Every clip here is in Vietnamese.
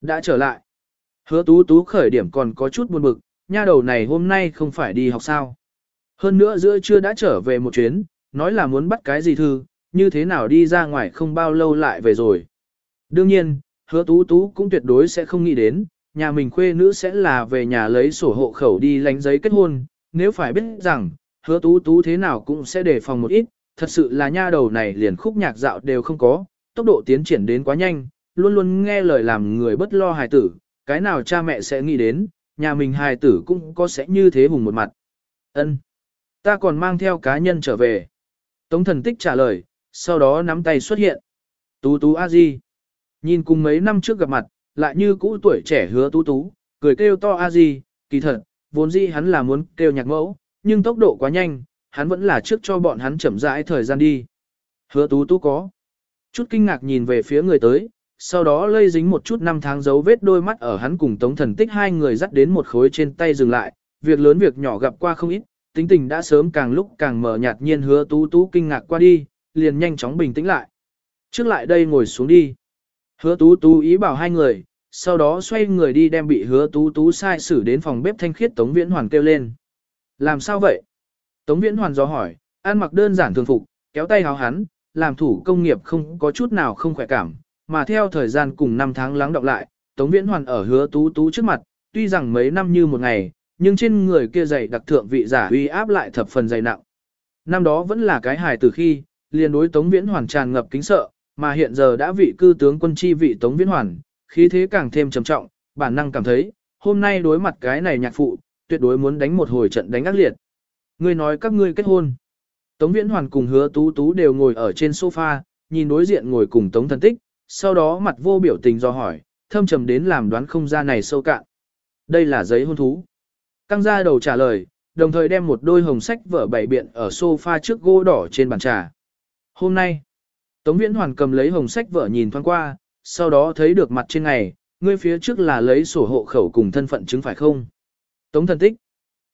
Đã trở lại. Hứa tú tú khởi điểm còn có chút buồn bực, nha đầu này hôm nay không phải đi học sao. Hơn nữa giữa trưa đã trở về một chuyến, nói là muốn bắt cái gì thư, như thế nào đi ra ngoài không bao lâu lại về rồi. Đương nhiên, hứa tú tú cũng tuyệt đối sẽ không nghĩ đến, nhà mình khuê nữ sẽ là về nhà lấy sổ hộ khẩu đi lánh giấy kết hôn, nếu phải biết rằng, hứa tú tú thế nào cũng sẽ đề phòng một ít, thật sự là nha đầu này liền khúc nhạc dạo đều không có, tốc độ tiến triển đến quá nhanh, luôn luôn nghe lời làm người bất lo hài tử, cái nào cha mẹ sẽ nghĩ đến, nhà mình hài tử cũng có sẽ như thế hùng một mặt. ân Ta còn mang theo cá nhân trở về. Tống thần tích trả lời, sau đó nắm tay xuất hiện. Tú tú a di. Nhìn cùng mấy năm trước gặp mặt, lại như cũ tuổi trẻ hứa tú tú, cười kêu to a di, kỳ thật, vốn dĩ hắn là muốn kêu nhạc mẫu, nhưng tốc độ quá nhanh, hắn vẫn là trước cho bọn hắn chậm rãi thời gian đi. Hứa tú tú có. Chút kinh ngạc nhìn về phía người tới, sau đó lây dính một chút năm tháng dấu vết đôi mắt ở hắn cùng tống thần tích hai người dắt đến một khối trên tay dừng lại, việc lớn việc nhỏ gặp qua không ít, tính tình đã sớm càng lúc càng mở nhạt nhiên hứa tú tú kinh ngạc qua đi, liền nhanh chóng bình tĩnh lại. Trước lại đây ngồi xuống đi. Hứa tú tú ý bảo hai người, sau đó xoay người đi đem bị hứa tú tú sai xử đến phòng bếp thanh khiết Tống Viễn Hoàn kêu lên. Làm sao vậy? Tống Viễn Hoàn dò hỏi, ăn mặc đơn giản thường phục, kéo tay háo hắn, làm thủ công nghiệp không có chút nào không khỏe cảm, mà theo thời gian cùng năm tháng lắng đọng lại, Tống Viễn Hoàn ở hứa tú tú trước mặt, tuy rằng mấy năm như một ngày, nhưng trên người kia dày đặc thượng vị giả uy áp lại thập phần dày nặng. Năm đó vẫn là cái hài từ khi, liền đối Tống Viễn Hoàn tràn ngập kính sợ, mà hiện giờ đã vị cư tướng quân chi vị Tống Viễn Hoàn, khí thế càng thêm trầm trọng, bản năng cảm thấy, hôm nay đối mặt cái này nhạc phụ, tuyệt đối muốn đánh một hồi trận đánh ác liệt. Ngươi nói các ngươi kết hôn. Tống Viễn Hoàn cùng hứa tú tú đều ngồi ở trên sofa, nhìn đối diện ngồi cùng Tống Thần Tích, sau đó mặt vô biểu tình do hỏi, thâm trầm đến làm đoán không ra này sâu cạn. Đây là giấy hôn thú. Căng ra đầu trả lời, đồng thời đem một đôi hồng sách vở bày biện ở sofa trước gỗ đỏ trên bàn trà. Hôm nay, Tống Viễn Hoàn cầm lấy hồng sách vở nhìn thoáng qua, sau đó thấy được mặt trên ngày, ngươi phía trước là lấy sổ hộ khẩu cùng thân phận chứng phải không? Tống thần tích.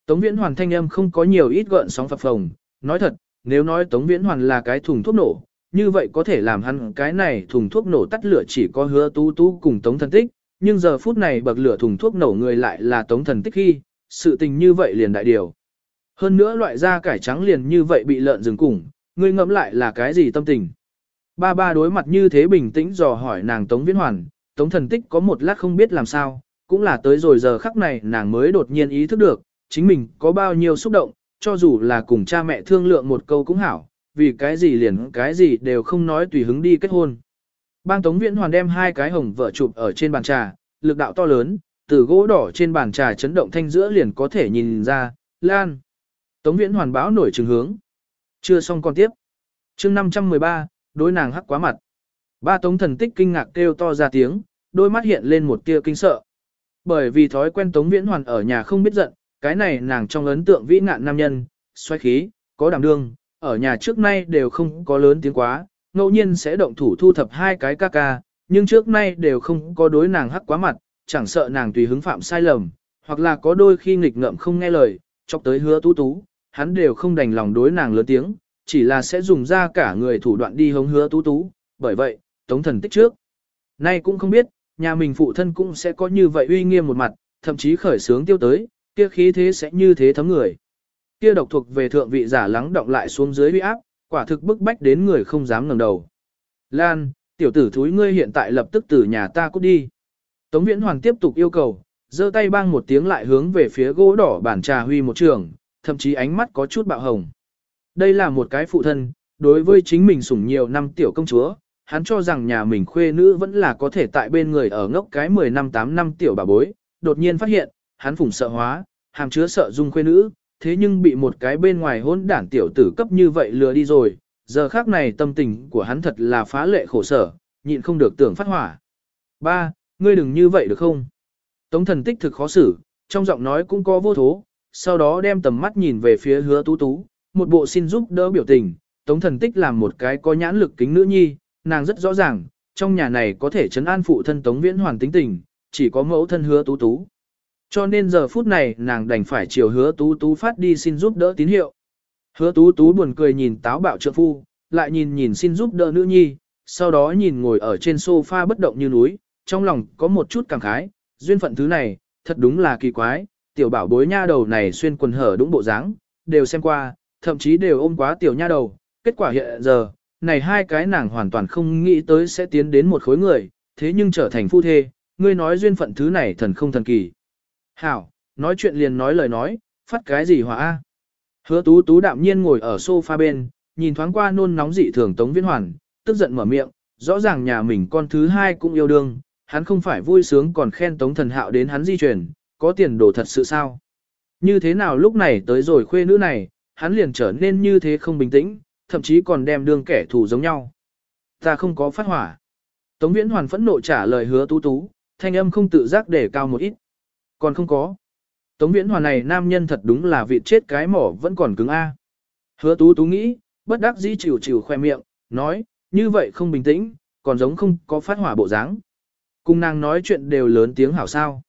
Tống Viễn Hoàn thanh âm không có nhiều ít gợn sóng phập phồng, nói thật, nếu nói Tống Viễn Hoàn là cái thùng thuốc nổ, như vậy có thể làm hắn cái này thùng thuốc nổ tắt lửa chỉ có hứa tú tú cùng Tống thần tích, nhưng giờ phút này bậc lửa thùng thuốc nổ người lại là Tống thần tích khi, sự tình như vậy liền đại điều. Hơn nữa loại da cải trắng liền như vậy bị lợn rừng củng, ngươi ngẫm lại là cái gì tâm tình. Ba ba đối mặt như thế bình tĩnh dò hỏi nàng Tống Viễn Hoàn, Tống Thần Tích có một lát không biết làm sao, cũng là tới rồi giờ khắc này nàng mới đột nhiên ý thức được, chính mình có bao nhiêu xúc động, cho dù là cùng cha mẹ thương lượng một câu cũng hảo, vì cái gì liền cái gì đều không nói tùy hứng đi kết hôn. Bang Tống Viễn Hoàn đem hai cái hồng vợ chụp ở trên bàn trà, lực đạo to lớn, từ gỗ đỏ trên bàn trà chấn động thanh giữa liền có thể nhìn ra, lan. Tống Viễn Hoàn báo nổi trường hướng. Chưa xong con tiếp. chương 513, đối nàng hắc quá mặt. Ba Tống thần tích kinh ngạc kêu to ra tiếng, đôi mắt hiện lên một tia kinh sợ. Bởi vì thói quen Tống Viễn Hoàn ở nhà không biết giận, cái này nàng trong ấn tượng vĩ nạn nam nhân, xoay khí, có đảm đương, ở nhà trước nay đều không có lớn tiếng quá, ngẫu nhiên sẽ động thủ thu thập hai cái ca ca, nhưng trước nay đều không có đối nàng hắc quá mặt, chẳng sợ nàng tùy hứng phạm sai lầm, hoặc là có đôi khi nghịch ngợm không nghe lời, chọc tới hứa tú tú, hắn đều không đành lòng đối nàng lớn tiếng, chỉ là sẽ dùng ra cả người thủ đoạn đi hống hứa tú tú, bởi vậy, tống thần tích trước. Nay cũng không biết, nhà mình phụ thân cũng sẽ có như vậy uy nghiêm một mặt, thậm chí khởi sướng tiêu tới, kia khí thế sẽ như thế thấm người. Kia độc thuộc về thượng vị giả lắng động lại xuống dưới uy áp, quả thực bức bách đến người không dám ngẩng đầu. Lan, tiểu tử thúi ngươi hiện tại lập tức từ nhà ta cút đi. Tống Viễn Hoàn tiếp tục yêu cầu, giơ tay bang một tiếng lại hướng về phía gỗ đỏ bản trà huy một trường, thậm chí ánh mắt có chút bạo hồng. Đây là một cái phụ thân, đối với chính mình sủng nhiều năm tiểu công chúa, hắn cho rằng nhà mình khuê nữ vẫn là có thể tại bên người ở ngốc cái 10 năm 8 năm tiểu bà bối, đột nhiên phát hiện, hắn phủng sợ hóa, hàm chứa sợ dung khuê nữ, thế nhưng bị một cái bên ngoài hỗn đản tiểu tử cấp như vậy lừa đi rồi, giờ khác này tâm tình của hắn thật là phá lệ khổ sở, nhịn không được tưởng phát hỏa. Ba, ngươi đừng như vậy được không? Tống thần tích thực khó xử, trong giọng nói cũng có vô thố, sau đó đem tầm mắt nhìn về phía hứa tú tú, một bộ xin giúp đỡ biểu tình, tống thần tích làm một cái có nhãn lực kính nữ nhi, nàng rất rõ ràng, trong nhà này có thể chấn an phụ thân tống viễn hoàn tính tình, chỉ có mẫu thân hứa tú tú. Cho nên giờ phút này nàng đành phải chiều hứa tú tú phát đi xin giúp đỡ tín hiệu. Hứa tú tú buồn cười nhìn táo bạo trợ phu, lại nhìn nhìn xin giúp đỡ nữ nhi, sau đó nhìn ngồi ở trên sofa bất động như núi, trong lòng có một chút cảm khái, duyên phận thứ này, thật đúng là kỳ quái, tiểu bảo bối nha đầu này xuyên quần hở đúng bộ dáng, đều xem qua, thậm chí đều ôm quá tiểu nha đầu, kết quả hiện giờ, này hai cái nàng hoàn toàn không nghĩ tới sẽ tiến đến một khối người, thế nhưng trở thành phu thê, ngươi nói duyên phận thứ này thần không thần kỳ. Hảo, nói chuyện liền nói lời nói, phát cái gì hỏa a? Hứa tú tú đạm nhiên ngồi ở sofa bên, nhìn thoáng qua nôn nóng dị thường Tống Viễn Hoàn, tức giận mở miệng, rõ ràng nhà mình con thứ hai cũng yêu đương, hắn không phải vui sướng còn khen Tống Thần Hạo đến hắn di chuyển, có tiền đồ thật sự sao? Như thế nào lúc này tới rồi khuê nữ này, hắn liền trở nên như thế không bình tĩnh, thậm chí còn đem đương kẻ thù giống nhau. Ta không có phát hỏa. Tống Viễn Hoàn phẫn nộ trả lời hứa tú tú, thanh âm không tự giác để cao một ít. Còn không có. Tống Viễn hòa này nam nhân thật đúng là vị chết cái mỏ vẫn còn cứng A. Hứa tú tú nghĩ, bất đắc dĩ chịu chịu khoe miệng, nói, như vậy không bình tĩnh, còn giống không có phát hỏa bộ dáng. Cùng nàng nói chuyện đều lớn tiếng hảo sao.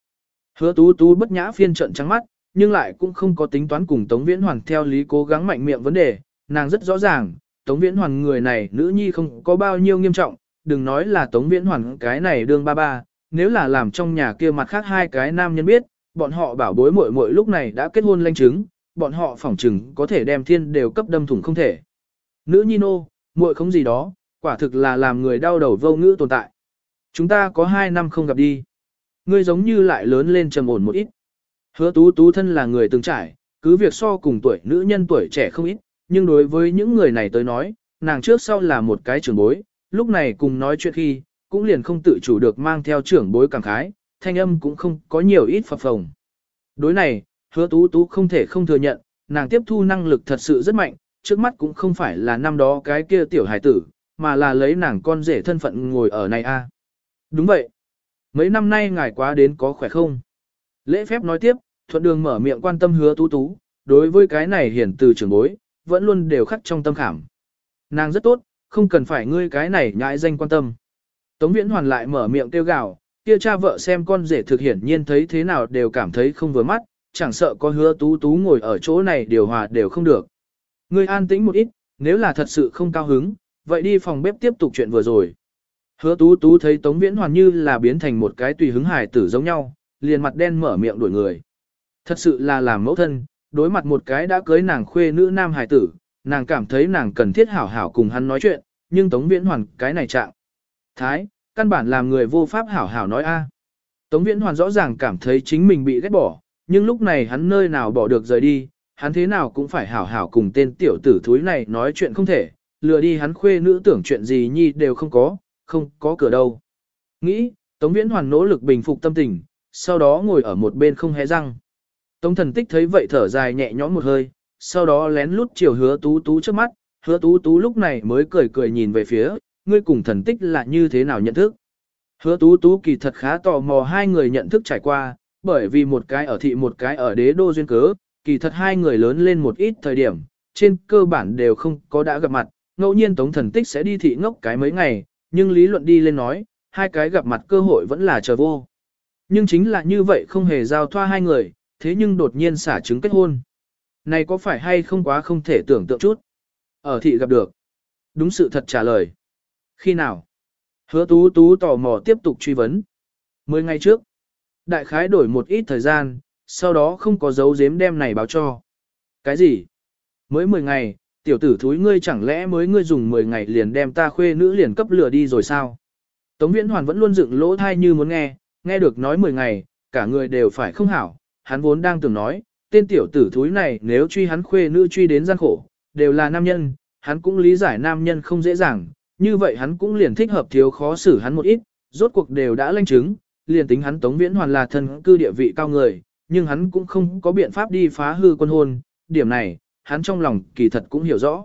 Hứa tú tú bất nhã phiên trận trắng mắt, nhưng lại cũng không có tính toán cùng Tống Viễn Hoàn theo lý cố gắng mạnh miệng vấn đề, nàng rất rõ ràng, Tống Viễn Hoàn người này nữ nhi không có bao nhiêu nghiêm trọng, đừng nói là Tống Viễn Hoàn cái này đương ba ba, nếu là làm trong nhà kia mặt khác hai cái nam nhân biết, bọn họ bảo bối muội muội lúc này đã kết hôn lanh chứng, bọn họ phỏng chừng có thể đem thiên đều cấp đâm thủng không thể. Nữ nhi nô, muội không gì đó, quả thực là làm người đau đầu vô ngữ tồn tại. Chúng ta có hai năm không gặp đi. Ngươi giống như lại lớn lên trầm ổn một ít. Hứa tú tú thân là người từng trải, cứ việc so cùng tuổi nữ nhân tuổi trẻ không ít, nhưng đối với những người này tới nói, nàng trước sau là một cái trưởng bối, lúc này cùng nói chuyện khi, cũng liền không tự chủ được mang theo trưởng bối cảm khái, thanh âm cũng không có nhiều ít phập phồng. Đối này, hứa tú tú không thể không thừa nhận, nàng tiếp thu năng lực thật sự rất mạnh, trước mắt cũng không phải là năm đó cái kia tiểu hải tử, mà là lấy nàng con rể thân phận ngồi ở này a. Đúng vậy. Mấy năm nay ngài quá đến có khỏe không? Lễ phép nói tiếp, thuận đường mở miệng quan tâm hứa tú tú, đối với cái này hiển từ trưởng bối, vẫn luôn đều khắc trong tâm khảm. Nàng rất tốt, không cần phải ngươi cái này nhãi danh quan tâm. Tống Viễn Hoàn lại mở miệng kêu gào, kia cha vợ xem con rể thực hiển nhiên thấy thế nào đều cảm thấy không vừa mắt, chẳng sợ có hứa tú tú ngồi ở chỗ này điều hòa đều không được. Ngươi an tĩnh một ít, nếu là thật sự không cao hứng, vậy đi phòng bếp tiếp tục chuyện vừa rồi. Hứa tú tú thấy Tống Viễn Hoàn như là biến thành một cái tùy hứng hài tử giống nhau, liền mặt đen mở miệng đuổi người. Thật sự là làm mẫu thân, đối mặt một cái đã cưới nàng khuê nữ nam hài tử, nàng cảm thấy nàng cần thiết hảo hảo cùng hắn nói chuyện, nhưng Tống Viễn Hoàn cái này trạng. Thái, căn bản làm người vô pháp hảo hảo nói a. Tống Viễn Hoàn rõ ràng cảm thấy chính mình bị ghét bỏ, nhưng lúc này hắn nơi nào bỏ được rời đi, hắn thế nào cũng phải hảo hảo cùng tên tiểu tử thúi này nói chuyện không thể, lừa đi hắn khuê nữ tưởng chuyện gì nhi đều không có, không có cửa đâu. Nghĩ, Tống Viễn Hoàn nỗ lực bình phục tâm tình, sau đó ngồi ở một bên không hé răng. Tống thần tích thấy vậy thở dài nhẹ nhõm một hơi, sau đó lén lút chiều hứa tú tú trước mắt, hứa tú tú lúc này mới cười cười nhìn về phía, ngươi cùng thần tích là như thế nào nhận thức. Hứa tú tú kỳ thật khá tò mò hai người nhận thức trải qua, bởi vì một cái ở thị một cái ở đế đô duyên cớ, kỳ thật hai người lớn lên một ít thời điểm, trên cơ bản đều không có đã gặp mặt, ngẫu nhiên tống thần tích sẽ đi thị ngốc cái mấy ngày, nhưng lý luận đi lên nói, hai cái gặp mặt cơ hội vẫn là chờ vô. Nhưng chính là như vậy không hề giao thoa hai người, thế nhưng đột nhiên xả chứng kết hôn. Này có phải hay không quá không thể tưởng tượng chút? Ở thị gặp được. Đúng sự thật trả lời. Khi nào? Hứa tú tú tò mò tiếp tục truy vấn. Mười ngày trước. Đại khái đổi một ít thời gian, sau đó không có dấu giếm đem này báo cho. Cái gì? Mới mười ngày, tiểu tử thúi ngươi chẳng lẽ mới ngươi dùng mười ngày liền đem ta khuê nữ liền cấp lửa đi rồi sao? Tống Viễn Hoàn vẫn luôn dựng lỗ thai như muốn nghe, nghe được nói mười ngày, cả người đều phải không hảo, hắn vốn đang tưởng nói, tên tiểu tử thúi này nếu truy hắn khuê nữ truy đến gian khổ, đều là nam nhân, hắn cũng lý giải nam nhân không dễ dàng, như vậy hắn cũng liền thích hợp thiếu khó xử hắn một ít, rốt cuộc đều đã lanh chứng, liền tính hắn Tống Viễn Hoàn là thân cư địa vị cao người, nhưng hắn cũng không có biện pháp đi phá hư quân hôn, điểm này, hắn trong lòng kỳ thật cũng hiểu rõ.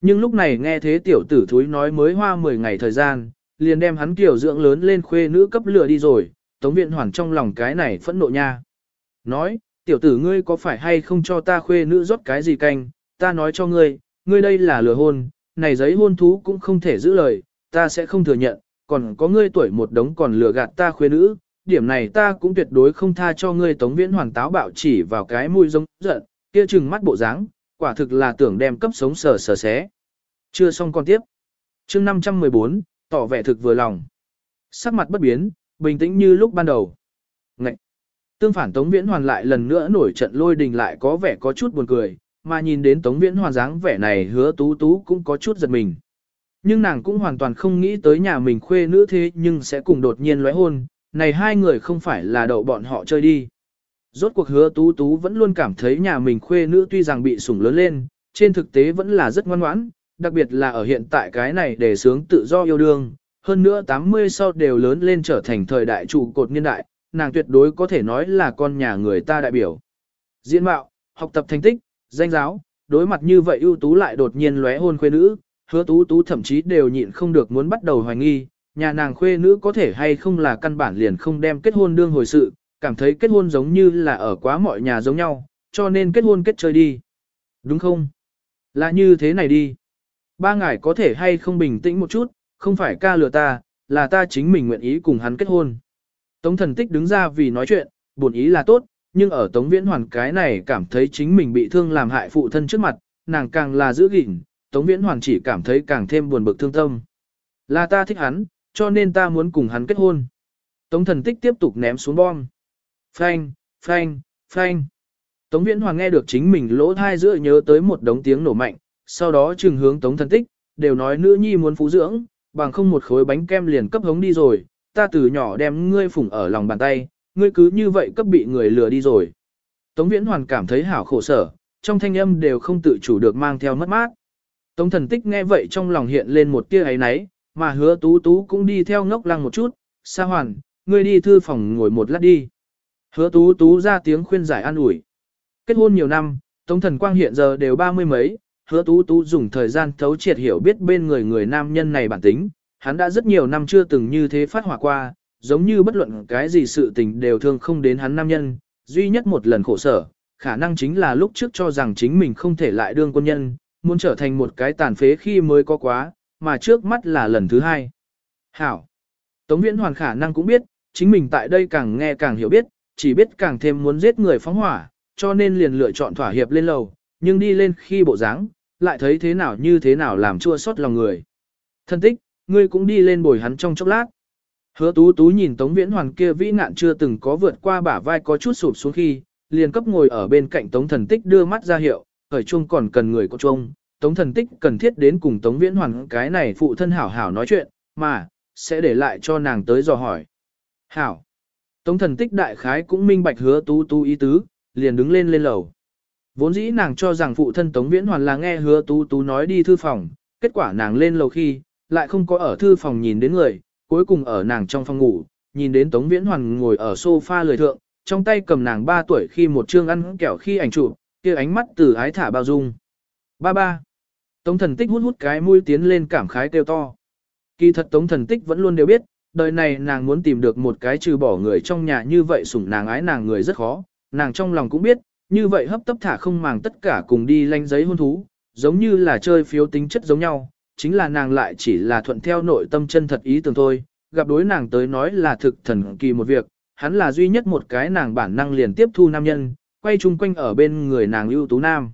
Nhưng lúc này nghe thế tiểu tử thúi nói mới hoa 10 ngày thời gian, liền đem hắn kiểu dưỡng lớn lên khuê nữ cấp lửa đi rồi, Tống Viễn Hoàn trong lòng cái này phẫn nộ nha. Nói, tiểu tử ngươi có phải hay không cho ta khuê nữ rót cái gì canh, ta nói cho ngươi, ngươi đây là lừa hôn, này giấy hôn thú cũng không thể giữ lời, ta sẽ không thừa nhận, còn có ngươi tuổi một đống còn lừa gạt ta khuê nữ, điểm này ta cũng tuyệt đối không tha cho ngươi tống viễn hoàn táo bạo chỉ vào cái mũi giống giận, kia chừng mắt bộ dáng, quả thực là tưởng đem cấp sống sờ sờ xé. Chưa xong con tiếp. chương 514, tỏ vẻ thực vừa lòng. Sắc mặt bất biến, bình tĩnh như lúc ban đầu. Ngậy! Tương phản Tống Viễn Hoàn lại lần nữa nổi trận lôi đình lại có vẻ có chút buồn cười, mà nhìn đến Tống Viễn Hoàn dáng vẻ này hứa tú tú cũng có chút giật mình. Nhưng nàng cũng hoàn toàn không nghĩ tới nhà mình khuê nữ thế nhưng sẽ cùng đột nhiên lóe hôn, này hai người không phải là đậu bọn họ chơi đi. Rốt cuộc hứa tú tú vẫn luôn cảm thấy nhà mình khuê nữ tuy rằng bị sủng lớn lên, trên thực tế vẫn là rất ngoan ngoãn, đặc biệt là ở hiện tại cái này để sướng tự do yêu đương, hơn nữa 80 sau đều lớn lên trở thành thời đại trụ cột niên đại, nàng tuyệt đối có thể nói là con nhà người ta đại biểu. Diễn mạo, học tập thành tích, danh giáo, đối mặt như vậy ưu tú lại đột nhiên lóe hôn khuê nữ, hứa tú tú thậm chí đều nhịn không được muốn bắt đầu hoài nghi, nhà nàng khuê nữ có thể hay không là căn bản liền không đem kết hôn đương hồi sự, cảm thấy kết hôn giống như là ở quá mọi nhà giống nhau, cho nên kết hôn kết chơi đi. Đúng không? Là như thế này đi. Ba ngài có thể hay không bình tĩnh một chút, không phải ca lừa ta, là ta chính mình nguyện ý cùng hắn kết hôn. Tống thần tích đứng ra vì nói chuyện, buồn ý là tốt, nhưng ở Tống Viễn Hoàn cái này cảm thấy chính mình bị thương làm hại phụ thân trước mặt, nàng càng là giữ gìn, Tống Viễn Hoàn chỉ cảm thấy càng thêm buồn bực thương tâm. Là ta thích hắn, cho nên ta muốn cùng hắn kết hôn. Tống thần tích tiếp tục ném xuống bom. Phanh, phanh, phanh. Tống Viễn Hoàng nghe được chính mình lỗ thai giữa nhớ tới một đống tiếng nổ mạnh, sau đó trừng hướng Tống thần tích, đều nói nữ nhi muốn phú dưỡng, bằng không một khối bánh kem liền cấp hống đi rồi, ta từ nhỏ đem ngươi phủng ở lòng bàn tay, ngươi cứ như vậy cấp bị người lừa đi rồi. Tống Viễn Hoàn cảm thấy hảo khổ sở, trong thanh âm đều không tự chủ được mang theo mất mát. Tống thần tích nghe vậy trong lòng hiện lên một tia ấy náy, mà hứa tú tú cũng đi theo ngốc lăng một chút, Sa Hoàn, ngươi đi thư phòng ngồi một lát đi. Hứa tú tú ra tiếng khuyên giải an ủi. Kết hôn nhiều năm, Tống thần quang hiện giờ đều ba mươi mấy, hứa tú tú dùng thời gian thấu triệt hiểu biết bên người người nam nhân này bản tính, hắn đã rất nhiều năm chưa từng như thế phát hỏa qua, giống như bất luận cái gì sự tình đều thương không đến hắn nam nhân, duy nhất một lần khổ sở, khả năng chính là lúc trước cho rằng chính mình không thể lại đương quân nhân, muốn trở thành một cái tàn phế khi mới có quá, mà trước mắt là lần thứ hai. Hảo! Tống viễn hoàn khả năng cũng biết, chính mình tại đây càng nghe càng hiểu biết, chỉ biết càng thêm muốn giết người phóng hỏa, cho nên liền lựa chọn thỏa hiệp lên lầu, nhưng đi lên khi bộ dáng lại thấy thế nào như thế nào làm chua xót lòng người. Thân tích, ngươi cũng đi lên bồi hắn trong chốc lát. Hứa tú tú nhìn Tống Viễn Hoàn kia vĩ nạn chưa từng có vượt qua bả vai có chút sụp xuống khi, liền cấp ngồi ở bên cạnh Tống Thần Tích đưa mắt ra hiệu, khởi chung còn cần người có chung, Tống Thần Tích cần thiết đến cùng Tống Viễn Hoàn cái này phụ thân hảo hảo nói chuyện, mà, sẽ để lại cho nàng tới dò hỏi. Hảo. Tống Thần Tích đại khái cũng minh bạch hứa tú tú ý tứ, liền đứng lên lên lầu. Vốn dĩ nàng cho rằng phụ thân Tống Viễn Hoàn là nghe hứa tú tú nói đi thư phòng, kết quả nàng lên lầu khi, lại không có ở thư phòng nhìn đến người, cuối cùng ở nàng trong phòng ngủ, nhìn đến Tống Viễn Hoàn ngồi ở sofa lười thượng, trong tay cầm nàng 3 tuổi khi một chương ăn kẹo khi ảnh chụp, kia ánh mắt từ ái thả bao dung. Ba ba. Tống thần tích hút hút cái mũi tiến lên cảm khái kêu to. Kỳ thật Tống thần tích vẫn luôn đều biết, đời này nàng muốn tìm được một cái trừ bỏ người trong nhà như vậy sủng nàng ái nàng người rất khó, nàng trong lòng cũng biết, như vậy hấp tấp thả không màng tất cả cùng đi lanh giấy hôn thú, giống như là chơi phiếu tính chất giống nhau, chính là nàng lại chỉ là thuận theo nội tâm chân thật ý tưởng thôi, gặp đối nàng tới nói là thực thần kỳ một việc, hắn là duy nhất một cái nàng bản năng liền tiếp thu nam nhân, quay chung quanh ở bên người nàng ưu tú nam.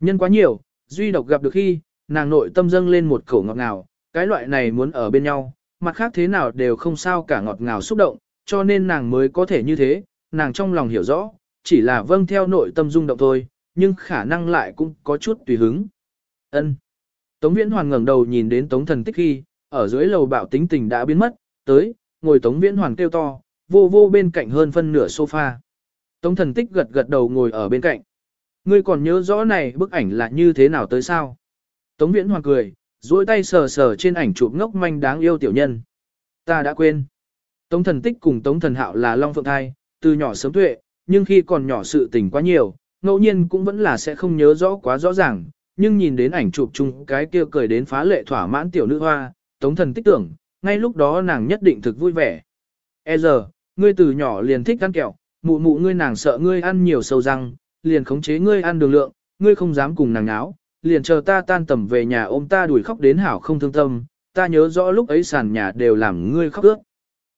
Nhân quá nhiều, duy độc gặp được khi, nàng nội tâm dâng lên một khẩu ngọt ngào, cái loại này muốn ở bên nhau, mặt khác thế nào đều không sao cả ngọt ngào xúc động, cho nên nàng mới có thể như thế, nàng trong lòng hiểu rõ, chỉ là vâng theo nội tâm rung động thôi, nhưng khả năng lại cũng có chút tùy hứng. Ân. Tống Viễn Hoàn ngẩng đầu nhìn đến Tống Thần Tích khi, ở dưới lầu bạo tính tình đã biến mất, tới, ngồi Tống Viễn Hoàn kêu to, vô vô bên cạnh hơn phân nửa sofa. Tống Thần Tích gật gật đầu ngồi ở bên cạnh. Ngươi còn nhớ rõ này bức ảnh là như thế nào tới sao? Tống Viễn Hoàn cười, duỗi tay sờ sờ trên ảnh chụp ngốc manh đáng yêu tiểu nhân. Ta đã quên. Tống Thần Tích cùng Tống Thần Hạo là Long Phượng Thai, từ nhỏ sớm tuệ, nhưng khi còn nhỏ sự tình quá nhiều, ngẫu nhiên cũng vẫn là sẽ không nhớ rõ quá rõ ràng, nhưng nhìn đến ảnh chụp chung cái kia cười đến phá lệ thỏa mãn tiểu nữ hoa, tống thần tích tưởng, ngay lúc đó nàng nhất định thực vui vẻ. E giờ, ngươi từ nhỏ liền thích ăn kẹo, mụ mụ ngươi nàng sợ ngươi ăn nhiều sâu răng, liền khống chế ngươi ăn đường lượng, ngươi không dám cùng nàng náo, liền chờ ta tan tầm về nhà ôm ta đuổi khóc đến hảo không thương tâm, ta nhớ rõ lúc ấy sàn nhà đều làm ngươi khóc ướt.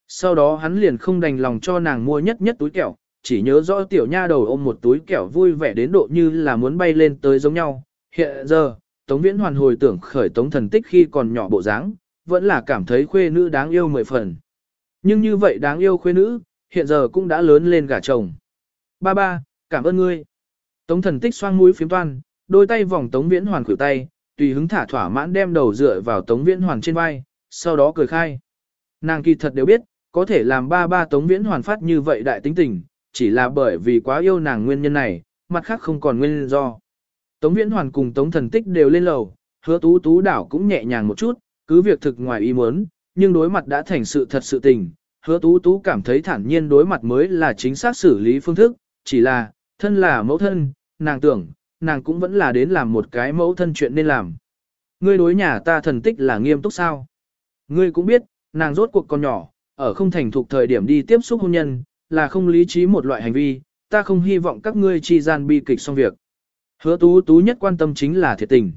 Sau đó hắn liền không đành lòng cho nàng mua nhất nhất túi kẹo, chỉ nhớ rõ tiểu nha đầu ôm một túi kẹo vui vẻ đến độ như là muốn bay lên tới giống nhau, Hiện giờ, Tống Viễn hoàn hồi tưởng khởi Tống thần tích khi còn nhỏ bộ dáng, vẫn là cảm thấy khuê nữ đáng yêu mười phần. Nhưng như vậy đáng yêu khuê nữ, hiện giờ cũng đã lớn lên gả chồng. Ba ba, cảm ơn ngươi. Tống thần tích xoang mũi phiếm toan, đôi tay vòng Tống Viễn Hoàn khuỷu tay, tùy hứng thả thỏa mãn đem đầu dựa vào Tống Viễn Hoàn trên vai, sau đó cười khai. Nàng kỳ thật đều biết, có thể làm ba ba Tống Viễn Hoàn phát như vậy đại tính tình, chỉ là bởi vì quá yêu nàng nguyên nhân này, mặt khác không còn nguyên do. Tống Viễn Hoàn cùng Tống Thần Tích đều lên lầu, hứa tú tú đảo cũng nhẹ nhàng một chút, cứ việc thực ngoài ý muốn, nhưng đối mặt đã thành sự thật sự tình, hứa tú tú cảm thấy thản nhiên đối mặt mới là chính xác xử lý phương thức, chỉ là, thân là mẫu thân, nàng tưởng, nàng cũng vẫn là đến làm một cái mẫu thân chuyện nên làm. Ngươi đối nhà ta thần tích là nghiêm túc sao? Ngươi cũng biết, nàng rốt cuộc còn nhỏ, ở không thành thục thời điểm đi tiếp xúc hôn nhân, là không lý trí một loại hành vi, ta không hy vọng các ngươi chi gian bi kịch xong việc. Hứa tú tú nhất quan tâm chính là thiệt tình.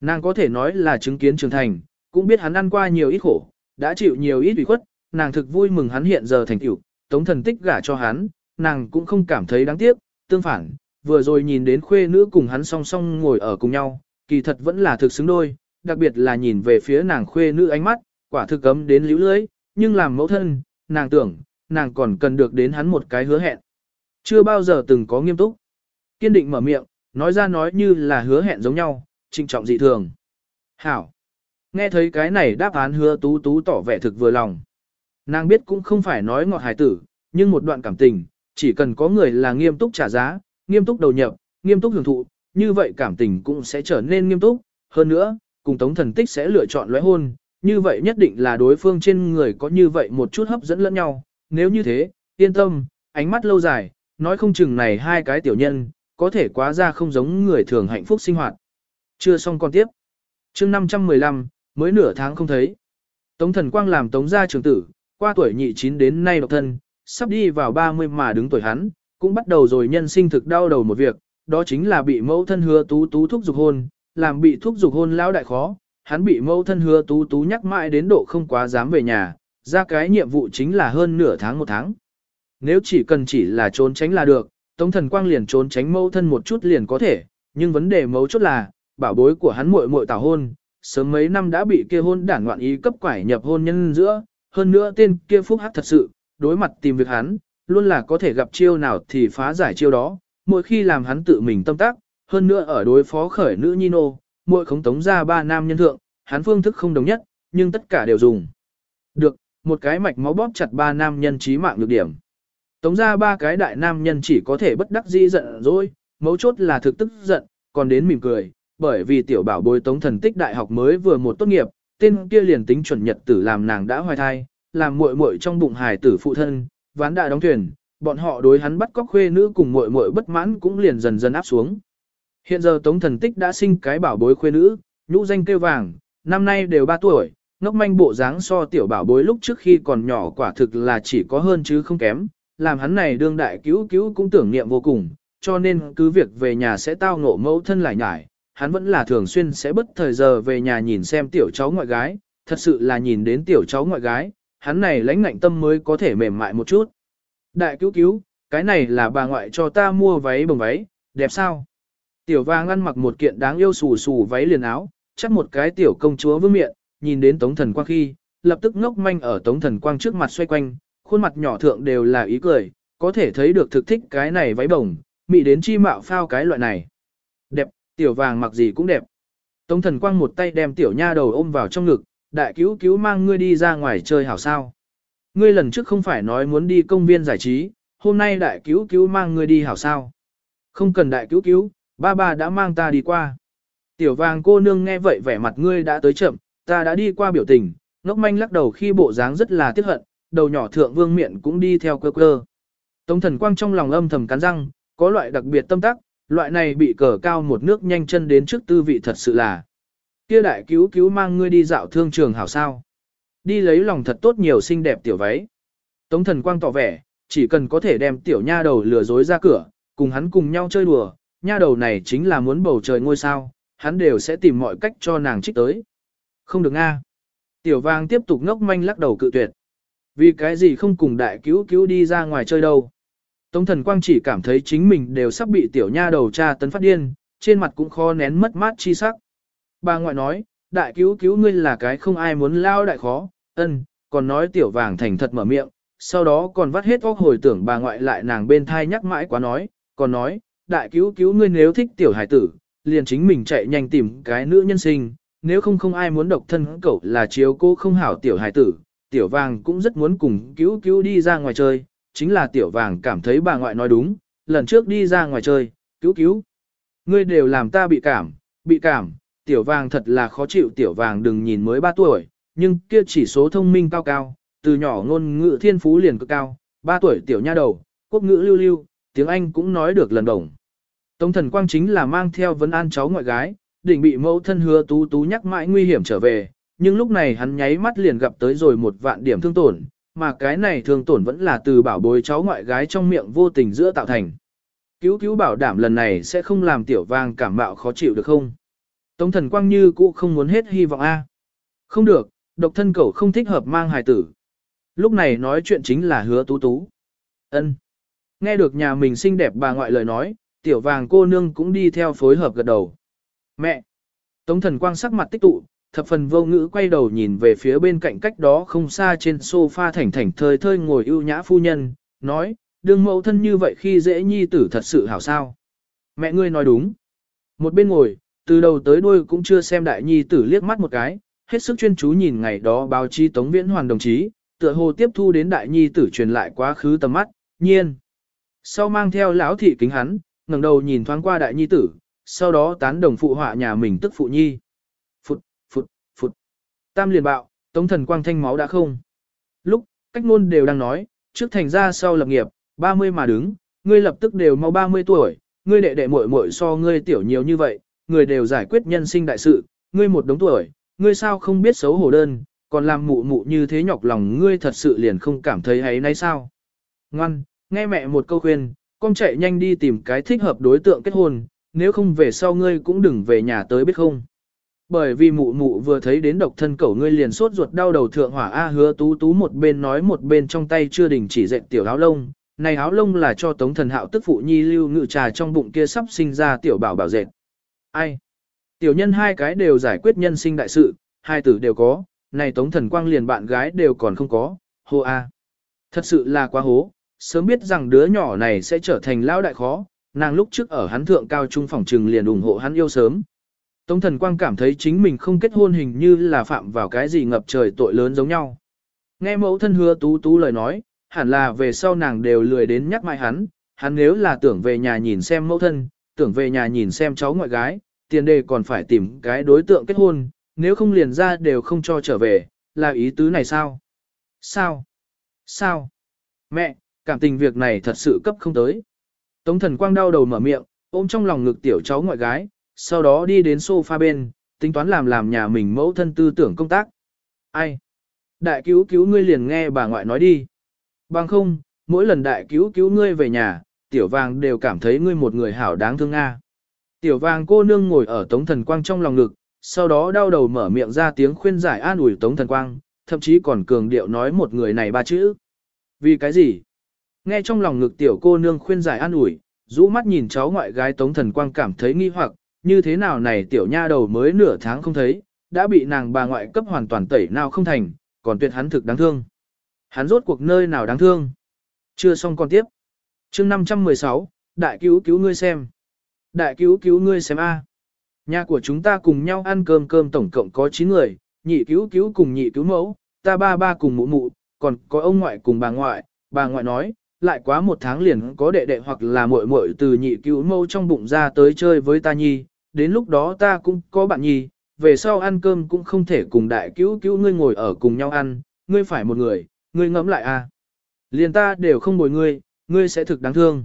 Nàng có thể nói là chứng kiến trưởng thành, cũng biết hắn ăn qua nhiều ít khổ, đã chịu nhiều ít ủy khuất, nàng thực vui mừng hắn hiện giờ thành tựu, tống thần tích gả cho hắn, nàng cũng không cảm thấy đáng tiếc, tương phản, vừa rồi nhìn đến khuê nữ cùng hắn song song ngồi ở cùng nhau, kỳ thật vẫn là thực xứng đôi, đặc biệt là nhìn về phía nàng khuê nữ ánh mắt, quả thực cấm đến líu lưới, nhưng làm mẫu thân, nàng tưởng, nàng còn cần được đến hắn một cái hứa hẹn. Chưa bao giờ từng có nghiêm túc. Kiên định mở miệng, nói ra nói như là hứa hẹn giống nhau, trinh trọng dị thường. Hảo. Nghe thấy cái này đáp án hứa tú tú tỏ vẻ thực vừa lòng. Nàng biết cũng không phải nói ngọt hài tử, nhưng một đoạn cảm tình, chỉ cần có người là nghiêm túc trả giá, nghiêm túc đầu nhập, nghiêm túc hưởng thụ, như vậy cảm tình cũng sẽ trở nên nghiêm túc. Hơn nữa, cùng tống thần tích sẽ lựa chọn lóe hôn, như vậy nhất định là đối phương trên người có như vậy một chút hấp dẫn lẫn nhau. Nếu như thế, yên tâm, ánh mắt lâu dài, nói không chừng này hai cái tiểu nhân, có thể quá ra không giống người thường hạnh phúc sinh hoạt. Chưa xong con tiếp. chương 515, mới nửa tháng không thấy. Tống thần quang làm tống gia trưởng tử, qua tuổi nhị chín đến nay độc thân, sắp đi vào 30 mà đứng tuổi hắn, cũng bắt đầu rồi nhân sinh thực đau đầu một việc, đó chính là bị mẫu thân hứa tú tú thúc dục hôn, làm bị thúc dục hôn lão đại khó, hắn bị mẫu thân hứa tú tú nhắc mãi đến độ không quá dám về nhà, ra cái nhiệm vụ chính là hơn nửa tháng một tháng. Nếu chỉ cần chỉ là trốn tránh là được, Tống Thần Quang liền trốn tránh mâu thân một chút liền có thể, nhưng vấn đề mấu chốt là, bảo bối của hắn muội muội tảo hôn, sớm mấy năm đã bị kia hôn đảng ngoạn ý cấp quải nhập hôn nhân giữa, hơn nữa tên kia phúc hắc thật sự, đối mặt tìm việc hắn, luôn là có thể gặp chiêu nào thì phá giải chiêu đó, mỗi khi làm hắn tự mình tâm tác, hơn nữa ở đối phó khởi nữ nhi nô, mỗi khống tống ra ba nam nhân thượng, hắn phương thức không đồng nhất, nhưng tất cả đều dùng. Được, một cái mạch máu bóp chặt ba nam nhân trí mạng được điểm. Tống ra ba cái đại nam nhân chỉ có thể bất đắc dĩ giận rồi, mấu chốt là thực tức giận, còn đến mỉm cười, bởi vì tiểu bảo bối tống thần tích đại học mới vừa một tốt nghiệp, tên kia liền tính chuẩn nhật tử làm nàng đã hoài thai, làm muội muội trong bụng hài tử phụ thân, ván đã đóng thuyền, bọn họ đối hắn bắt cóc khuê nữ cùng muội muội bất mãn cũng liền dần dần áp xuống. Hiện giờ tống thần tích đã sinh cái bảo bối khuê nữ, nhũ danh kêu vàng, năm nay đều 3 tuổi, ngốc manh bộ dáng so tiểu bảo bối lúc trước khi còn nhỏ quả thực là chỉ có hơn chứ không kém, làm hắn này đương đại cứu cứu cũng tưởng niệm vô cùng, cho nên cứ việc về nhà sẽ tao ngộ mẫu thân lại nhải, hắn vẫn là thường xuyên sẽ bất thời giờ về nhà nhìn xem tiểu cháu ngoại gái, thật sự là nhìn đến tiểu cháu ngoại gái, hắn này lãnh ngạnh tâm mới có thể mềm mại một chút. Đại cứu cứu, cái này là bà ngoại cho ta mua váy bồng váy, đẹp sao? Tiểu vàng ăn mặc một kiện đáng yêu xù xù váy liền áo, chắc một cái tiểu công chúa vương miệng, nhìn đến tống thần quang khi, lập tức ngốc manh ở tống thần quang trước mặt xoay quanh, khuôn mặt nhỏ thượng đều là ý cười, có thể thấy được thực thích cái này váy bồng, mị đến chi mạo phao cái loại này. Đẹp, tiểu vàng mặc gì cũng đẹp. Tống thần quang một tay đem tiểu nha đầu ôm vào trong ngực, đại cứu cứu mang ngươi đi ra ngoài chơi hảo sao. Ngươi lần trước không phải nói muốn đi công viên giải trí, hôm nay đại cứu cứu mang ngươi đi hảo sao. Không cần đại cứu cứu, ba ba đã mang ta đi qua. Tiểu vàng cô nương nghe vậy vẻ mặt ngươi đã tới chậm, ta đã đi qua biểu tình, ngốc manh lắc đầu khi bộ dáng rất là tiếc hận, đầu nhỏ thượng vương miệng cũng đi theo cơ cơ. Tống thần quang trong lòng âm thầm cắn răng, có loại đặc biệt tâm tắc, loại này bị cờ cao một nước nhanh chân đến trước tư vị thật sự là. Kia đại cứu cứu mang ngươi đi dạo thương trường hảo sao. Đi lấy lòng thật tốt nhiều xinh đẹp tiểu váy. Tống thần quang tỏ vẻ, chỉ cần có thể đem tiểu nha đầu lừa dối ra cửa, cùng hắn cùng nhau chơi đùa, nha đầu này chính là muốn bầu trời ngôi sao, hắn đều sẽ tìm mọi cách cho nàng trích tới. Không được a. Tiểu vang tiếp tục ngốc manh lắc đầu cự tuyệt. Vì cái gì không cùng đại cứu cứu đi ra ngoài chơi đâu. Tống thần quang chỉ cảm thấy chính mình đều sắp bị tiểu nha đầu cha tấn phát điên, trên mặt cũng khó nén mất mát chi sắc. Bà ngoại nói, đại cứu cứu ngươi là cái không ai muốn lao đại khó, ân, còn nói tiểu vàng thành thật mở miệng, sau đó còn vắt hết óc hồi tưởng bà ngoại lại nàng bên thai nhắc mãi quá nói, còn nói, đại cứu cứu ngươi nếu thích tiểu hải tử, liền chính mình chạy nhanh tìm cái nữ nhân sinh, nếu không không ai muốn độc thân cậu là chiếu cô không hảo tiểu hải tử, tiểu vàng cũng rất muốn cùng cứu cứu đi ra ngoài chơi, chính là tiểu vàng cảm thấy bà ngoại nói đúng, lần trước đi ra ngoài chơi, cứu cứu. Ngươi đều làm ta bị cảm, bị cảm, tiểu vàng thật là khó chịu tiểu vàng đừng nhìn mới 3 tuổi, nhưng kia chỉ số thông minh cao cao, từ nhỏ ngôn ngữ thiên phú liền cực cao, 3 tuổi tiểu nha đầu, quốc ngữ lưu lưu, tiếng Anh cũng nói được lần đồng. Tống thần quang chính là mang theo vấn an cháu ngoại gái, định bị mẫu thân hứa tú tú nhắc mãi nguy hiểm trở về, nhưng lúc này hắn nháy mắt liền gặp tới rồi một vạn điểm thương tổn, mà cái này thương tổn vẫn là từ bảo bối cháu ngoại gái trong miệng vô tình giữa tạo thành. Cứu cứu bảo đảm lần này sẽ không làm tiểu vang cảm mạo khó chịu được không? Tống thần quang như cũ không muốn hết hy vọng A. Không được, độc thân cậu không thích hợp mang hài tử. Lúc này nói chuyện chính là hứa tú tú. ân Nghe được nhà mình xinh đẹp bà ngoại lời nói, tiểu vàng cô nương cũng đi theo phối hợp gật đầu. Mẹ! Tống thần quang sắc mặt tích tụ, thập phần vô ngữ quay đầu nhìn về phía bên cạnh cách đó không xa trên sofa thảnh thảnh thơi thơi ngồi ưu nhã phu nhân, nói, đương mẫu thân như vậy khi dễ nhi tử thật sự hảo sao. Mẹ ngươi nói đúng. Một bên ngồi, từ đầu tới đuôi cũng chưa xem đại nhi tử liếc mắt một cái, hết sức chuyên chú nhìn ngày đó báo chí Tống Viễn hoàn đồng chí, tựa hồ tiếp thu đến đại nhi tử truyền lại quá khứ tầm mắt, nhiên. Sau mang theo lão thị kính hắn, ngẩng đầu nhìn thoáng qua đại nhi tử, sau đó tán đồng phụ họa nhà mình tức phụ nhi. Tam liền bạo, tống thần quang thanh máu đã không. Lúc, cách ngôn đều đang nói, trước thành ra sau lập nghiệp, 30 mà đứng, ngươi lập tức đều mau 30 tuổi, ngươi đệ đệ muội muội so ngươi tiểu nhiều như vậy, người đều giải quyết nhân sinh đại sự, ngươi một đống tuổi, ngươi sao không biết xấu hổ đơn, còn làm mụ mụ như thế nhọc lòng ngươi thật sự liền không cảm thấy hay nay sao. Ngoan, nghe mẹ một câu khuyên, con chạy nhanh đi tìm cái thích hợp đối tượng kết hôn, nếu không về sau ngươi cũng đừng về nhà tới biết không. Bởi vì mụ mụ vừa thấy đến độc thân cẩu ngươi liền sốt ruột đau đầu thượng hỏa A hứa tú tú một bên nói một bên trong tay chưa đình chỉ dệt tiểu áo lông. Này áo lông là cho tống thần hạo tức phụ nhi lưu ngự trà trong bụng kia sắp sinh ra tiểu bảo bảo dệt. Ai? Tiểu nhân hai cái đều giải quyết nhân sinh đại sự, hai tử đều có, này tống thần quang liền bạn gái đều còn không có, hô A. Thật sự là quá hố, sớm biết rằng đứa nhỏ này sẽ trở thành lão đại khó, nàng lúc trước ở hắn thượng cao trung phòng trừng liền ủng hộ hắn yêu sớm. Tống thần quang cảm thấy chính mình không kết hôn hình như là phạm vào cái gì ngập trời tội lớn giống nhau. Nghe mẫu thân hứa tú tú lời nói, hẳn là về sau nàng đều lười đến nhắc mãi hắn, hắn nếu là tưởng về nhà nhìn xem mẫu thân, tưởng về nhà nhìn xem cháu ngoại gái, tiền đề còn phải tìm cái đối tượng kết hôn, nếu không liền ra đều không cho trở về, là ý tứ này sao? Sao? Sao? Mẹ, cảm tình việc này thật sự cấp không tới. Tống thần quang đau đầu mở miệng, ôm trong lòng ngực tiểu cháu ngoại gái, sau đó đi đến sofa bên, tính toán làm làm nhà mình mẫu thân tư tưởng công tác. Ai? Đại cứu cứu ngươi liền nghe bà ngoại nói đi. Bằng không, mỗi lần đại cứu cứu ngươi về nhà, tiểu vàng đều cảm thấy ngươi một người hảo đáng thương Nga. Tiểu vàng cô nương ngồi ở tống thần quang trong lòng ngực, sau đó đau đầu mở miệng ra tiếng khuyên giải an ủi tống thần quang, thậm chí còn cường điệu nói một người này ba chữ. Vì cái gì? Nghe trong lòng ngực tiểu cô nương khuyên giải an ủi, rũ mắt nhìn cháu ngoại gái Tống Thần Quang cảm thấy nghi hoặc, như thế nào này tiểu nha đầu mới nửa tháng không thấy, đã bị nàng bà ngoại cấp hoàn toàn tẩy nào không thành, còn tuyệt hắn thực đáng thương. Hắn rốt cuộc nơi nào đáng thương. Chưa xong còn tiếp. chương 516, đại cứu cứu ngươi xem. Đại cứu cứu ngươi xem A. Nhà của chúng ta cùng nhau ăn cơm cơm tổng cộng có 9 người, nhị cứu cứu cùng nhị cứu mẫu, ta ba ba cùng mụ mụ, còn có ông ngoại cùng bà ngoại, bà ngoại nói, lại quá một tháng liền có đệ đệ hoặc là muội muội từ nhị cứu mâu trong bụng ra tới chơi với ta nhi, đến lúc đó ta cũng có bạn nhi, về sau ăn cơm cũng không thể cùng đại cứu cứu ngươi ngồi ở cùng nhau ăn, ngươi phải một người, ngươi ngẫm lại à. Liền ta đều không bồi ngươi, ngươi sẽ thực đáng thương.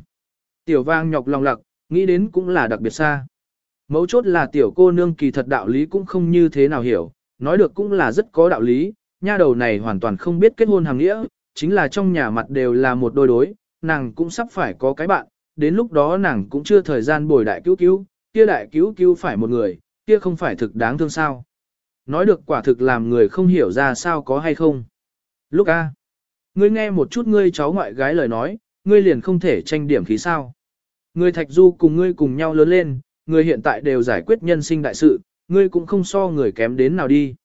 Tiểu vang nhọc lòng lặc, nghĩ đến cũng là đặc biệt xa. Mấu chốt là tiểu cô nương kỳ thật đạo lý cũng không như thế nào hiểu, nói được cũng là rất có đạo lý, nha đầu này hoàn toàn không biết kết hôn hàng nghĩa, chính là trong nhà mặt đều là một đôi đối, nàng cũng sắp phải có cái bạn, đến lúc đó nàng cũng chưa thời gian bồi đại cứu cứu, kia đại cứu cứu phải một người, kia không phải thực đáng thương sao. Nói được quả thực làm người không hiểu ra sao có hay không. Lúc A. Ngươi nghe một chút ngươi cháu ngoại gái lời nói, ngươi liền không thể tranh điểm khí sao. Ngươi thạch du cùng ngươi cùng nhau lớn lên, ngươi hiện tại đều giải quyết nhân sinh đại sự, ngươi cũng không so người kém đến nào đi.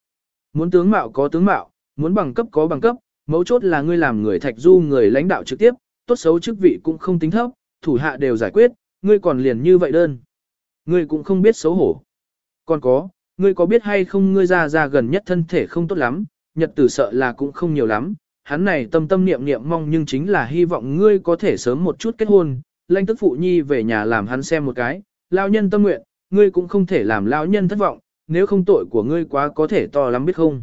Muốn tướng mạo có tướng mạo, muốn bằng cấp có bằng cấp, mấu chốt là ngươi làm người thạch du người lãnh đạo trực tiếp, tốt xấu chức vị cũng không tính thấp, thủ hạ đều giải quyết, ngươi còn liền như vậy đơn. Ngươi cũng không biết xấu hổ. Còn có, ngươi có biết hay không ngươi ra ra gần nhất thân thể không tốt lắm, nhật tử sợ là cũng không nhiều lắm, hắn này tâm tâm niệm niệm mong nhưng chính là hy vọng ngươi có thể sớm một chút kết hôn, lãnh tức phụ nhi về nhà làm hắn xem một cái, lao nhân tâm nguyện, ngươi cũng không thể làm lao nhân thất vọng, nếu không tội của ngươi quá có thể to lắm biết không.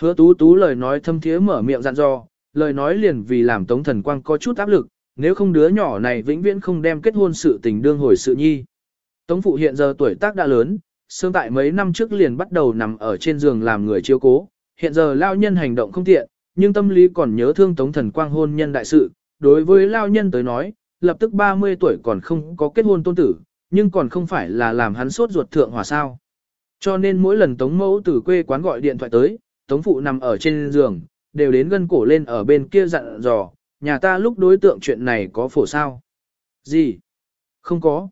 Hứa tú tú lời nói thâm thiế mở miệng dặn dò, lời nói liền vì làm tống thần quang có chút áp lực, nếu không đứa nhỏ này vĩnh viễn không đem kết hôn sự tình đương hồi sự nhi. Tống phụ hiện giờ tuổi tác đã lớn, sương tại mấy năm trước liền bắt đầu nằm ở trên giường làm người chiếu cố, hiện giờ lao nhân hành động không tiện, nhưng tâm lý còn nhớ thương tống thần quang hôn nhân đại sự, đối với lao nhân tới nói, lập tức 30 tuổi còn không có kết hôn tôn tử, nhưng còn không phải là làm hắn sốt ruột thượng hòa sao. Cho nên mỗi lần tống mẫu từ quê quán gọi điện thoại tới, tống phụ nằm ở trên giường, đều đến gân cổ lên ở bên kia dặn dò, nhà ta lúc đối tượng chuyện này có phổ sao? Gì? Không có.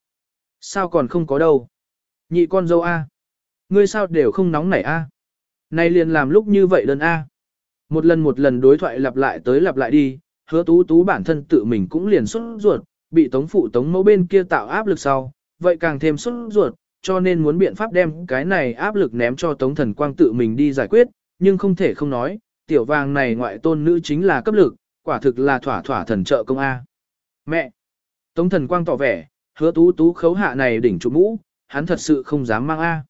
Sao còn không có đâu? Nhị con dâu A. Ngươi sao đều không nóng nảy A. Này liền làm lúc như vậy đơn A. Một lần một lần đối thoại lặp lại tới lặp lại đi, hứa tú tú bản thân tự mình cũng liền xuất ruột, bị tống phụ tống mẫu bên kia tạo áp lực sau, vậy càng thêm xuất ruột, cho nên muốn biện pháp đem cái này áp lực ném cho tống thần quang tự mình đi giải quyết, nhưng không thể không nói, tiểu vàng này ngoại tôn nữ chính là cấp lực, quả thực là thỏa thỏa thần trợ công A. Mẹ! Tống thần quang tỏ vẻ, hứa tú tú khấu hạ này đỉnh trụ mũ, hắn thật sự không dám mang A.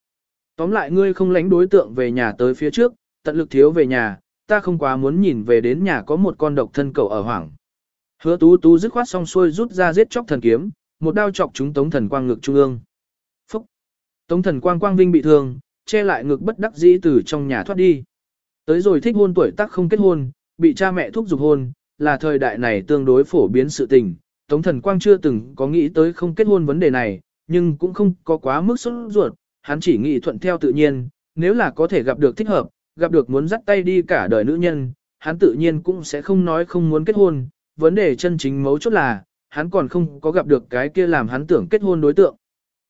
Tóm lại ngươi không lánh đối tượng về nhà tới phía trước, tận lực thiếu về nhà, ta không quá muốn nhìn về đến nhà có một con độc thân cậu ở hoảng. Hứa tú tú dứt khoát xong xuôi rút ra giết chóc thần kiếm, một đao chọc chúng tống thần quang ngực trung ương. Phúc! Tống thần quang quang vinh bị thương, che lại ngực bất đắc dĩ từ trong nhà thoát đi. Tới rồi thích hôn tuổi tác không kết hôn, bị cha mẹ thúc giục hôn, là thời đại này tương đối phổ biến sự tình. Tống thần quang chưa từng có nghĩ tới không kết hôn vấn đề này, nhưng cũng không có quá mức sốt ruột, hắn chỉ nghĩ thuận theo tự nhiên, nếu là có thể gặp được thích hợp, gặp được muốn dắt tay đi cả đời nữ nhân, hắn tự nhiên cũng sẽ không nói không muốn kết hôn, vấn đề chân chính mấu chốt là, hắn còn không có gặp được cái kia làm hắn tưởng kết hôn đối tượng.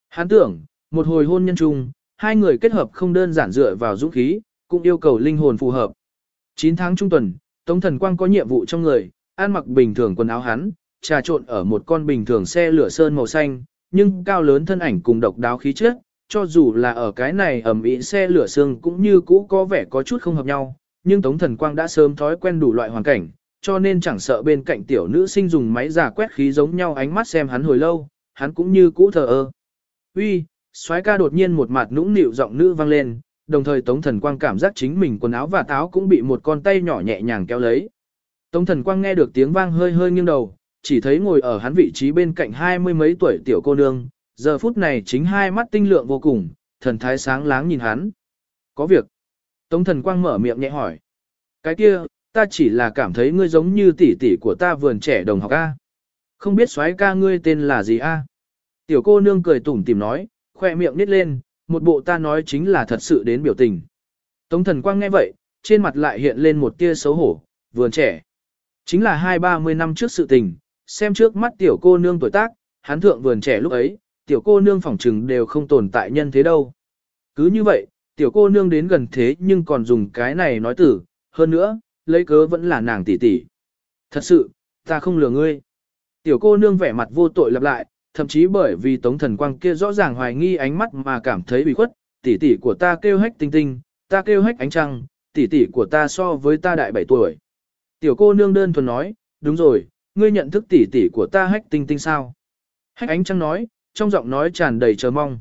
Hắn tưởng, một hồi hôn nhân chung, hai người kết hợp không đơn giản dựa vào dũng khí, cũng yêu cầu linh hồn phù hợp. 9 tháng trung tuần, Tống Thần Quang có nhiệm vụ trong người, ăn mặc bình thường quần áo hắn, trà trộn ở một con bình thường xe lửa sơn màu xanh, nhưng cao lớn thân ảnh cùng độc đáo khí chất, cho dù là ở cái này ẩm ĩ xe lửa xương cũng như cũ có vẻ có chút không hợp nhau, nhưng Tống Thần Quang đã sớm thói quen đủ loại hoàn cảnh, cho nên chẳng sợ bên cạnh tiểu nữ sinh dùng máy giả quét khí giống nhau ánh mắt xem hắn hồi lâu, hắn cũng như cũ thờ ơ. Uy, soái ca đột nhiên một mặt nũng nịu giọng nữ vang lên, đồng thời Tống Thần Quang cảm giác chính mình quần áo và táo cũng bị một con tay nhỏ nhẹ nhàng kéo lấy. Tống Thần Quang nghe được tiếng vang hơi hơi nghiêng đầu, chỉ thấy ngồi ở hắn vị trí bên cạnh hai mươi mấy tuổi tiểu cô nương, giờ phút này chính hai mắt tinh lượng vô cùng, thần thái sáng láng nhìn hắn. Có việc. Tống Thần Quang mở miệng nhẹ hỏi. Cái kia, ta chỉ là cảm thấy ngươi giống như tỷ tỷ của ta vườn trẻ đồng học A. Không biết soái ca ngươi tên là gì A. Tiểu cô nương cười tủm tìm nói, khoe miệng nít lên, một bộ ta nói chính là thật sự đến biểu tình. Tống thần quang nghe vậy, trên mặt lại hiện lên một tia xấu hổ, vườn trẻ. Chính là hai ba mươi năm trước sự tình, xem trước mắt tiểu cô nương tuổi tác, hắn thượng vườn trẻ lúc ấy, tiểu cô nương phỏng trừng đều không tồn tại nhân thế đâu. Cứ như vậy, tiểu cô nương đến gần thế nhưng còn dùng cái này nói tử, hơn nữa, lấy cớ vẫn là nàng tỷ tỷ. Thật sự, ta không lừa ngươi. Tiểu cô nương vẻ mặt vô tội lặp lại, thậm chí bởi vì tống thần quang kia rõ ràng hoài nghi ánh mắt mà cảm thấy bị khuất, tỷ tỷ của ta kêu hách tinh tinh, ta kêu hách ánh trăng, tỷ tỷ của ta so với ta đại 7 tuổi. Tiểu cô nương đơn thuần nói, đúng rồi, ngươi nhận thức tỷ tỷ của ta hách tinh tinh sao? Hách ánh trăng nói, trong giọng nói tràn đầy chờ mong.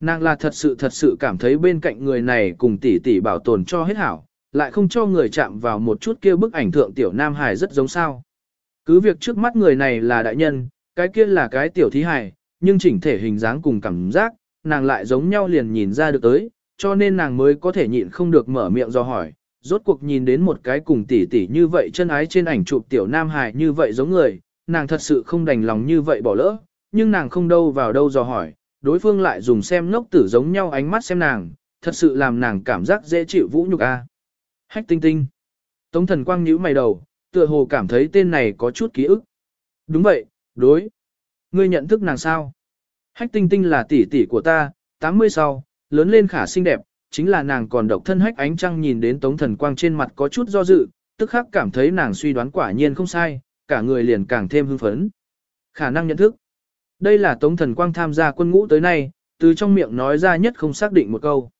Nàng là thật sự thật sự cảm thấy bên cạnh người này cùng tỷ tỷ bảo tồn cho hết hảo, lại không cho người chạm vào một chút kia bức ảnh thượng tiểu nam hài rất giống sao. Cứ việc trước mắt người này là đại nhân, cái kia là cái tiểu thí hài, nhưng chỉnh thể hình dáng cùng cảm giác, nàng lại giống nhau liền nhìn ra được tới, cho nên nàng mới có thể nhịn không được mở miệng do hỏi. Rốt cuộc nhìn đến một cái cùng tỷ tỷ như vậy chân ái trên ảnh chụp tiểu nam hài như vậy giống người, nàng thật sự không đành lòng như vậy bỏ lỡ, nhưng nàng không đâu vào đâu dò hỏi, đối phương lại dùng xem ngốc tử giống nhau ánh mắt xem nàng, thật sự làm nàng cảm giác dễ chịu vũ nhục a. Hách tinh tinh. Tống thần quang nhíu mày đầu, tựa hồ cảm thấy tên này có chút ký ức. Đúng vậy, đối. Ngươi nhận thức nàng sao? Hách tinh tinh là tỷ tỷ của ta, 80 sau, lớn lên khả xinh đẹp, chính là nàng còn độc thân hách ánh trăng nhìn đến Tống Thần Quang trên mặt có chút do dự, tức khắc cảm thấy nàng suy đoán quả nhiên không sai, cả người liền càng thêm hưng phấn. Khả năng nhận thức. Đây là Tống Thần Quang tham gia quân ngũ tới nay, từ trong miệng nói ra nhất không xác định một câu.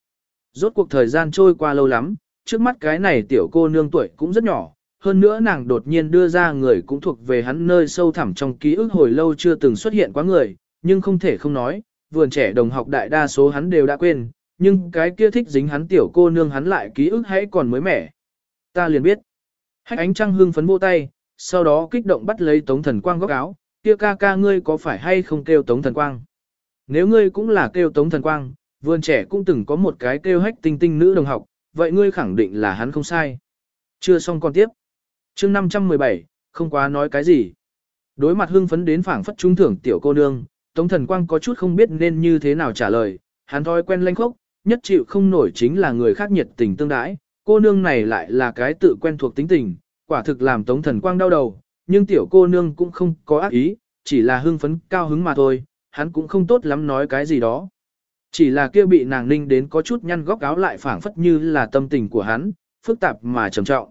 Rốt cuộc thời gian trôi qua lâu lắm, trước mắt cái này tiểu cô nương tuổi cũng rất nhỏ, hơn nữa nàng đột nhiên đưa ra người cũng thuộc về hắn nơi sâu thẳm trong ký ức hồi lâu chưa từng xuất hiện quá người, nhưng không thể không nói, vườn trẻ đồng học đại đa số hắn đều đã quên, nhưng cái kia thích dính hắn tiểu cô nương hắn lại ký ức hãy còn mới mẻ. Ta liền biết. Hách ánh trăng hương phấn vô tay, sau đó kích động bắt lấy tống thần quang góc áo, kia ca ca ngươi có phải hay không kêu tống thần quang? Nếu ngươi cũng là kêu tống thần quang, vườn trẻ cũng từng có một cái kêu hách tinh tinh nữ đồng học, vậy ngươi khẳng định là hắn không sai. Chưa xong còn tiếp. chương 517, không quá nói cái gì. Đối mặt hưng phấn đến phảng phất trung thưởng tiểu cô nương, Tống Thần Quang có chút không biết nên như thế nào trả lời, hắn thói quen lanh khốc, nhất chịu không nổi chính là người khác nhiệt tình tương đãi, cô nương này lại là cái tự quen thuộc tính tình, quả thực làm Tống Thần Quang đau đầu, nhưng tiểu cô nương cũng không có ác ý, chỉ là hưng phấn cao hứng mà thôi, hắn cũng không tốt lắm nói cái gì đó. Chỉ là kia bị nàng ninh đến có chút nhăn góc áo lại phảng phất như là tâm tình của hắn, phức tạp mà trầm trọng.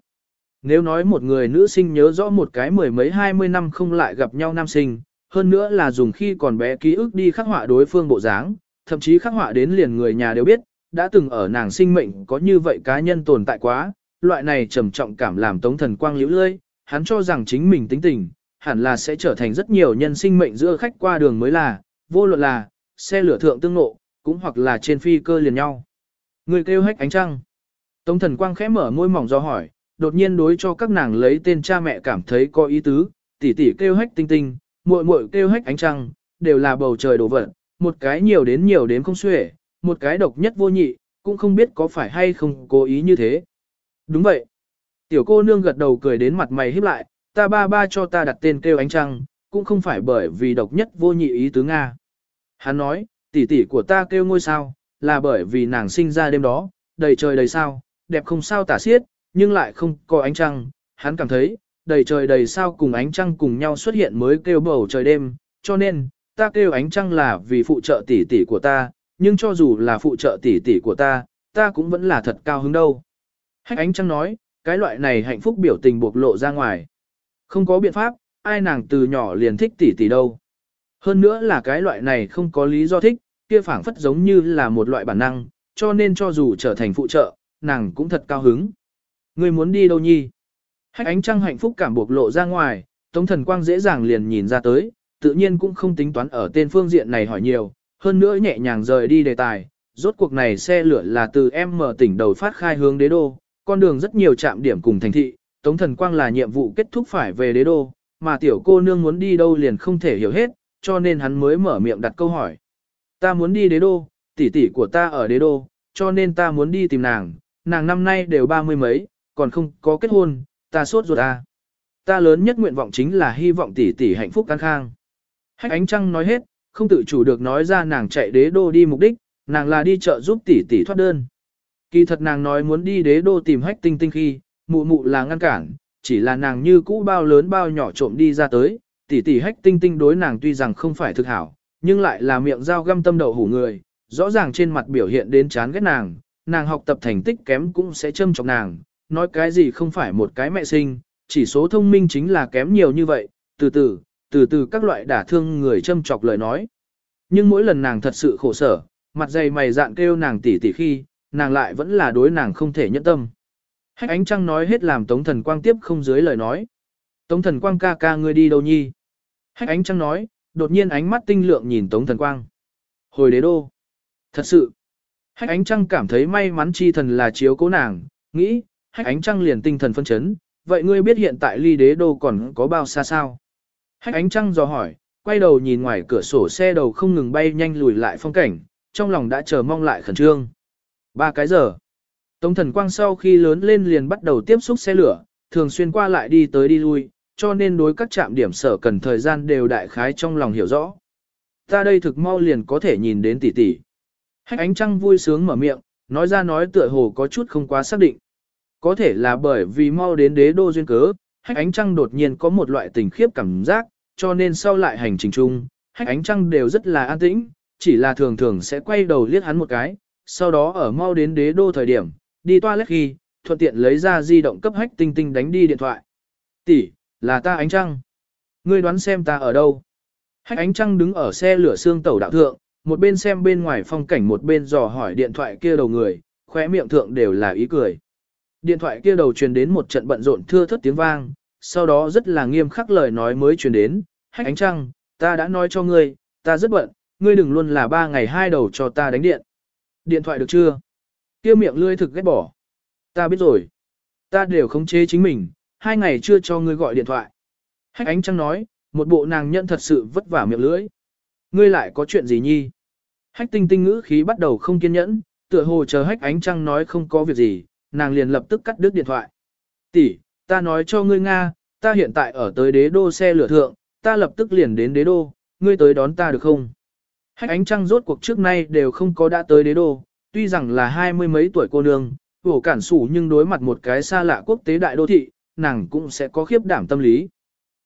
Nếu nói một người nữ sinh nhớ rõ một cái mười mấy hai mươi năm không lại gặp nhau nam sinh, hơn nữa là dùng khi còn bé ký ức đi khắc họa đối phương bộ dáng, thậm chí khắc họa đến liền người nhà đều biết, đã từng ở nàng sinh mệnh có như vậy cá nhân tồn tại quá, loại này trầm trọng cảm làm tống thần quang liễu lơi, hắn cho rằng chính mình tính tình, hẳn là sẽ trở thành rất nhiều nhân sinh mệnh giữa khách qua đường mới là, vô luận là, xe lửa thượng tương nộ, cũng hoặc là trên phi cơ liền nhau. Người kêu hách ánh trăng. Tống thần quang khẽ mở môi mỏng do hỏi, đột nhiên đối cho các nàng lấy tên cha mẹ cảm thấy có ý tứ, tỷ tỷ kêu hách tinh tinh, muội muội kêu hách ánh trăng, đều là bầu trời đổ vật, một cái nhiều đến nhiều đến không xuể, một cái độc nhất vô nhị, cũng không biết có phải hay không cố ý như thế. Đúng vậy. Tiểu cô nương gật đầu cười đến mặt mày híp lại, ta ba ba cho ta đặt tên kêu ánh trăng, cũng không phải bởi vì độc nhất vô nhị ý tứ Nga. Hắn nói, tỷ tỷ của ta kêu ngôi sao, là bởi vì nàng sinh ra đêm đó, đầy trời đầy sao, đẹp không sao tả xiết, nhưng lại không có ánh trăng. Hắn cảm thấy, đầy trời đầy sao cùng ánh trăng cùng nhau xuất hiện mới kêu bầu trời đêm, cho nên, ta kêu ánh trăng là vì phụ trợ tỷ tỷ của ta, nhưng cho dù là phụ trợ tỷ tỷ của ta, ta cũng vẫn là thật cao hứng đâu. Hách ánh trăng nói, cái loại này hạnh phúc biểu tình bộc lộ ra ngoài. Không có biện pháp, ai nàng từ nhỏ liền thích tỷ tỷ đâu. Hơn nữa là cái loại này không có lý do thích, kia phảng phất giống như là một loại bản năng, cho nên cho dù trở thành phụ trợ, nàng cũng thật cao hứng. Người muốn đi đâu nhi? Hách ánh trăng hạnh phúc cảm bộc lộ ra ngoài, Tống Thần Quang dễ dàng liền nhìn ra tới, tự nhiên cũng không tính toán ở tên phương diện này hỏi nhiều, hơn nữa nhẹ nhàng rời đi đề tài. Rốt cuộc này xe lửa là từ em mở tỉnh đầu phát khai hướng đế đô, con đường rất nhiều trạm điểm cùng thành thị, Tống Thần Quang là nhiệm vụ kết thúc phải về đế đô, mà tiểu cô nương muốn đi đâu liền không thể hiểu hết, cho nên hắn mới mở miệng đặt câu hỏi. Ta muốn đi đế đô, tỷ tỷ của ta ở đế đô, cho nên ta muốn đi tìm nàng, nàng năm nay đều ba mươi mấy, còn không có kết hôn, ta sốt ruột à. Ta lớn nhất nguyện vọng chính là hy vọng tỷ tỷ hạnh phúc an khang. Hách ánh trăng nói hết, không tự chủ được nói ra nàng chạy đế đô đi mục đích, nàng là đi chợ giúp tỷ tỷ thoát đơn. Kỳ thật nàng nói muốn đi đế đô tìm hách tinh tinh khi, mụ mụ là ngăn cản, chỉ là nàng như cũ bao lớn bao nhỏ trộm đi ra tới, tỷ tỷ hách tinh tinh đối nàng tuy rằng không phải thực hảo, nhưng lại là miệng dao găm tâm đậu hủ người, rõ ràng trên mặt biểu hiện đến chán ghét nàng, nàng học tập thành tích kém cũng sẽ châm chọc nàng, nói cái gì không phải một cái mẹ sinh, chỉ số thông minh chính là kém nhiều như vậy, từ từ, từ từ các loại đả thương người châm chọc lời nói. Nhưng mỗi lần nàng thật sự khổ sở, mặt dày mày dạn kêu nàng tỉ tỉ khi, nàng lại vẫn là đối nàng không thể nhẫn tâm. Hách ánh trăng nói hết làm Tống Thần Quang tiếp không dưới lời nói. Tống Thần Quang ca ca ngươi đi đâu nhi? Hách ánh trăng nói, đột nhiên ánh mắt tinh lượng nhìn Tống Thần Quang. Hồi đế đô. Thật sự. Hách ánh trăng cảm thấy may mắn chi thần là chiếu cố nàng, nghĩ, hách ánh trăng liền tinh thần phân chấn. Vậy ngươi biết hiện tại ly đế đô còn có bao xa sao? Hách ánh trăng dò hỏi, quay đầu nhìn ngoài cửa sổ xe đầu không ngừng bay nhanh lùi lại phong cảnh, trong lòng đã chờ mong lại khẩn trương. Ba cái giờ. Tống thần quang sau khi lớn lên liền bắt đầu tiếp xúc xe lửa, thường xuyên qua lại đi tới đi lui, cho nên đối các trạm điểm sở cần thời gian đều đại khái trong lòng hiểu rõ. Ta đây thực mau liền có thể nhìn đến tỷ tỷ. Hách ánh trăng vui sướng mở miệng, nói ra nói tựa hồ có chút không quá xác định. Có thể là bởi vì mau đến đế đô duyên cớ, hách ánh trăng đột nhiên có một loại tình khiếp cảm giác, cho nên sau lại hành trình chung, hách ánh trăng đều rất là an tĩnh, chỉ là thường thường sẽ quay đầu liếc hắn một cái, sau đó ở mau đến đế đô thời điểm, đi toilet khi, thuận tiện lấy ra di động cấp hách tinh tinh đánh đi điện thoại. Tỷ, là ta ánh trăng. Ngươi đoán xem ta ở đâu. Hách ánh trăng đứng ở xe lửa xương tàu đạo thượng, một bên xem bên ngoài phong cảnh một bên dò hỏi điện thoại kia đầu người, khóe miệng thượng đều là ý cười. Điện thoại kia đầu truyền đến một trận bận rộn thưa thất tiếng vang, sau đó rất là nghiêm khắc lời nói mới truyền đến, hách ánh trăng, ta đã nói cho ngươi, ta rất bận, ngươi đừng luôn là ba ngày hai đầu cho ta đánh điện. Điện thoại được chưa? Kia miệng lươi thực ghét bỏ. Ta biết rồi. Ta đều khống chế chính mình, hai ngày chưa cho ngươi gọi điện thoại. Hách ánh trăng nói, một bộ nàng nhận thật sự vất vả miệng lưỡi. Ngươi lại có chuyện gì nhi? Hách tinh tinh ngữ khí bắt đầu không kiên nhẫn, tựa hồ chờ hách ánh trăng nói không có việc gì, nàng liền lập tức cắt đứt điện thoại. Tỷ, ta nói cho ngươi Nga, ta hiện tại ở tới đế đô xe lửa thượng, ta lập tức liền đến đế đô, ngươi tới đón ta được không? Hách ánh trăng rốt cuộc trước nay đều không có đã tới đế đô, tuy rằng là hai mươi mấy tuổi cô nương, vổ cản sủ nhưng đối mặt một cái xa lạ quốc tế đại đô thị, nàng cũng sẽ có khiếp đảm tâm lý.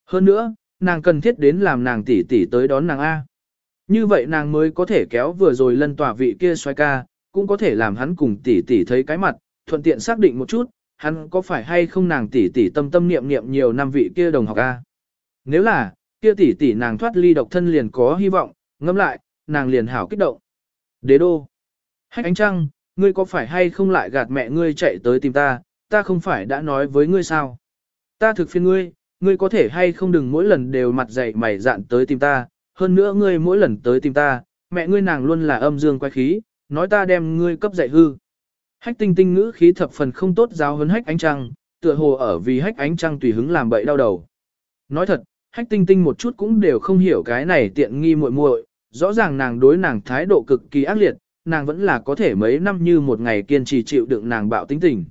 Hơn nữa, nàng cần thiết đến làm nàng tỷ tỷ tới đón nàng A. Như vậy nàng mới có thể kéo vừa rồi lân tỏa vị kia xoay ca, cũng có thể làm hắn cùng tỷ tỷ thấy cái mặt, thuận tiện xác định một chút, hắn có phải hay không nàng tỷ tỷ tâm tâm niệm niệm nhiều năm vị kia đồng học A. Nếu là, kia tỷ tỷ nàng thoát ly độc thân liền có hy vọng, ngâm lại, nàng liền hảo kích động. Đế đô. Hách ánh trăng, ngươi có phải hay không lại gạt mẹ ngươi chạy tới tìm ta, ta không phải đã nói với ngươi sao. Ta thực phiền ngươi, ngươi có thể hay không đừng mỗi lần đều mặt dày mày dạn tới tìm ta, hơn nữa ngươi mỗi lần tới tìm ta, mẹ ngươi nàng luôn là âm dương quay khí, nói ta đem ngươi cấp dạy hư. Hách tinh tinh ngữ khí thập phần không tốt giáo hơn hách ánh trăng, tựa hồ ở vì hách ánh trăng tùy hứng làm bậy đau đầu. Nói thật, hách tinh tinh một chút cũng đều không hiểu cái này tiện nghi muội muội, rõ ràng nàng đối nàng thái độ cực kỳ ác liệt, nàng vẫn là có thể mấy năm như một ngày kiên trì chịu đựng nàng bạo tính tình.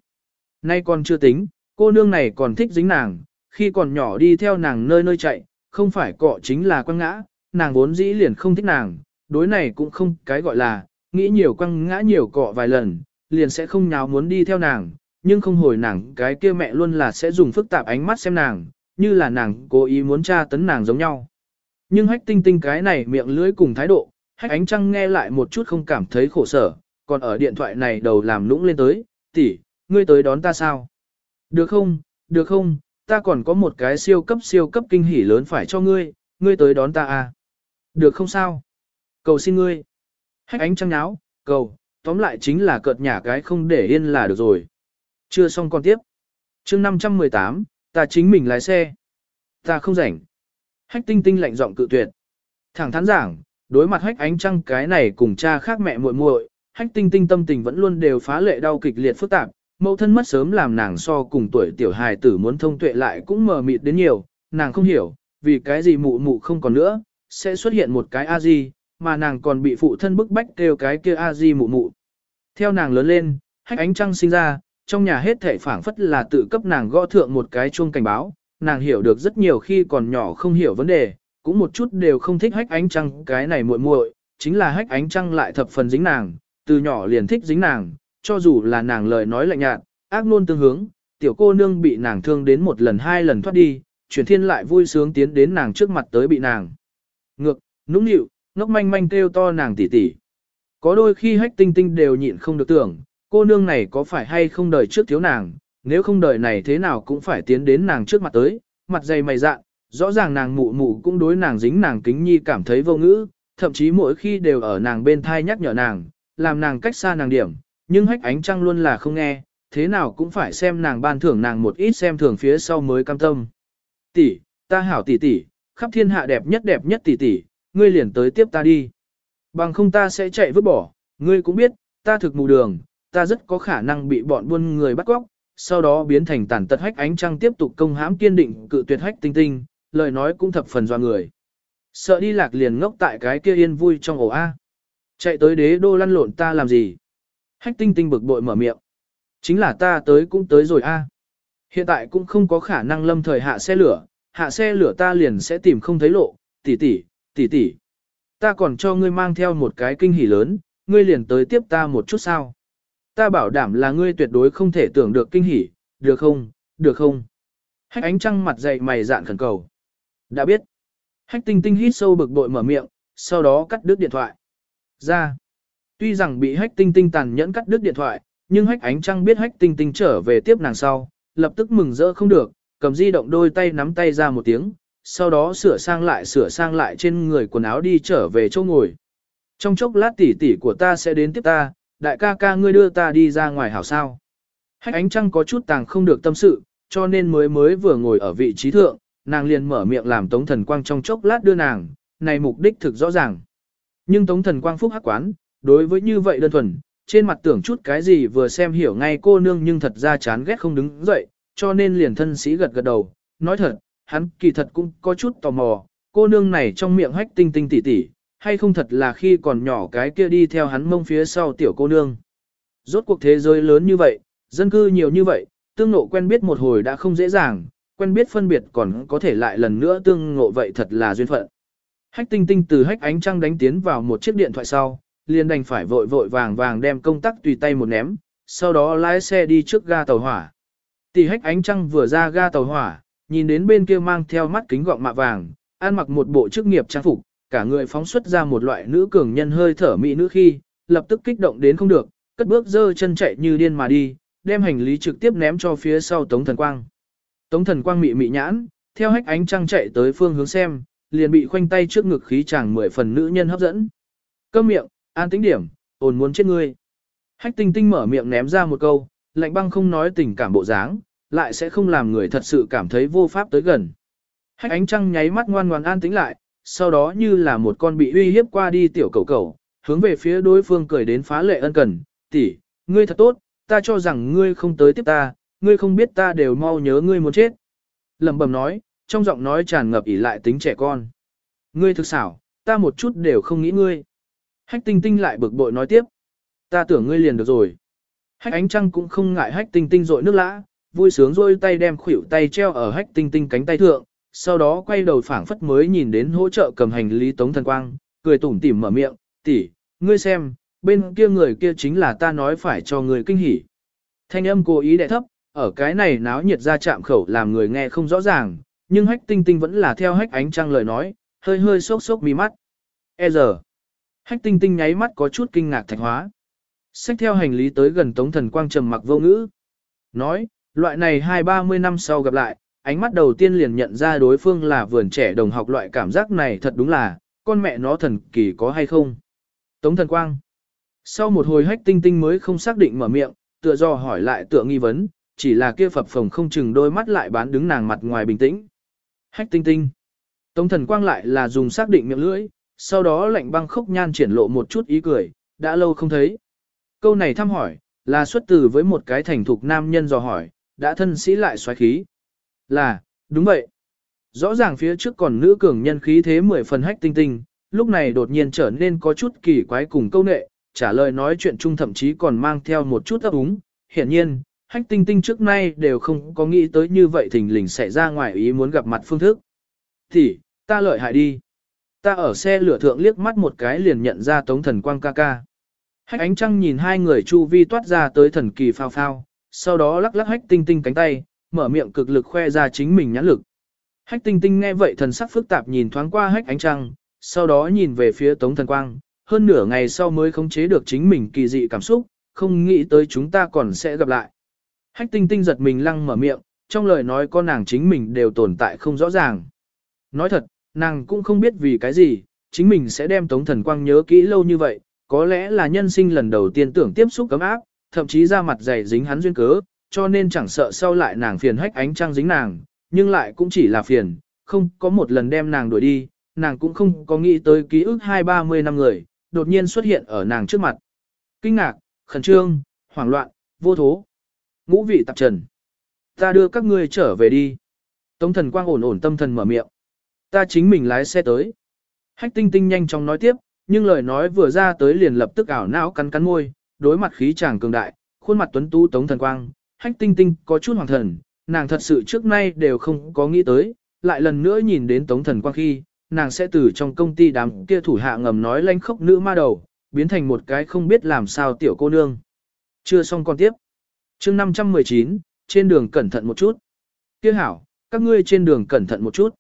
Nay còn chưa tính, cô nương này còn thích dính nàng, khi còn nhỏ đi theo nàng nơi nơi chạy, không phải cọ chính là quăng ngã, nàng vốn dĩ liền không thích nàng, đối này cũng không cái gọi là, nghĩ nhiều quăng ngã nhiều cọ vài lần, liền sẽ không nháo muốn đi theo nàng, nhưng không hồi nàng cái kia mẹ luôn là sẽ dùng phức tạp ánh mắt xem nàng, như là nàng cố ý muốn tra tấn nàng giống nhau. Nhưng hách tinh tinh cái này miệng lưỡi cùng thái độ, hách ánh trăng nghe lại một chút không cảm thấy khổ sở, còn ở điện thoại này đầu làm lũng lên tới, tỷ, ngươi tới đón ta sao? Được không, được không, ta còn có một cái siêu cấp siêu cấp kinh hỉ lớn phải cho ngươi, ngươi tới đón ta à? Được không sao? Cầu xin ngươi. Hách ánh trăng nháo, cầu, tóm lại chính là cợt nhả cái không để yên là được rồi. Chưa xong con tiếp. chương 518, ta chính mình lái xe. Ta không rảnh. Hách tinh tinh lạnh giọng cự tuyệt. Thẳng thắn giảng, đối mặt hách ánh trăng cái này cùng cha khác mẹ muội muội, hách tinh tinh tâm tình vẫn luôn đều phá lệ đau kịch liệt phức tạp, mẫu thân mất sớm làm nàng so cùng tuổi tiểu hài tử muốn thông tuệ lại cũng mờ mịt đến nhiều, nàng không hiểu, vì cái gì mụ mụ không còn nữa, sẽ xuất hiện một cái a di, mà nàng còn bị phụ thân bức bách kêu cái kia a di mụ mụ. Theo nàng lớn lên, hách ánh trăng sinh ra, trong nhà hết thể phảng phất là tự cấp nàng gõ thượng một cái chuông cảnh báo, nàng hiểu được rất nhiều khi còn nhỏ không hiểu vấn đề, cũng một chút đều không thích hách ánh trăng cái này muội muội, chính là hách ánh trăng lại thập phần dính nàng, từ nhỏ liền thích dính nàng, cho dù là nàng lời nói lạnh nhạt, ác luôn tương hướng, tiểu cô nương bị nàng thương đến một lần hai lần thoát đi, chuyển thiên lại vui sướng tiến đến nàng trước mặt tới bị nàng. Ngược, nũng nịu, ngốc manh manh kêu to nàng tỉ tỉ. Có đôi khi hách tinh tinh đều nhịn không được tưởng, cô nương này có phải hay không đời trước thiếu nàng, nếu không đời này thế nào cũng phải tiến đến nàng trước mặt tới, mặt dày mày dạn, rõ ràng nàng mụ mụ cũng đối nàng dính nàng kính nhi cảm thấy vô ngữ, thậm chí mỗi khi đều ở nàng bên thai nhắc nhở nàng, làm nàng cách xa nàng điểm, nhưng hách ánh trăng luôn là không nghe, thế nào cũng phải xem nàng ban thưởng nàng một ít xem thường phía sau mới cam tâm. Tỷ, ta hảo tỷ tỷ, khắp thiên hạ đẹp nhất đẹp nhất tỷ tỷ, ngươi liền tới tiếp ta đi. Bằng không ta sẽ chạy vứt bỏ, ngươi cũng biết, ta thực mù đường, ta rất có khả năng bị bọn buôn người bắt cóc, sau đó biến thành tàn tật hách ánh trăng tiếp tục công hãm kiên định cự tuyệt hách tinh tinh, lời nói cũng thập phần doa người. Sợ đi lạc liền ngốc tại cái kia yên vui trong ổ A. Chạy tới đế đô lăn lộn ta làm gì? Hách tinh tinh bực bội mở miệng. Chính là ta tới cũng tới rồi A. Hiện tại cũng không có khả năng lâm thời hạ xe lửa, hạ xe lửa ta liền sẽ tìm không thấy lộ, tỷ tỷ, tỷ tỷ. Ta còn cho ngươi mang theo một cái kinh hỉ lớn, ngươi liền tới tiếp ta một chút sao. Ta bảo đảm là ngươi tuyệt đối không thể tưởng được kinh hỉ, được không, được không. Hách ánh trăng mặt dậy mày dạn khẩn cầu. Đã biết. Hách tinh tinh hít sâu bực bội mở miệng, sau đó cắt đứt điện thoại. Ra. Tuy rằng bị hách tinh tinh tàn nhẫn cắt đứt điện thoại, nhưng hách ánh trăng biết hách tinh tinh trở về tiếp nàng sau, lập tức mừng rỡ không được, cầm di động đôi tay nắm tay ra một tiếng, sau đó sửa sang lại sửa sang lại trên người quần áo đi trở về chỗ ngồi. Trong chốc lát tỷ tỷ của ta sẽ đến tiếp ta, đại ca ca ngươi đưa ta đi ra ngoài hảo sao. Hách ánh trăng có chút tàng không được tâm sự, cho nên mới mới vừa ngồi ở vị trí thượng, nàng liền mở miệng làm tống thần quang trong chốc lát đưa nàng, này mục đích thực rõ ràng. Nhưng tống thần quang phúc hắc quán, đối với như vậy đơn thuần, trên mặt tưởng chút cái gì vừa xem hiểu ngay cô nương nhưng thật ra chán ghét không đứng dậy, cho nên liền thân sĩ gật gật đầu, nói thật, hắn kỳ thật cũng có chút tò mò, cô nương này trong miệng hách tinh tinh tỉ tỉ, hay không thật là khi còn nhỏ cái kia đi theo hắn mông phía sau tiểu cô nương. Rốt cuộc thế giới lớn như vậy, dân cư nhiều như vậy, tương ngộ quen biết một hồi đã không dễ dàng, quen biết phân biệt còn có thể lại lần nữa tương ngộ vậy thật là duyên phận. Hách tinh tinh từ hách ánh trăng đánh tiến vào một chiếc điện thoại sau, liền đành phải vội vội vàng vàng đem công tắc tùy tay một ném, sau đó lái xe đi trước ga tàu hỏa. Tỷ hách ánh trăng vừa ra ga tàu hỏa, nhìn đến bên kia mang theo mắt kính gọng mạ vàng, ăn mặc một bộ chức nghiệp trang phục, cả người phóng xuất ra một loại nữ cường nhân hơi thở mỹ nữ khi, lập tức kích động đến không được, cất bước dơ chân chạy như điên mà đi, đem hành lý trực tiếp ném cho phía sau Tống Thần Quang. Tống Thần Quang mị mị nhãn, theo hách ánh trăng chạy tới phương hướng xem, liền bị khoanh tay trước ngực khí chàng mười phần nữ nhân hấp dẫn. Câm miệng, an tĩnh điểm, ồn muốn chết ngươi. Hách tinh tinh mở miệng ném ra một câu, lạnh băng không nói tình cảm bộ dáng, lại sẽ không làm người thật sự cảm thấy vô pháp tới gần. Hách ánh trăng nháy mắt ngoan ngoan an tĩnh lại, sau đó như là một con bị uy hiếp qua đi tiểu cầu cầu, hướng về phía đối phương cười đến phá lệ ân cần, tỷ, ngươi thật tốt, ta cho rằng ngươi không tới tiếp ta, ngươi không biết ta đều mau nhớ ngươi muốn chết. Lẩm bẩm nói, trong giọng nói tràn ngập ỉ lại tính trẻ con. Ngươi thực xảo, ta một chút đều không nghĩ ngươi. Hách tinh tinh lại bực bội nói tiếp. Ta tưởng ngươi liền được rồi. Hách ánh trăng cũng không ngại hách tinh tinh rội nước lã, vui sướng rôi tay đem khuỷu tay treo ở hách tinh tinh cánh tay thượng, sau đó quay đầu phảng phất mới nhìn đến hỗ trợ cầm hành lý tống thần quang, cười tủm tỉm mở miệng, tỷ, ngươi xem, bên kia người kia chính là ta nói phải cho người kinh hỉ. Thanh âm cố ý đẻ thấp, ở cái này náo nhiệt ra chạm khẩu làm người nghe không rõ ràng, nhưng hách tinh tinh vẫn là theo hách ánh trăng lời nói, hơi hơi sốc sốc mi mắt. E giờ, hách tinh tinh nháy mắt có chút kinh ngạc thạch hóa. Xách theo hành lý tới gần tống thần quang trầm mặc vô ngữ. Nói, loại này hai ba mươi năm sau gặp lại, ánh mắt đầu tiên liền nhận ra đối phương là vườn trẻ đồng học loại cảm giác này thật đúng là, con mẹ nó thần kỳ có hay không. Tống thần quang. Sau một hồi hách tinh tinh mới không xác định mở miệng, tựa do hỏi lại tựa nghi vấn, chỉ là kia phập phồng không chừng đôi mắt lại bán đứng nàng mặt ngoài bình tĩnh. Hách tinh tinh. Tống thần quang lại là dùng xác định miệng lưỡi, sau đó lạnh băng khốc nhan triển lộ một chút ý cười, đã lâu không thấy. Câu này thăm hỏi, là xuất từ với một cái thành thục nam nhân dò hỏi, đã thân sĩ lại xoáy khí. Là, đúng vậy. Rõ ràng phía trước còn nữ cường nhân khí thế mười phần hách tinh tinh, lúc này đột nhiên trở nên có chút kỳ quái cùng câu nệ, trả lời nói chuyện chung thậm chí còn mang theo một chút ấp úng. Hiển nhiên, hách tinh tinh trước nay đều không có nghĩ tới như vậy thình lình xảy ra ngoài ý muốn gặp mặt phương thức. Thì, ta lợi hại đi. Ta ở xe lửa thượng liếc mắt một cái liền nhận ra tống thần quang ca ca. Hách ánh trăng nhìn hai người chu vi toát ra tới thần kỳ phao phao, sau đó lắc lắc hách tinh tinh cánh tay, mở miệng cực lực khoe ra chính mình nhãn lực. Hách tinh tinh nghe vậy thần sắc phức tạp nhìn thoáng qua hách ánh trăng, sau đó nhìn về phía tống thần quang, hơn nửa ngày sau mới khống chế được chính mình kỳ dị cảm xúc, không nghĩ tới chúng ta còn sẽ gặp lại. Hách tinh tinh giật mình lăng mở miệng, trong lời nói con nàng chính mình đều tồn tại không rõ ràng. Nói thật, nàng cũng không biết vì cái gì, chính mình sẽ đem tống thần quang nhớ kỹ lâu như vậy, có lẽ là nhân sinh lần đầu tiên tưởng tiếp xúc cấm áp, thậm chí ra mặt dày dính hắn duyên cớ, cho nên chẳng sợ sau lại nàng phiền hách ánh trăng dính nàng, nhưng lại cũng chỉ là phiền, không có một lần đem nàng đuổi đi, nàng cũng không có nghĩ tới ký ức hai ba mươi năm người, đột nhiên xuất hiện ở nàng trước mặt. Kinh ngạc, khẩn trương, hoảng loạn, vô thố. Ngũ vị tạp trần. Ta đưa các ngươi trở về đi. Tống thần quang ổn ổn tâm thần mở miệng. Ta chính mình lái xe tới. Hách tinh tinh nhanh chóng nói tiếp, nhưng lời nói vừa ra tới liền lập tức ảo não cắn cắn môi, đối mặt khí chàng cường đại, khuôn mặt tuấn tú tống thần quang, hách tinh tinh có chút hoàng thần, nàng thật sự trước nay đều không có nghĩ tới, lại lần nữa nhìn đến tống thần quang khi, nàng sẽ từ trong công ty đám kia thủ hạ ngầm nói lanh khốc nữ ma đầu, biến thành một cái không biết làm sao tiểu cô nương. Chưa xong còn tiếp. chương 519, trên đường cẩn thận một chút. Kia hảo, các ngươi trên đường cẩn thận một chút.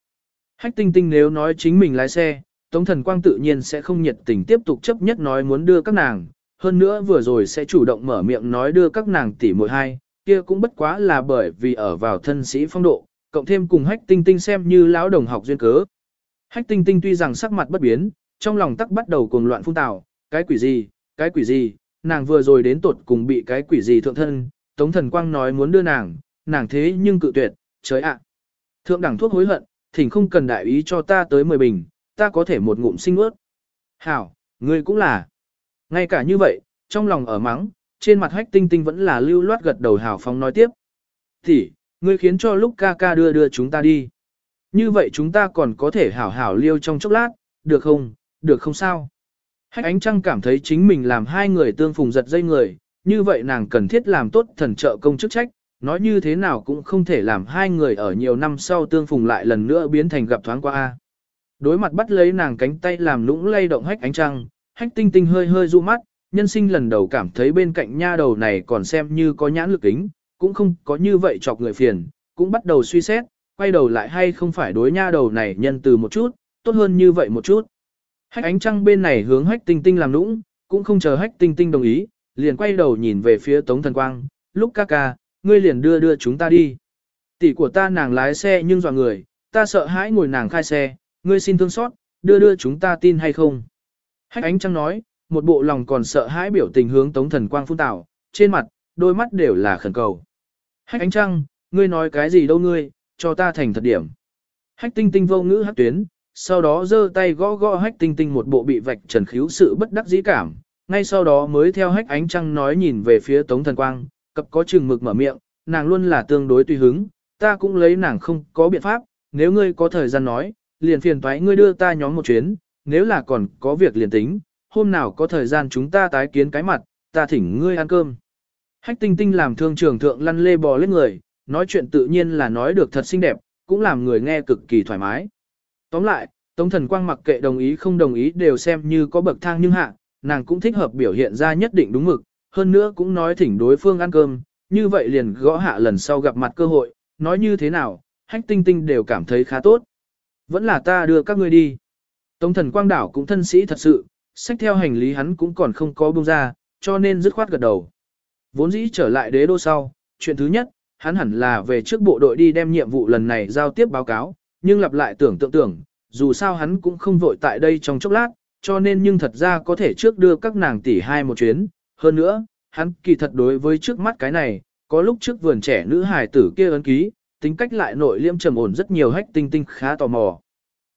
Hách tinh tinh nếu nói chính mình lái xe, Tống Thần Quang tự nhiên sẽ không nhiệt tình tiếp tục chấp nhất nói muốn đưa các nàng, hơn nữa vừa rồi sẽ chủ động mở miệng nói đưa các nàng tỷ muội hai, kia cũng bất quá là bởi vì ở vào thân sĩ phong độ, cộng thêm cùng hách tinh tinh xem như lão đồng học duyên cớ. Hách tinh tinh tuy rằng sắc mặt bất biến, trong lòng tắc bắt đầu cuồng loạn phun tào, cái quỷ gì, cái quỷ gì, nàng vừa rồi đến tột cùng bị cái quỷ gì thượng thân, Tống Thần Quang nói muốn đưa nàng, nàng thế nhưng cự tuyệt, trời ạ. Thượng đẳng thuốc hối hận, thỉnh không cần đại ý cho ta tới 10 bình, ta có thể một ngụm sinh ướt. Hảo, ngươi cũng là. Ngay cả như vậy, trong lòng ở mắng, trên mặt hách tinh tinh vẫn là lưu loát gật đầu hào phóng nói tiếp. Thì, ngươi khiến cho lúc ca ca đưa đưa chúng ta đi. Như vậy chúng ta còn có thể hảo hảo liêu trong chốc lát, được không, được không sao. Hách ánh trăng cảm thấy chính mình làm hai người tương phùng giật dây người, như vậy nàng cần thiết làm tốt thần trợ công chức trách, nói như thế nào cũng không thể làm hai người ở nhiều năm sau tương phùng lại lần nữa biến thành gặp thoáng qua. a. Đối mặt bắt lấy nàng cánh tay làm lũng lay động hách ánh trăng, hách tinh tinh hơi hơi du mắt, nhân sinh lần đầu cảm thấy bên cạnh nha đầu này còn xem như có nhãn lực kính, cũng không có như vậy chọc người phiền, cũng bắt đầu suy xét, quay đầu lại hay không phải đối nha đầu này nhân từ một chút, tốt hơn như vậy một chút. Hách ánh trăng bên này hướng hách tinh tinh làm nũng, cũng không chờ hách tinh tinh đồng ý, liền quay đầu nhìn về phía tống thần quang, lúc ca ca, ngươi liền đưa đưa chúng ta đi. Tỷ của ta nàng lái xe nhưng dọa người, ta sợ hãi ngồi nàng khai xe, ngươi xin thương xót, đưa đưa chúng ta tin hay không. Hách ánh trăng nói, một bộ lòng còn sợ hãi biểu tình hướng tống thần quang phun tạo, trên mặt, đôi mắt đều là khẩn cầu. Hách ánh trăng, ngươi nói cái gì đâu ngươi, cho ta thành thật điểm. Hách tinh tinh vô ngữ hát tuyến, sau đó giơ tay gõ gõ hách tinh tinh một bộ bị vạch trần khíu sự bất đắc dĩ cảm, ngay sau đó mới theo hách ánh trăng nói nhìn về phía tống thần quang, cập có chừng mực mở miệng, nàng luôn là tương đối tùy hứng, ta cũng lấy nàng không có biện pháp, nếu ngươi có thời gian nói, liền phiền thoái ngươi đưa ta nhóm một chuyến, nếu là còn có việc liền tính, hôm nào có thời gian chúng ta tái kiến cái mặt, ta thỉnh ngươi ăn cơm. Hách tinh tinh làm thương trường thượng lăn lê bò lên người, nói chuyện tự nhiên là nói được thật xinh đẹp, cũng làm người nghe cực kỳ thoải mái. Tóm lại, Tống Thần Quang mặc kệ đồng ý không đồng ý đều xem như có bậc thang nhưng hạ, nàng cũng thích hợp biểu hiện ra nhất định đúng mực, hơn nữa cũng nói thỉnh đối phương ăn cơm, như vậy liền gõ hạ lần sau gặp mặt cơ hội, nói như thế nào, hách tinh tinh đều cảm thấy khá tốt. Vẫn là ta đưa các ngươi đi. Tống thần quang đảo cũng thân sĩ thật sự, sách theo hành lý hắn cũng còn không có bông ra, cho nên dứt khoát gật đầu. Vốn dĩ trở lại đế đô sau, chuyện thứ nhất, hắn hẳn là về trước bộ đội đi đem nhiệm vụ lần này giao tiếp báo cáo, nhưng lặp lại tưởng tượng tưởng, dù sao hắn cũng không vội tại đây trong chốc lát, cho nên nhưng thật ra có thể trước đưa các nàng tỷ hai một chuyến. Hơn nữa, hắn kỳ thật đối với trước mắt cái này, có lúc trước vườn trẻ nữ hài tử kia ấn ký, tính cách lại nội liêm trầm ổn rất nhiều hách tinh tinh khá tò mò.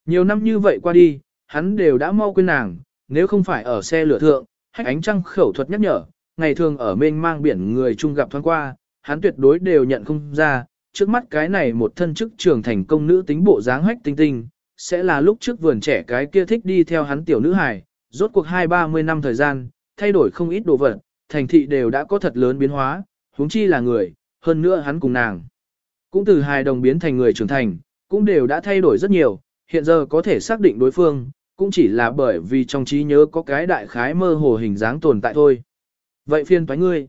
Nhiều năm như vậy qua đi, hắn đều đã mau quên nàng, nếu không phải ở xe lửa thượng, hách ánh trăng khẩu thuật nhắc nhở, ngày thường ở mênh mang biển người chung gặp thoáng qua, hắn tuyệt đối đều nhận không ra, trước mắt cái này một thân chức trưởng thành công nữ tính bộ dáng hách tinh tinh, sẽ là lúc trước vườn trẻ cái kia thích đi theo hắn tiểu nữ hài, rốt cuộc hai ba mươi năm thời gian, thay đổi không ít đồ vật, thành thị đều đã có thật lớn biến hóa, huống chi là người, hơn nữa hắn cùng nàng. Cũng từ hài đồng biến thành người trưởng thành, cũng đều đã thay đổi rất nhiều, hiện giờ có thể xác định đối phương, cũng chỉ là bởi vì trong trí nhớ có cái đại khái mơ hồ hình dáng tồn tại thôi. Vậy phiên toái ngươi.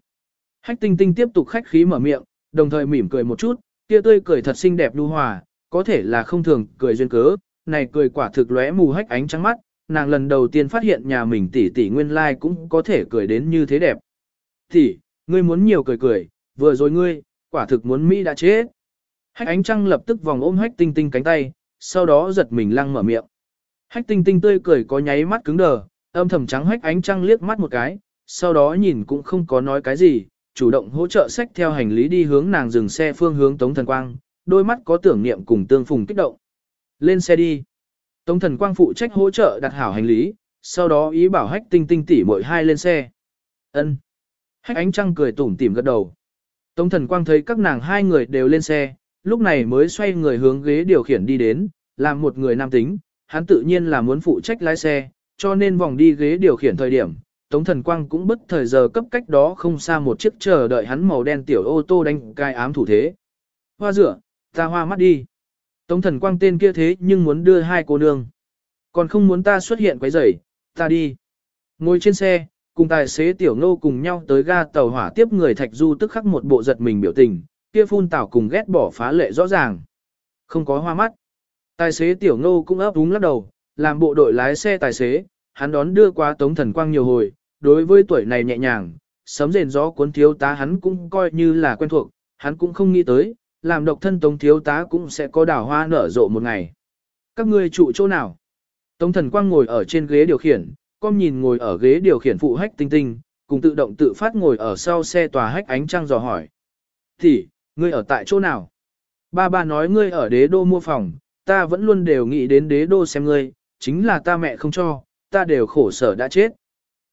Hách tinh tinh tiếp tục khách khí mở miệng, đồng thời mỉm cười một chút, kia tươi cười thật xinh đẹp lưu hòa, có thể là không thường cười duyên cớ, này cười quả thực lóe mù hách ánh trắng mắt, nàng lần đầu tiên phát hiện nhà mình tỷ tỷ nguyên lai like cũng có thể cười đến như thế đẹp. Tỷ, ngươi muốn nhiều cười cười, vừa rồi ngươi, quả thực muốn Mỹ đã chết. Hách ánh trăng lập tức vòng ôm hách tinh tinh cánh tay, sau đó giật mình lăng mở miệng. Hách tinh tinh tươi cười có nháy mắt cứng đờ, âm thầm trắng hách ánh trăng liếc mắt một cái, sau đó nhìn cũng không có nói cái gì, chủ động hỗ trợ sách theo hành lý đi hướng nàng dừng xe phương hướng Tống Thần Quang, đôi mắt có tưởng niệm cùng tương phùng kích động. Lên xe đi. Tống Thần Quang phụ trách hỗ trợ đặt hảo hành lý, sau đó ý bảo hách tinh tinh tỉ mỗi hai lên xe. Ân. Hách ánh trăng cười tủm tỉm gật đầu. Tống Thần Quang thấy các nàng hai người đều lên xe, lúc này mới xoay người hướng ghế điều khiển đi đến, làm một người nam tính, hắn tự nhiên là muốn phụ trách lái xe, cho nên vòng đi ghế điều khiển thời điểm, Tống Thần Quang cũng bất thời giờ cấp cách đó không xa một chiếc chờ đợi hắn màu đen tiểu ô tô đánh cai ám thủ thế. Hoa rửa, ta hoa mắt đi. Tống Thần Quang tên kia thế nhưng muốn đưa hai cô nương. Còn không muốn ta xuất hiện quấy rầy, ta đi. Ngồi trên xe, cùng tài xế tiểu ngô cùng nhau tới ga tàu hỏa tiếp người thạch du tức khắc một bộ giật mình biểu tình, kia phun tảo cùng ghét bỏ phá lệ rõ ràng. Không có hoa mắt. Tài xế tiểu ngô cũng ấp úng lắc đầu, làm bộ đội lái xe tài xế, hắn đón đưa qua tống thần quang nhiều hồi, đối với tuổi này nhẹ nhàng, sấm rền gió cuốn thiếu tá hắn cũng coi như là quen thuộc, hắn cũng không nghĩ tới, làm độc thân tống thiếu tá cũng sẽ có đào hoa nở rộ một ngày. Các ngươi trụ chỗ nào? Tống thần quang ngồi ở trên ghế điều khiển, con nhìn ngồi ở ghế điều khiển phụ hách tinh tinh, cùng tự động tự phát ngồi ở sau xe tòa hách ánh trăng dò hỏi. Thì, ngươi ở tại chỗ nào? Ba ba nói ngươi ở đế đô mua phòng, ta vẫn luôn đều nghĩ đến đế đô xem ngươi, chính là ta mẹ không cho, ta đều khổ sở đã chết.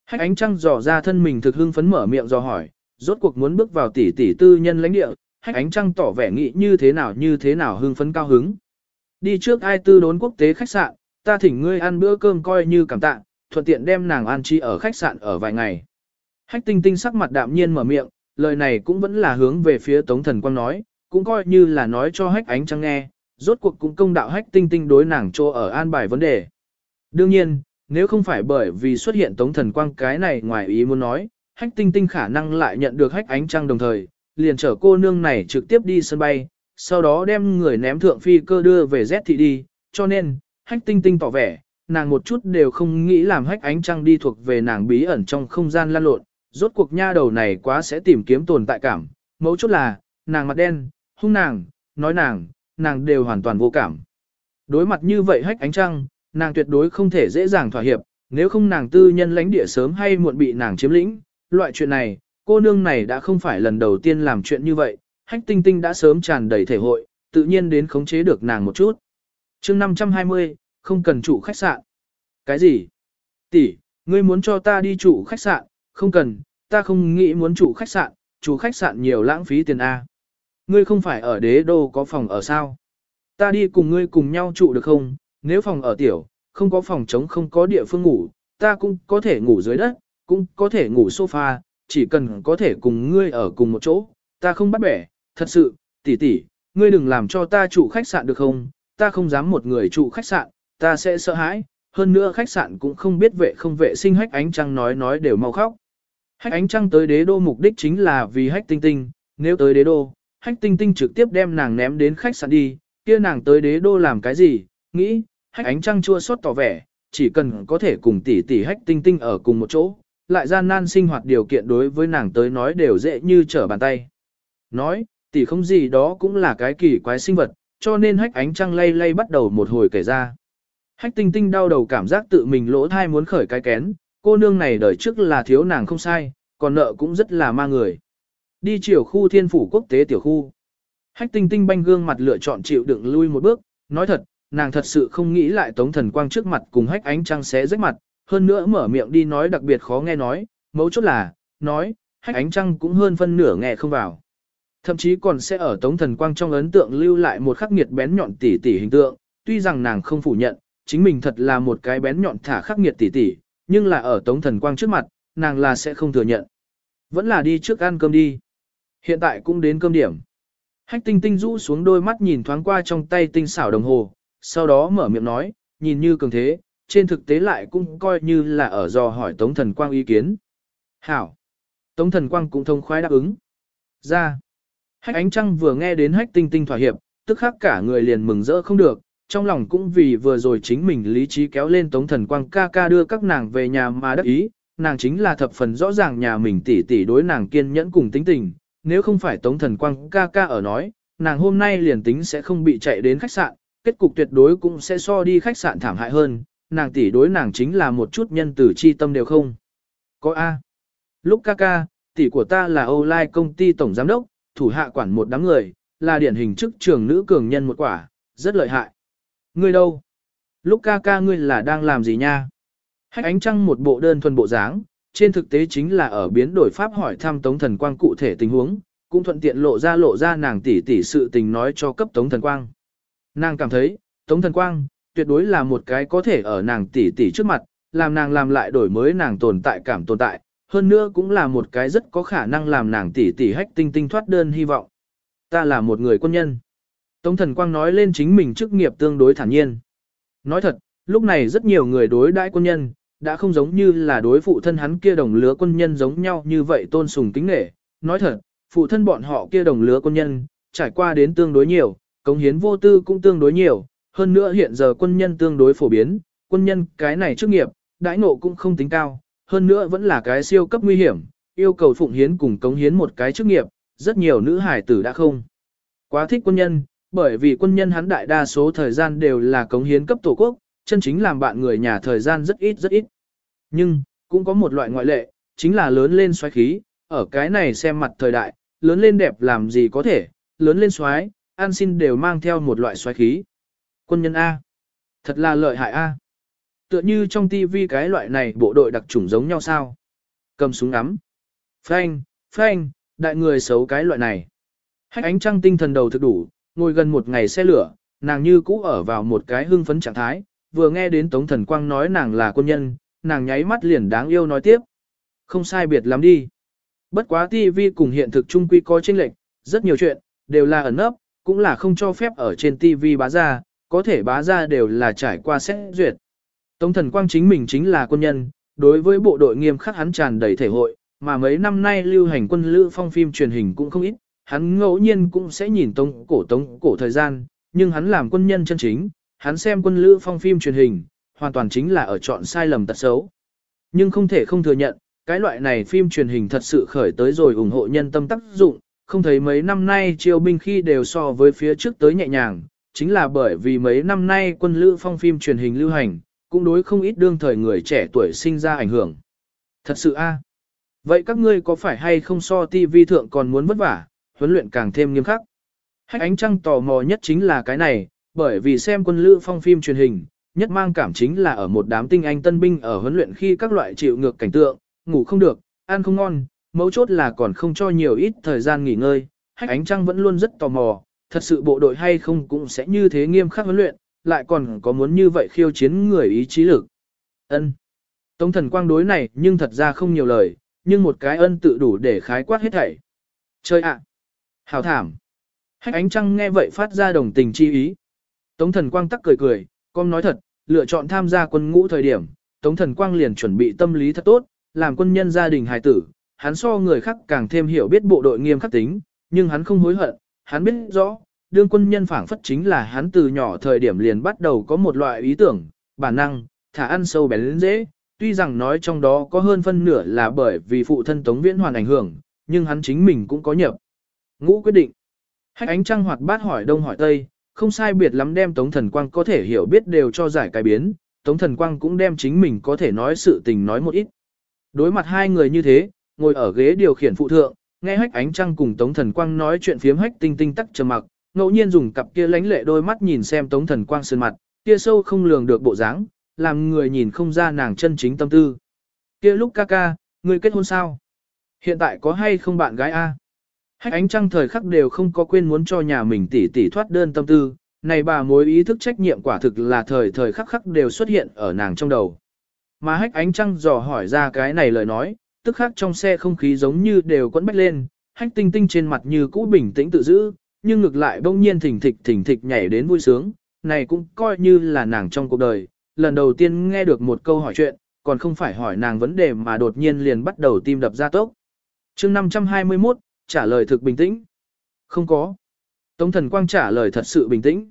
Hách ánh trăng dò ra thân mình thực hưng phấn mở miệng dò hỏi, rốt cuộc muốn bước vào tỷ tỷ tư nhân lãnh địa, hách ánh trăng tỏ vẻ nghĩ như thế nào như thế nào hưng phấn cao hứng. Đi trước ai tư đốn quốc tế khách sạn, ta thỉnh ngươi ăn bữa cơm coi như cảm tạ, thuận tiện đem nàng an chi ở khách sạn ở vài ngày. Hách tinh tinh sắc mặt đạm nhiên mở miệng, lời này cũng vẫn là hướng về phía Tống Thần Quang nói, cũng coi như là nói cho hách ánh trăng nghe, rốt cuộc cũng công đạo hách tinh tinh đối nàng cho ở an bài vấn đề. Đương nhiên, nếu không phải bởi vì xuất hiện Tống Thần Quang cái này ngoài ý muốn nói, hách tinh tinh khả năng lại nhận được hách ánh trăng đồng thời, liền chở cô nương này trực tiếp đi sân bay, sau đó đem người ném thượng phi cơ đưa về Z thị đi, cho nên, hách tinh tinh tỏ vẻ, nàng một chút đều không nghĩ làm hách ánh trăng đi thuộc về nàng bí ẩn trong không gian lan lộn, rốt cuộc nha đầu này quá sẽ tìm kiếm tồn tại cảm, mấu chốt là, nàng mặt đen, hung nàng, nói nàng, nàng đều hoàn toàn vô cảm. Đối mặt như vậy hách ánh trăng, nàng tuyệt đối không thể dễ dàng thỏa hiệp, nếu không nàng tư nhân lãnh địa sớm hay muộn bị nàng chiếm lĩnh, loại chuyện này, cô nương này đã không phải lần đầu tiên làm chuyện như vậy, hách tinh tinh đã sớm tràn đầy thể hội, tự nhiên đến khống chế được nàng một chút. chương 520, không cần chủ khách sạn. Cái gì? Tỷ, ngươi muốn cho ta đi chủ khách sạn, không cần, ta không nghĩ muốn chủ khách sạn, chủ khách sạn nhiều lãng phí tiền A. Ngươi không phải ở đế đô có phòng ở sao? Ta đi cùng ngươi cùng nhau trụ được không? Nếu phòng ở tiểu, không có phòng trống không có địa phương ngủ, ta cũng có thể ngủ dưới đất, cũng có thể ngủ sofa, chỉ cần có thể cùng ngươi ở cùng một chỗ, ta không bắt bẻ, thật sự, tỷ tỷ, ngươi đừng làm cho ta trụ khách sạn được không? Ta không dám một người trụ khách sạn, ta sẽ sợ hãi, hơn nữa khách sạn cũng không biết vệ không vệ sinh hách ánh trăng nói nói đều mau khóc. Hách ánh trăng tới đế đô mục đích chính là vì hách tinh tinh, nếu tới đế đô, hách tinh tinh trực tiếp đem nàng ném đến khách sạn đi, kia nàng tới đế đô làm cái gì, nghĩ, hách ánh trăng chua xót tỏ vẻ, chỉ cần có thể cùng tỷ tỷ hách tinh tinh ở cùng một chỗ, lại gian nan sinh hoạt điều kiện đối với nàng tới nói đều dễ như trở bàn tay. Nói, tỷ không gì đó cũng là cái kỳ quái sinh vật, cho nên hách ánh trăng lay lay bắt đầu một hồi kể ra. Hách tinh tinh đau đầu cảm giác tự mình lỗ thai muốn khởi cái kén, cô nương này đời trước là thiếu nàng không sai, còn nợ cũng rất là ma người. Đi chiều khu thiên phủ quốc tế tiểu khu. Hách tinh tinh banh gương mặt lựa chọn chịu đựng lui một bước, nói thật, nàng thật sự không nghĩ lại tống thần quang trước mặt cùng hách ánh trăng xé rách mặt, hơn nữa mở miệng đi nói đặc biệt khó nghe nói, mấu chốt là, nói, hách ánh trăng cũng hơn phân nửa nghe không vào. Thậm chí còn sẽ ở tống thần quang trong ấn tượng lưu lại một khắc nghiệt bén nhọn tỉ tỉ hình tượng, tuy rằng nàng không phủ nhận, chính mình thật là một cái bén nhọn thả khắc nghiệt tỉ tỉ, nhưng là ở tống thần quang trước mặt, nàng là sẽ không thừa nhận. Vẫn là đi trước ăn cơm đi. Hiện tại cũng đến cơm điểm. Hách tinh tinh rũ xuống đôi mắt nhìn thoáng qua trong tay tinh xảo đồng hồ, sau đó mở miệng nói, nhìn như cường thế, trên thực tế lại cũng coi như là ở dò hỏi Tống Thần Quang ý kiến. Hảo! Tống Thần Quang cũng thông khoái đáp ứng. Ra! Hách ánh trăng vừa nghe đến hách tinh tinh thỏa hiệp, tức khắc cả người liền mừng rỡ không được, trong lòng cũng vì vừa rồi chính mình lý trí kéo lên Tống Thần Quang ca ca đưa các nàng về nhà mà đắc ý, nàng chính là thập phần rõ ràng nhà mình tỷ tỷ đối nàng kiên nhẫn cùng tính tình, nếu không phải Tống Thần Quang ca ca ở nói, nàng hôm nay liền tính sẽ không bị chạy đến khách sạn, kết cục tuyệt đối cũng sẽ so đi khách sạn thảm hại hơn, nàng tỷ đối nàng chính là một chút nhân tử chi tâm đều không. Có A. Lúc ca ca, tỷ của ta là Âu Lai công ty tổng giám đốc, thủ hạ quản một đám người, là điển hình chức trường nữ cường nhân một quả, rất lợi hại. Ngươi đâu? Lúc ca ca ngươi là đang làm gì nha? Hách ánh trăng một bộ đơn thuần bộ dáng, trên thực tế chính là ở biến đổi pháp hỏi thăm Tống Thần Quang cụ thể tình huống, cũng thuận tiện lộ ra lộ ra nàng tỷ tỷ sự tình nói cho cấp Tống Thần Quang. Nàng cảm thấy, Tống Thần Quang, tuyệt đối là một cái có thể ở nàng tỷ tỷ trước mặt, làm nàng làm lại đổi mới nàng tồn tại cảm tồn tại, hơn nữa cũng là một cái rất có khả năng làm nàng tỷ tỷ hách tinh tinh thoát đơn hy vọng. Ta là một người quân nhân. Tống Thần Quang nói lên chính mình chức nghiệp tương đối thản nhiên. Nói thật, lúc này rất nhiều người đối đãi quân nhân, đã không giống như là đối phụ thân hắn kia đồng lứa quân nhân giống nhau như vậy tôn sùng kính nể. Nói thật, phụ thân bọn họ kia đồng lứa quân nhân, trải qua đến tương đối nhiều, cống hiến vô tư cũng tương đối nhiều, hơn nữa hiện giờ quân nhân tương đối phổ biến, quân nhân cái này chức nghiệp, đãi ngộ cũng không tính cao, hơn nữa vẫn là cái siêu cấp nguy hiểm, yêu cầu phụng hiến cùng cống hiến một cái chức nghiệp, rất nhiều nữ hải tử đã không. Quá thích quân nhân, bởi vì quân nhân hắn đại đa số thời gian đều là cống hiến cấp tổ quốc, chân chính làm bạn người nhà thời gian rất ít rất ít. Nhưng, cũng có một loại ngoại lệ, chính là lớn lên xoáy khí, ở cái này xem mặt thời đại, lớn lên đẹp làm gì có thể, lớn lên xoáy, an xin đều mang theo một loại xoáy khí. Quân nhân A. Thật là lợi hại A. Tựa như trong tivi cái loại này bộ đội đặc chủng giống nhau sao. Cầm súng ngắm. Phanh, phanh, đại người xấu cái loại này. Hách ánh trăng tinh thần đầu thực đủ, ngồi gần một ngày xe lửa, nàng như cũ ở vào một cái hưng phấn trạng thái, vừa nghe đến Tống Thần Quang nói nàng là quân nhân, nàng nháy mắt liền đáng yêu nói tiếp. Không sai biệt lắm đi. Bất quá TV cùng hiện thực trung quy có chênh lệch, rất nhiều chuyện, đều là ẩn nấp, cũng là không cho phép ở trên TV bá ra, có thể bá ra đều là trải qua xét duyệt. Tống thần quang chính mình chính là quân nhân, đối với bộ đội nghiêm khắc hắn tràn đầy thể hội, mà mấy năm nay lưu hành quân lữ phong phim truyền hình cũng không ít, hắn ngẫu nhiên cũng sẽ nhìn tống cổ tống cổ thời gian, nhưng hắn làm quân nhân chân chính, hắn xem quân lữ phong phim truyền hình, hoàn toàn chính là ở chọn sai lầm tật xấu. Nhưng không thể không thừa nhận, cái loại này phim truyền hình thật sự khởi tới rồi ủng hộ nhân tâm tác dụng, không thấy mấy năm nay triều binh khi đều so với phía trước tới nhẹ nhàng, chính là bởi vì mấy năm nay quân lữ phong phim truyền hình lưu hành, cũng đối không ít đương thời người trẻ tuổi sinh ra ảnh hưởng. Thật sự a. Vậy các ngươi có phải hay không so TV thượng còn muốn vất vả, huấn luyện càng thêm nghiêm khắc? Hách ánh trăng tò mò nhất chính là cái này, bởi vì xem quân lữ phong phim truyền hình, nhất mang cảm chính là ở một đám tinh anh tân binh ở huấn luyện khi các loại chịu ngược cảnh tượng, ngủ không được, ăn không ngon, mấu chốt là còn không cho nhiều ít thời gian nghỉ ngơi. Hách ánh trăng vẫn luôn rất tò mò, thật sự bộ đội hay không cũng sẽ như thế nghiêm khắc huấn luyện, lại còn có muốn như vậy khiêu chiến người ý chí lực. Ân. Tống thần quang đối này nhưng thật ra không nhiều lời, nhưng một cái ân tự đủ để khái quát hết thảy. Chơi ạ. Hào thảm. Hách ánh trăng nghe vậy phát ra đồng tình chi ý. Tống thần quang tắc cười cười, con nói thật, lựa chọn tham gia quân ngũ thời điểm, Tống thần quang liền chuẩn bị tâm lý thật tốt, làm quân nhân gia đình hài tử, hắn so người khác càng thêm hiểu biết bộ đội nghiêm khắc tính, nhưng hắn không hối hận, hắn biết rõ, đương quân nhân phảng phất chính là hắn từ nhỏ thời điểm liền bắt đầu có một loại ý tưởng, bản năng, thả ăn sâu bén lên dễ, tuy rằng nói trong đó có hơn phân nửa là bởi vì phụ thân Tống Viễn Hoàn ảnh hưởng, nhưng hắn chính mình cũng có nhập. Ngũ quyết định. Hách ánh trăng hoạt bát hỏi đông hỏi tây, không sai biệt lắm đem Tống Thần Quang có thể hiểu biết đều cho giải cái biến, Tống Thần Quang cũng đem chính mình có thể nói sự tình nói một ít. Đối mặt hai người như thế, ngồi ở ghế điều khiển phụ thượng, nghe hách ánh trăng cùng Tống Thần Quang nói chuyện phiếm hách tinh tinh tắc trầm mặc, ngẫu nhiên dùng cặp kia lánh lệ đôi mắt nhìn xem Tống Thần Quang sơn mặt, kia sâu không lường được bộ dáng, làm người nhìn không ra nàng chân chính tâm tư. Kia lúc ca ca, ngươi kết hôn sao? Hiện tại có hay không bạn gái a? Hách ánh trăng thời khắc đều không có quên muốn cho nhà mình tỷ tỷ thoát đơn tâm tư, này bà mối ý thức trách nhiệm quả thực là thời thời khắc khắc đều xuất hiện ở nàng trong đầu. Mà hách ánh trăng dò hỏi ra cái này lời nói, tức khắc trong xe không khí giống như đều quấn bách lên, hách tinh tinh trên mặt như cũ bình tĩnh tự giữ, nhưng ngược lại bỗng nhiên thỉnh thịch thỉnh thịch nhảy đến vui sướng, này cũng coi như là nàng trong cuộc đời, lần đầu tiên nghe được một câu hỏi chuyện, còn không phải hỏi nàng vấn đề mà đột nhiên liền bắt đầu tim đập ra tốc. chương 521, trả lời thực bình tĩnh. Không có. Tống thần quang trả lời thật sự bình tĩnh.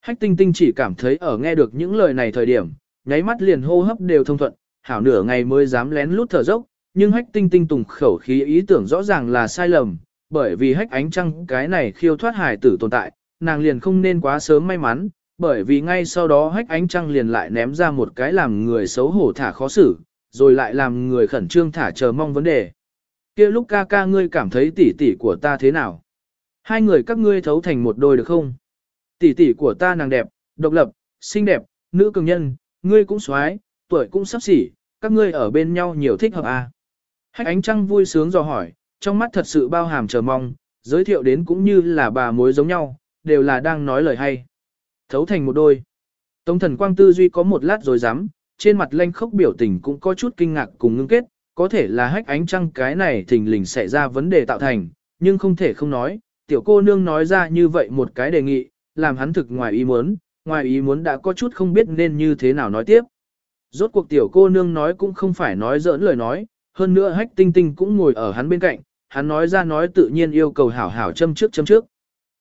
Hách tinh tinh chỉ cảm thấy ở nghe được những lời này thời điểm, nháy mắt liền hô hấp đều thông thuận, hảo nửa ngày mới dám lén lút thở dốc, nhưng hách tinh tinh tùng khẩu khí ý tưởng rõ ràng là sai lầm, bởi vì hách ánh trăng cái này khiêu thoát hải tử tồn tại, nàng liền không nên quá sớm may mắn, bởi vì ngay sau đó hách ánh trăng liền lại ném ra một cái làm người xấu hổ thả khó xử, rồi lại làm người khẩn trương thả chờ mong vấn đề kia lúc ca ca ngươi cảm thấy tỷ tỷ của ta thế nào? Hai người các ngươi thấu thành một đôi được không? Tỷ tỷ của ta nàng đẹp, độc lập, xinh đẹp, nữ cường nhân, ngươi cũng xoái, tuổi cũng sắp xỉ, các ngươi ở bên nhau nhiều thích hợp à? Hách ánh trăng vui sướng dò hỏi, trong mắt thật sự bao hàm chờ mong, giới thiệu đến cũng như là bà mối giống nhau, đều là đang nói lời hay. Thấu thành một đôi. Tống thần quang tư duy có một lát rồi dám, trên mặt lanh khốc biểu tình cũng có chút kinh ngạc cùng ngưng kết, có thể là hách ánh trăng cái này thình lình xảy ra vấn đề tạo thành, nhưng không thể không nói, tiểu cô nương nói ra như vậy một cái đề nghị, làm hắn thực ngoài ý muốn, ngoài ý muốn đã có chút không biết nên như thế nào nói tiếp. Rốt cuộc tiểu cô nương nói cũng không phải nói giỡn lời nói, hơn nữa hách tinh tinh cũng ngồi ở hắn bên cạnh, hắn nói ra nói tự nhiên yêu cầu hảo hảo châm trước châm trước.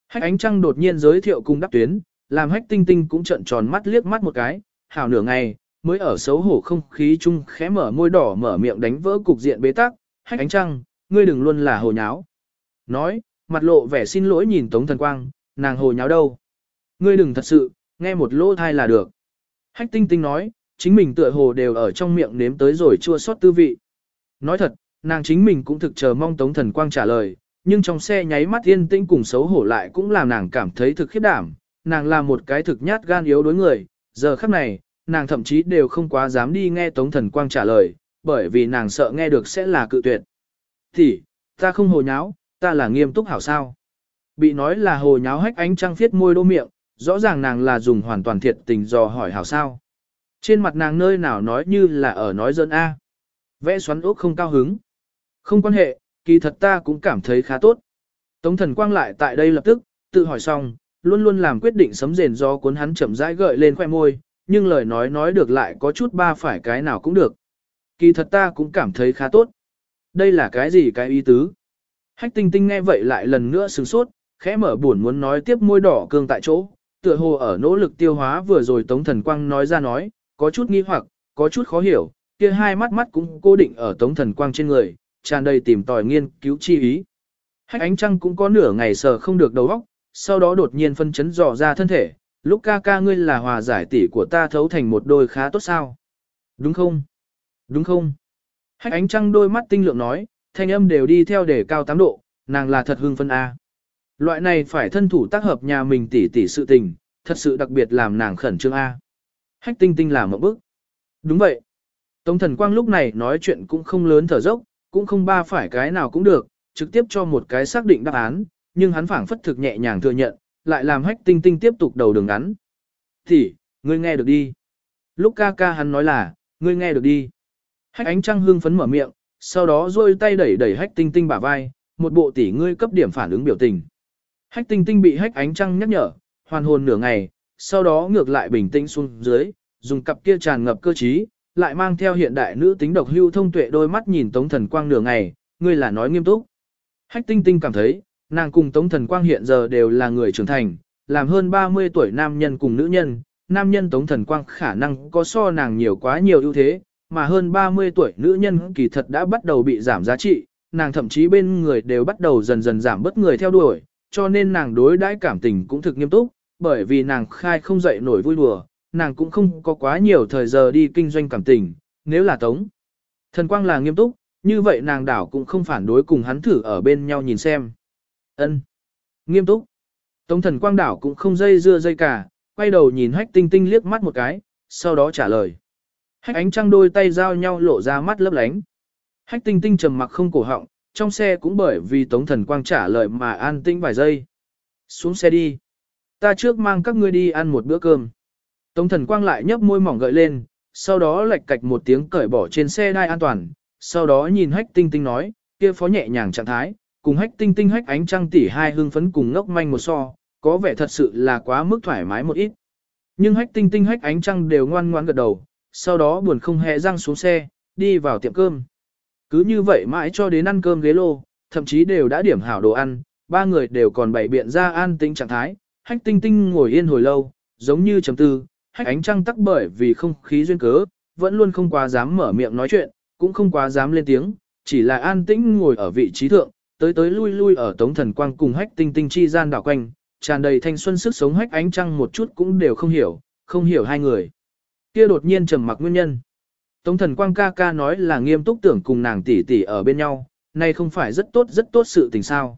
Hách ánh trăng đột nhiên giới thiệu cùng đáp tuyến, làm hách tinh tinh cũng trận tròn mắt liếc mắt một cái, hảo nửa ngày, mới ở xấu hổ không khí chung khẽ mở môi đỏ mở miệng đánh vỡ cục diện bế tắc, hách ánh trăng, ngươi đừng luôn là hồ nháo. Nói, mặt lộ vẻ xin lỗi nhìn Tống Thần Quang, nàng hồ nháo đâu. Ngươi đừng thật sự, nghe một lỗ thai là được. Hách tinh tinh nói, chính mình tựa hồ đều ở trong miệng nếm tới rồi chua xót tư vị. Nói thật, nàng chính mình cũng thực chờ mong Tống Thần Quang trả lời, nhưng trong xe nháy mắt yên tĩnh cùng xấu hổ lại cũng làm nàng cảm thấy thực khiếp đảm, nàng là một cái thực nhát gan yếu đối người, giờ khắc này, nàng thậm chí đều không quá dám đi nghe Tống Thần Quang trả lời, bởi vì nàng sợ nghe được sẽ là cự tuyệt. Thì, ta không hồ nháo, ta là nghiêm túc hảo sao. Bị nói là hồ nháo hách ánh trăng phiết môi đô miệng, rõ ràng nàng là dùng hoàn toàn thiệt tình dò hỏi hảo sao. Trên mặt nàng nơi nào nói như là ở nói dân A. Vẽ xoắn ốc không cao hứng. Không quan hệ, kỳ thật ta cũng cảm thấy khá tốt. Tống thần quang lại tại đây lập tức, tự hỏi xong, luôn luôn làm quyết định sấm rền do cuốn hắn chậm rãi gợi lên khoẻ môi, nhưng lời nói nói được lại có chút ba phải cái nào cũng được. Kỳ thật ta cũng cảm thấy khá tốt. Đây là cái gì cái ý tứ? Hách tinh tinh nghe vậy lại lần nữa sửng sốt, khẽ mở buồn muốn nói tiếp môi đỏ cương tại chỗ, tựa hồ ở nỗ lực tiêu hóa vừa rồi Tống Thần Quang nói ra nói, có chút nghi hoặc, có chút khó hiểu, kia hai mắt mắt cũng cố định ở Tống Thần Quang trên người, tràn đầy tìm tòi nghiên cứu chi ý. Hách ánh trăng cũng có nửa ngày sờ không được đầu óc, sau đó đột nhiên phân chấn dò ra thân thể, lúc ca ca ngươi là hòa giải tỷ của ta thấu thành một đôi khá tốt sao. Đúng không? Đúng không? Hách ánh trăng đôi mắt tinh lượng nói, thanh âm đều đi theo để cao tám độ, nàng là thật hương phân A. Loại này phải thân thủ tác hợp nhà mình tỷ tỷ sự tình, thật sự đặc biệt làm nàng khẩn trương A. Hách tinh tinh làm một bức. Đúng vậy. Tống thần quang lúc này nói chuyện cũng không lớn thở dốc, cũng không ba phải cái nào cũng được, trực tiếp cho một cái xác định đáp án, nhưng hắn phảng phất thực nhẹ nhàng thừa nhận, lại làm hách tinh tinh tiếp tục đầu đường ngắn. Thì, ngươi nghe được đi. Lúc ca ca hắn nói là, ngươi nghe được đi. Hách ánh trăng hương phấn mở miệng, sau đó rôi tay đẩy đẩy hách tinh tinh bả vai, một bộ tỷ ngươi cấp điểm phản ứng biểu tình. Hách tinh tinh bị hách ánh trăng nhắc nhở, hoàn hồn nửa ngày, sau đó ngược lại bình tĩnh xuống dưới, dùng cặp kia tràn ngập cơ trí, lại mang theo hiện đại nữ tính độc hưu thông tuệ đôi mắt nhìn Tống Thần Quang nửa ngày, ngươi là nói nghiêm túc. Hách tinh tinh cảm thấy, nàng cùng Tống Thần Quang hiện giờ đều là người trưởng thành, làm hơn 30 tuổi nam nhân cùng nữ nhân, nam nhân Tống Thần Quang khả năng có so nàng nhiều quá nhiều ưu thế, mà hơn 30 tuổi nữ nhân kỳ thật đã bắt đầu bị giảm giá trị, nàng thậm chí bên người đều bắt đầu dần dần giảm bớt người theo đuổi, cho nên nàng đối đãi cảm tình cũng thực nghiêm túc, bởi vì nàng khai không dậy nổi vui đùa, nàng cũng không có quá nhiều thời giờ đi kinh doanh cảm tình, nếu là Tống. Thần Quang là nghiêm túc, như vậy nàng đảo cũng không phản đối cùng hắn thử ở bên nhau nhìn xem. Ân, Nghiêm túc. Tống thần Quang đảo cũng không dây dưa dây cả, quay đầu nhìn hách tinh tinh liếc mắt một cái, sau đó trả lời. Hách ánh trăng đôi tay giao nhau lộ ra mắt lấp lánh. Hách tinh tinh trầm mặc không cổ họng, trong xe cũng bởi vì Tống Thần Quang trả lời mà an tĩnh vài giây. Xuống xe đi. Ta trước mang các ngươi đi ăn một bữa cơm. Tống Thần Quang lại nhấp môi mỏng gợi lên, sau đó lạch cạch một tiếng cởi bỏ trên xe đai an toàn, sau đó nhìn hách tinh tinh nói, kia phó nhẹ nhàng trạng thái, cùng hách tinh tinh hách ánh trăng tỷ hai hương phấn cùng ngốc manh một so, có vẻ thật sự là quá mức thoải mái một ít. Nhưng hách tinh tinh hách ánh trăng đều ngoan ngoan gật đầu, sau đó buồn không hề răng xuống xe, đi vào tiệm cơm. Cứ như vậy mãi cho đến ăn cơm ghế lô, thậm chí đều đã điểm hảo đồ ăn, ba người đều còn bày biện ra an tĩnh trạng thái, hách tinh tinh ngồi yên hồi lâu, giống như chấm tư, hách ánh trăng tắc bởi vì không khí duyên cớ, vẫn luôn không quá dám mở miệng nói chuyện, cũng không quá dám lên tiếng, chỉ là an tĩnh ngồi ở vị trí thượng, tới tới lui lui ở tống thần quang cùng hách tinh tinh chi gian đảo quanh, tràn đầy thanh xuân sức sống hách ánh trăng một chút cũng đều không hiểu, không hiểu hai người. Kia đột nhiên trầm mặc nguyên nhân. Tống thần quang ca ca nói là nghiêm túc tưởng cùng nàng tỷ tỷ ở bên nhau, này không phải rất tốt rất tốt sự tình sao.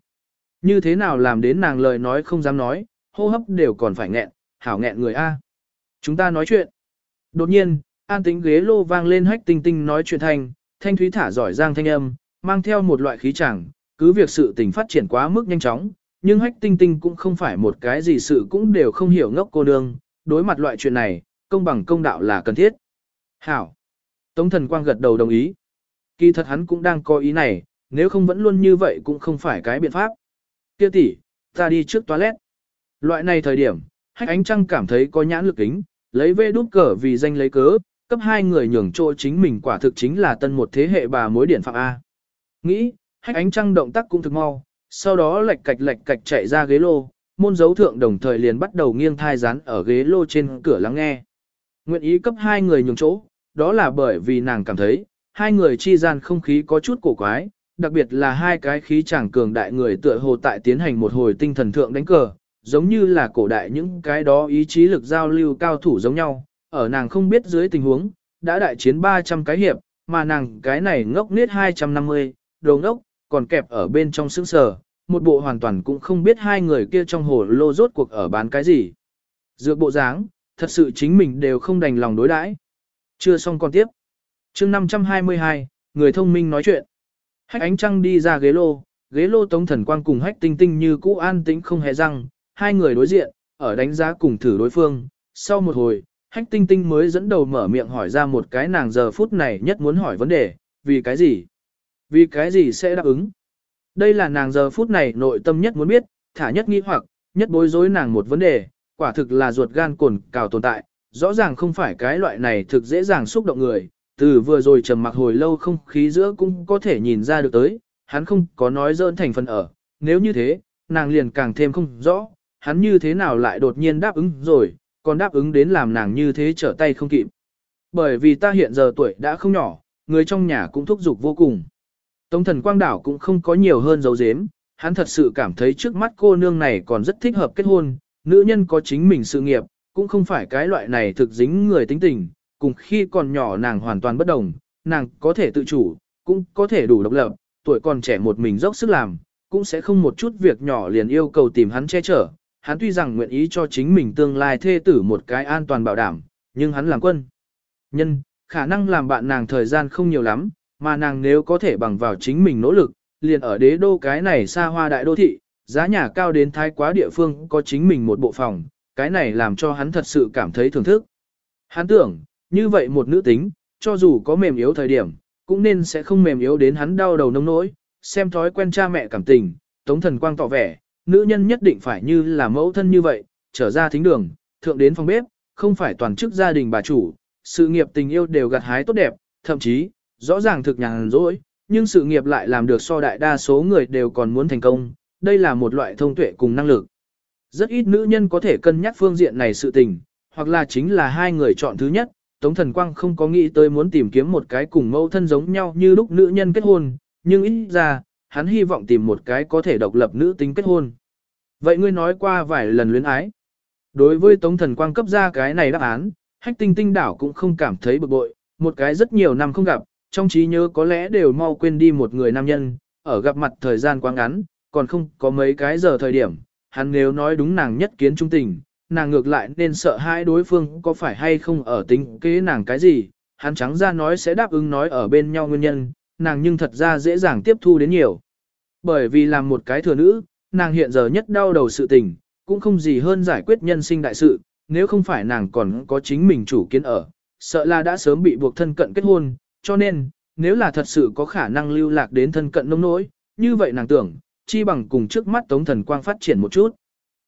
Như thế nào làm đến nàng lời nói không dám nói, hô hấp đều còn phải nghẹn, hảo nghẹn người A. Chúng ta nói chuyện. Đột nhiên, an tính ghế lô vang lên hách tinh tinh nói chuyện thanh, thanh thúy thả giỏi giang thanh âm, mang theo một loại khí chẳng, cứ việc sự tình phát triển quá mức nhanh chóng, nhưng hách tinh tinh cũng không phải một cái gì sự cũng đều không hiểu ngốc cô nương, đối mặt loại chuyện này, công bằng công đạo là cần thiết. Hảo. Tống thần quang gật đầu đồng ý. Kỳ thật hắn cũng đang có ý này, nếu không vẫn luôn như vậy cũng không phải cái biện pháp. Kia tỷ, ta đi trước toilet. Loại này thời điểm, hách ánh trăng cảm thấy có nhãn lực kính, lấy vê đút cờ vì danh lấy cớ, cấp hai người nhường chỗ chính mình quả thực chính là tân một thế hệ bà mối điển phạm A. Nghĩ, hách ánh trăng động tác cũng thực mau, sau đó lệch cạch lệch cạch chạy ra ghế lô, môn dấu thượng đồng thời liền bắt đầu nghiêng thai rán ở ghế lô trên cửa lắng nghe. Nguyện ý cấp hai người nhường chỗ, đó là bởi vì nàng cảm thấy, hai người chi gian không khí có chút cổ quái, đặc biệt là hai cái khí chẳng cường đại người tựa hồ tại tiến hành một hồi tinh thần thượng đánh cờ, giống như là cổ đại những cái đó ý chí lực giao lưu cao thủ giống nhau, ở nàng không biết dưới tình huống, đã đại chiến 300 cái hiệp, mà nàng cái này ngốc nết 250, đồ ngốc, còn kẹp ở bên trong sững sờ, một bộ hoàn toàn cũng không biết hai người kia trong hồ lô rốt cuộc ở bán cái gì. Dược bộ dáng, thật sự chính mình đều không đành lòng đối đãi. Chưa xong còn tiếp. chương 522, người thông minh nói chuyện. Hách ánh trăng đi ra ghế lô, ghế lô tống thần quang cùng hách tinh tinh như cũ an tĩnh không hề răng, hai người đối diện, ở đánh giá cùng thử đối phương. Sau một hồi, hách tinh tinh mới dẫn đầu mở miệng hỏi ra một cái nàng giờ phút này nhất muốn hỏi vấn đề, vì cái gì? Vì cái gì sẽ đáp ứng? Đây là nàng giờ phút này nội tâm nhất muốn biết, thả nhất nghi hoặc, nhất bối rối nàng một vấn đề, quả thực là ruột gan cồn cào tồn tại, rõ ràng không phải cái loại này thực dễ dàng xúc động người, từ vừa rồi trầm mặc hồi lâu không khí giữa cũng có thể nhìn ra được tới, hắn không có nói dỡn thành phần ở, nếu như thế, nàng liền càng thêm không rõ, hắn như thế nào lại đột nhiên đáp ứng rồi, còn đáp ứng đến làm nàng như thế trở tay không kịp. Bởi vì ta hiện giờ tuổi đã không nhỏ, người trong nhà cũng thúc giục vô cùng. Tống thần quang đảo cũng không có nhiều hơn dấu dếm, hắn thật sự cảm thấy trước mắt cô nương này còn rất thích hợp kết hôn, nữ nhân có chính mình sự nghiệp, cũng không phải cái loại này thực dính người tính tình, cùng khi còn nhỏ nàng hoàn toàn bất đồng, nàng có thể tự chủ, cũng có thể đủ độc lập, tuổi còn trẻ một mình dốc sức làm, cũng sẽ không một chút việc nhỏ liền yêu cầu tìm hắn che chở. Hắn tuy rằng nguyện ý cho chính mình tương lai thê tử một cái an toàn bảo đảm, nhưng hắn làm quân. Nhân, khả năng làm bạn nàng thời gian không nhiều lắm, mà nàng nếu có thể bằng vào chính mình nỗ lực, liền ở đế đô cái này xa hoa đại đô thị, giá nhà cao đến thái quá địa phương có chính mình một bộ phòng, cái này làm cho hắn thật sự cảm thấy thưởng thức. Hắn tưởng, như vậy một nữ tính, cho dù có mềm yếu thời điểm, cũng nên sẽ không mềm yếu đến hắn đau đầu nông nỗi, xem thói quen cha mẹ cảm tình, tống thần quang tỏ vẻ, nữ nhân nhất định phải như là mẫu thân như vậy, trở ra thính đường, thượng đến phòng bếp, không phải toàn chức gia đình bà chủ, sự nghiệp tình yêu đều gặt hái tốt đẹp, thậm chí, rõ ràng thực nhàn rỗi, nhưng sự nghiệp lại làm được so đại đa số người đều còn muốn thành công, đây là một loại thông tuệ cùng năng lực. Rất ít nữ nhân có thể cân nhắc phương diện này sự tình, hoặc là chính là hai người chọn thứ nhất, Tống Thần Quang không có nghĩ tới muốn tìm kiếm một cái cùng mẫu thân giống nhau như lúc nữ nhân kết hôn, nhưng ít ra, hắn hy vọng tìm một cái có thể độc lập nữ tính kết hôn. Vậy ngươi nói qua vài lần luyến ái. Đối với Tống Thần Quang cấp ra cái này đáp án, hách tinh tinh đảo cũng không cảm thấy bực bội, một cái rất nhiều năm không gặp, trong trí nhớ có lẽ đều mau quên đi một người nam nhân, ở gặp mặt thời gian quá ngắn, còn không có mấy cái giờ thời điểm, hắn nếu nói đúng nàng nhất kiến trung tình, nàng ngược lại nên sợ hai đối phương có phải hay không ở tính kế nàng cái gì, hắn trắng ra nói sẽ đáp ứng nói ở bên nhau nguyên nhân, nàng nhưng thật ra dễ dàng tiếp thu đến nhiều. Bởi vì làm một cái thừa nữ, nàng hiện giờ nhất đau đầu sự tình, cũng không gì hơn giải quyết nhân sinh đại sự, nếu không phải nàng còn có chính mình chủ kiến ở, sợ là đã sớm bị buộc thân cận kết hôn, cho nên, nếu là thật sự có khả năng lưu lạc đến thân cận nông nỗi, như vậy nàng tưởng, chi bằng cùng trước mắt Tống Thần Quang phát triển một chút.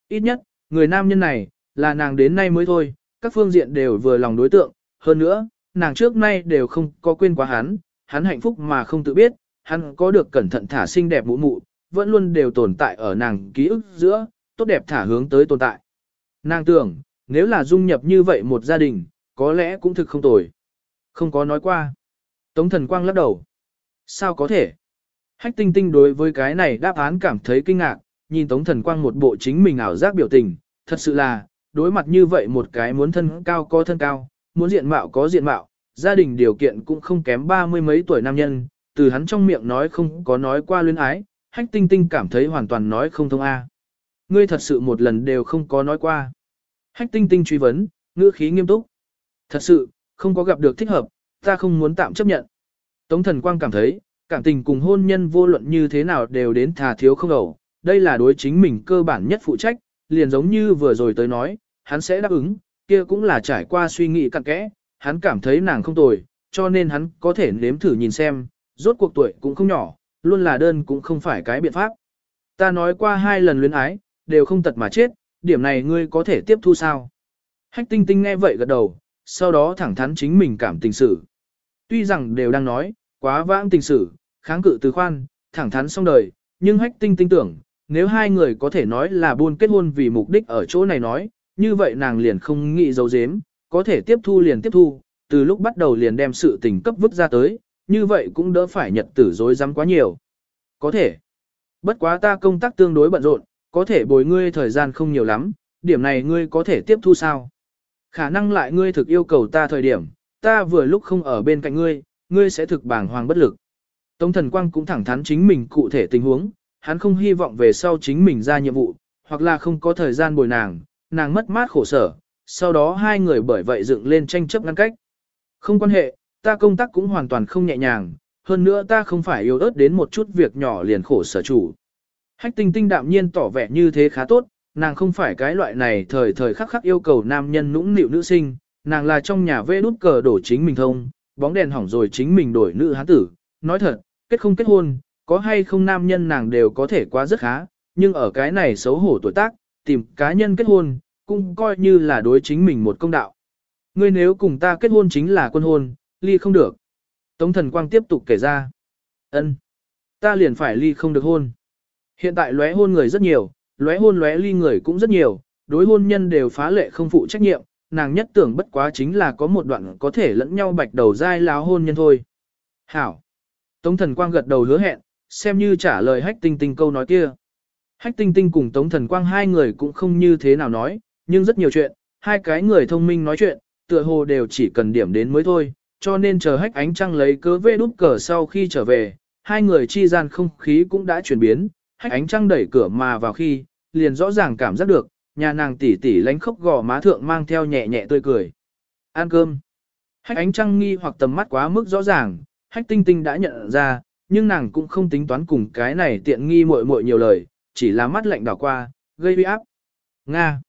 Ít nhất, người nam nhân này, là nàng đến nay mới thôi, các phương diện đều vừa lòng đối tượng, hơn nữa, nàng trước nay đều không có quên quá hắn, hắn hạnh phúc mà không tự biết, hắn có được cẩn thận thả xinh đẹp mụ mụ, vẫn luôn đều tồn tại ở nàng ký ức giữa, tốt đẹp thả hướng tới tồn tại. Nàng tưởng, nếu là dung nhập như vậy một gia đình, có lẽ cũng thực không tồi. Không có nói qua. Tống thần quang lắc đầu. Sao có thể? Hách tinh tinh đối với cái này đáp án cảm thấy kinh ngạc, nhìn tống thần quang một bộ chính mình ảo giác biểu tình, thật sự là, đối mặt như vậy một cái muốn thân cao có thân cao, muốn diện mạo có diện mạo, gia đình điều kiện cũng không kém ba mươi mấy tuổi nam nhân, từ hắn trong miệng nói không có nói qua luyến ái, hách tinh tinh cảm thấy hoàn toàn nói không thông A. Ngươi thật sự một lần đều không có nói qua. Hách tinh tinh truy vấn, ngữ khí nghiêm túc. Thật sự, không có gặp được thích hợp, ta không muốn tạm chấp nhận. Tống thần quang cảm thấy, cảm tình cùng hôn nhân vô luận như thế nào đều đến thà thiếu không ẩu, đây là đối chính mình cơ bản nhất phụ trách, liền giống như vừa rồi tới nói, hắn sẽ đáp ứng, kia cũng là trải qua suy nghĩ cặn kẽ, hắn cảm thấy nàng không tồi, cho nên hắn có thể nếm thử nhìn xem, rốt cuộc tuổi cũng không nhỏ, luôn là đơn cũng không phải cái biện pháp. Ta nói qua hai lần luyến ái, đều không tật mà chết, điểm này ngươi có thể tiếp thu sao? Hách tinh tinh nghe vậy gật đầu, sau đó thẳng thắn chính mình cảm tình sự. Tuy rằng đều đang nói, quá vãng tình sử, kháng cự từ khoan, thẳng thắn xong đời, nhưng hách tinh tinh tưởng, nếu hai người có thể nói là buôn kết hôn vì mục đích ở chỗ này nói, như vậy nàng liền không nghĩ dấu dếm, có thể tiếp thu liền tiếp thu, từ lúc bắt đầu liền đem sự tình cấp vứt ra tới, như vậy cũng đỡ phải nhật tử dối rắm quá nhiều. Có thể. Bất quá ta công tác tương đối bận rộn, có thể bồi ngươi thời gian không nhiều lắm, điểm này ngươi có thể tiếp thu sao? Khả năng lại ngươi thực yêu cầu ta thời điểm, ta vừa lúc không ở bên cạnh ngươi, ngươi sẽ thực bảng hoàng bất lực. Tống thần quang cũng thẳng thắn chính mình cụ thể tình huống, hắn không hy vọng về sau chính mình ra nhiệm vụ, hoặc là không có thời gian bồi nàng, nàng mất mát khổ sở, sau đó hai người bởi vậy dựng lên tranh chấp ngăn cách. Không quan hệ, ta công tác cũng hoàn toàn không nhẹ nhàng, hơn nữa ta không phải yếu ớt đến một chút việc nhỏ liền khổ sở chủ. Hách tinh tinh đạm nhiên tỏ vẻ như thế khá tốt, nàng không phải cái loại này thời thời khắc khắc yêu cầu nam nhân nũng nịu nữ sinh, nàng là trong nhà vê nút cờ đổ chính mình thông, bóng đèn hỏng rồi chính mình đổi nữ hán tử. Nói thật, kết không kết hôn, có hay không nam nhân nàng đều có thể quá rất khá, nhưng ở cái này xấu hổ tuổi tác, tìm cá nhân kết hôn, cũng coi như là đối chính mình một công đạo. Ngươi nếu cùng ta kết hôn chính là quân hôn, ly không được. Tống thần quang tiếp tục kể ra. ân, Ta liền phải ly không được hôn. Hiện tại lóe hôn người rất nhiều, lóe hôn lóe ly người cũng rất nhiều, đối hôn nhân đều phá lệ không phụ trách nhiệm, nàng nhất tưởng bất quá chính là có một đoạn có thể lẫn nhau bạch đầu dai láo hôn nhân thôi. Hảo. Tống thần quang gật đầu hứa hẹn, xem như trả lời hách tinh tinh câu nói kia. Hách tinh tinh cùng Tống thần quang hai người cũng không như thế nào nói, nhưng rất nhiều chuyện, hai cái người thông minh nói chuyện, tựa hồ đều chỉ cần điểm đến mới thôi, cho nên chờ hách ánh trăng lấy cớ vê đút cờ sau khi trở về, hai người chi gian không khí cũng đã chuyển biến, hách ánh trăng đẩy cửa mà vào khi, liền rõ ràng cảm giác được, nhà nàng tỷ tỷ lánh khóc gò má thượng mang theo nhẹ nhẹ tươi cười. Ăn cơm. Hách ánh trăng nghi hoặc tầm mắt quá mức rõ ràng, hách tinh tinh đã nhận ra, nhưng nàng cũng không tính toán cùng cái này tiện nghi muội muội nhiều lời, chỉ là mắt lạnh đảo qua, gây uy áp. Nga.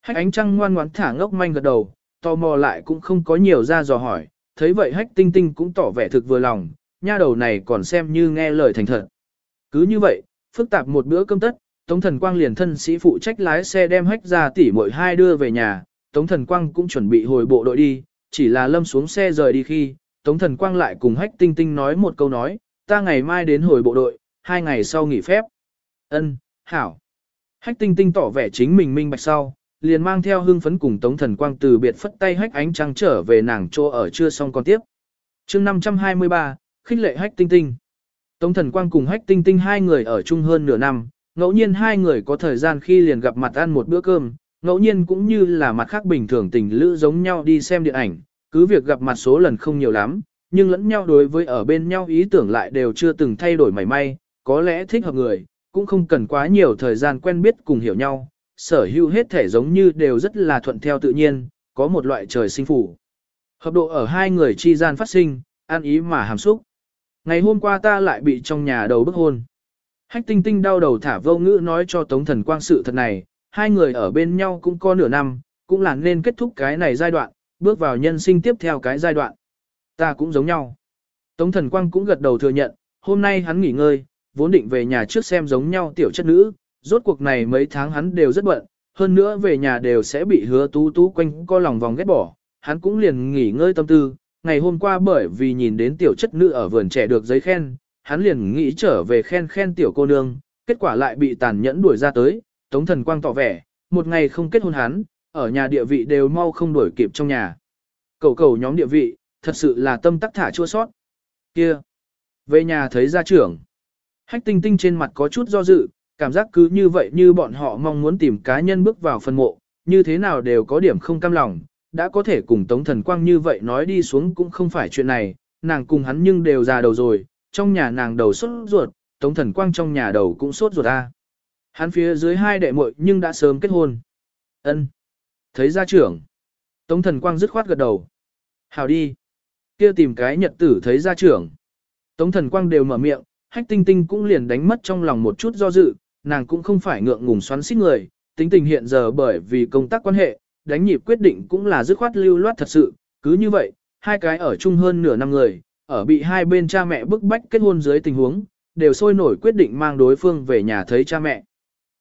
Hách ánh trăng ngoan ngoãn thả ngốc manh gật đầu, tò mò lại cũng không có nhiều ra dò hỏi, thấy vậy hách tinh tinh cũng tỏ vẻ thực vừa lòng, nha đầu này còn xem như nghe lời thành thật. Cứ như vậy, phức tạp một bữa cơm tất, Tống Thần Quang liền thân sĩ phụ trách lái xe đem hách ra tỉ mỗi hai đưa về nhà, Tống Thần Quang cũng chuẩn bị hồi bộ đội đi, chỉ là lâm xuống xe rời đi khi, Tống Thần Quang lại cùng hách tinh tinh nói một câu nói, ta ngày mai đến hồi bộ đội, hai ngày sau nghỉ phép. Ân, hảo. Hách tinh tinh tỏ vẻ chính mình minh bạch sau, liền mang theo hưng phấn cùng Tống Thần Quang từ biệt phất tay hách ánh trăng trở về nàng chỗ ở chưa xong còn tiếp. chương 523, khích lệ hách tinh tinh. Tống Thần Quang cùng hách tinh tinh hai người ở chung hơn nửa năm, ngẫu nhiên hai người có thời gian khi liền gặp mặt ăn một bữa cơm, ngẫu nhiên cũng như là mặt khác bình thường tình lữ giống nhau đi xem điện ảnh, cứ việc gặp mặt số lần không nhiều lắm, nhưng lẫn nhau đối với ở bên nhau ý tưởng lại đều chưa từng thay đổi mảy may, có lẽ thích hợp người, cũng không cần quá nhiều thời gian quen biết cùng hiểu nhau, sở hữu hết thể giống như đều rất là thuận theo tự nhiên, có một loại trời sinh phủ. Hợp độ ở hai người chi gian phát sinh, an ý mà hàm xúc. Ngày hôm qua ta lại bị trong nhà đầu bức hôn. Hách tinh tinh đau đầu thả vô ngữ nói cho Tống Thần Quang sự thật này, hai người ở bên nhau cũng có nửa năm, cũng là nên kết thúc cái này giai đoạn, bước vào nhân sinh tiếp theo cái giai đoạn. Ta cũng giống nhau. Tống Thần Quang cũng gật đầu thừa nhận, hôm nay hắn nghỉ ngơi, vốn định về nhà trước xem giống nhau tiểu chất nữ, rốt cuộc này mấy tháng hắn đều rất bận, hơn nữa về nhà đều sẽ bị hứa tú tú quanh co lòng vòng ghét bỏ, hắn cũng liền nghỉ ngơi tâm tư, ngày hôm qua bởi vì nhìn đến tiểu chất nữ ở vườn trẻ được giấy khen, hắn liền nghĩ trở về khen khen tiểu cô nương, kết quả lại bị tàn nhẫn đuổi ra tới, tống thần quang tỏ vẻ, một ngày không kết hôn hắn, ở nhà địa vị đều mau không đuổi kịp trong nhà. Cầu cầu nhóm địa vị, thật sự là tâm tắc thả chua sót. Kia! Về nhà thấy gia trưởng. Hách tinh tinh trên mặt có chút do dự, cảm giác cứ như vậy như bọn họ mong muốn tìm cá nhân bước vào phân mộ, như thế nào đều có điểm không cam lòng, đã có thể cùng Tống Thần Quang như vậy nói đi xuống cũng không phải chuyện này, nàng cùng hắn nhưng đều già đầu rồi, trong nhà nàng đầu sốt ruột, Tống Thần Quang trong nhà đầu cũng sốt ruột a. Hắn phía dưới hai đệ muội nhưng đã sớm kết hôn. Ân, Thấy gia trưởng. Tống Thần Quang dứt khoát gật đầu. Hào đi. kia tìm cái nhật tử thấy gia trưởng. Tống Thần Quang đều mở miệng, hách tinh tinh cũng liền đánh mất trong lòng một chút do dự, nàng cũng không phải ngượng ngùng xoắn xít người, tính tình hiện giờ bởi vì công tác quan hệ, đánh nhịp quyết định cũng là dứt khoát lưu loát thật sự, cứ như vậy, hai cái ở chung hơn nửa năm người, ở bị hai bên cha mẹ bức bách kết hôn dưới tình huống, đều sôi nổi quyết định mang đối phương về nhà thấy cha mẹ.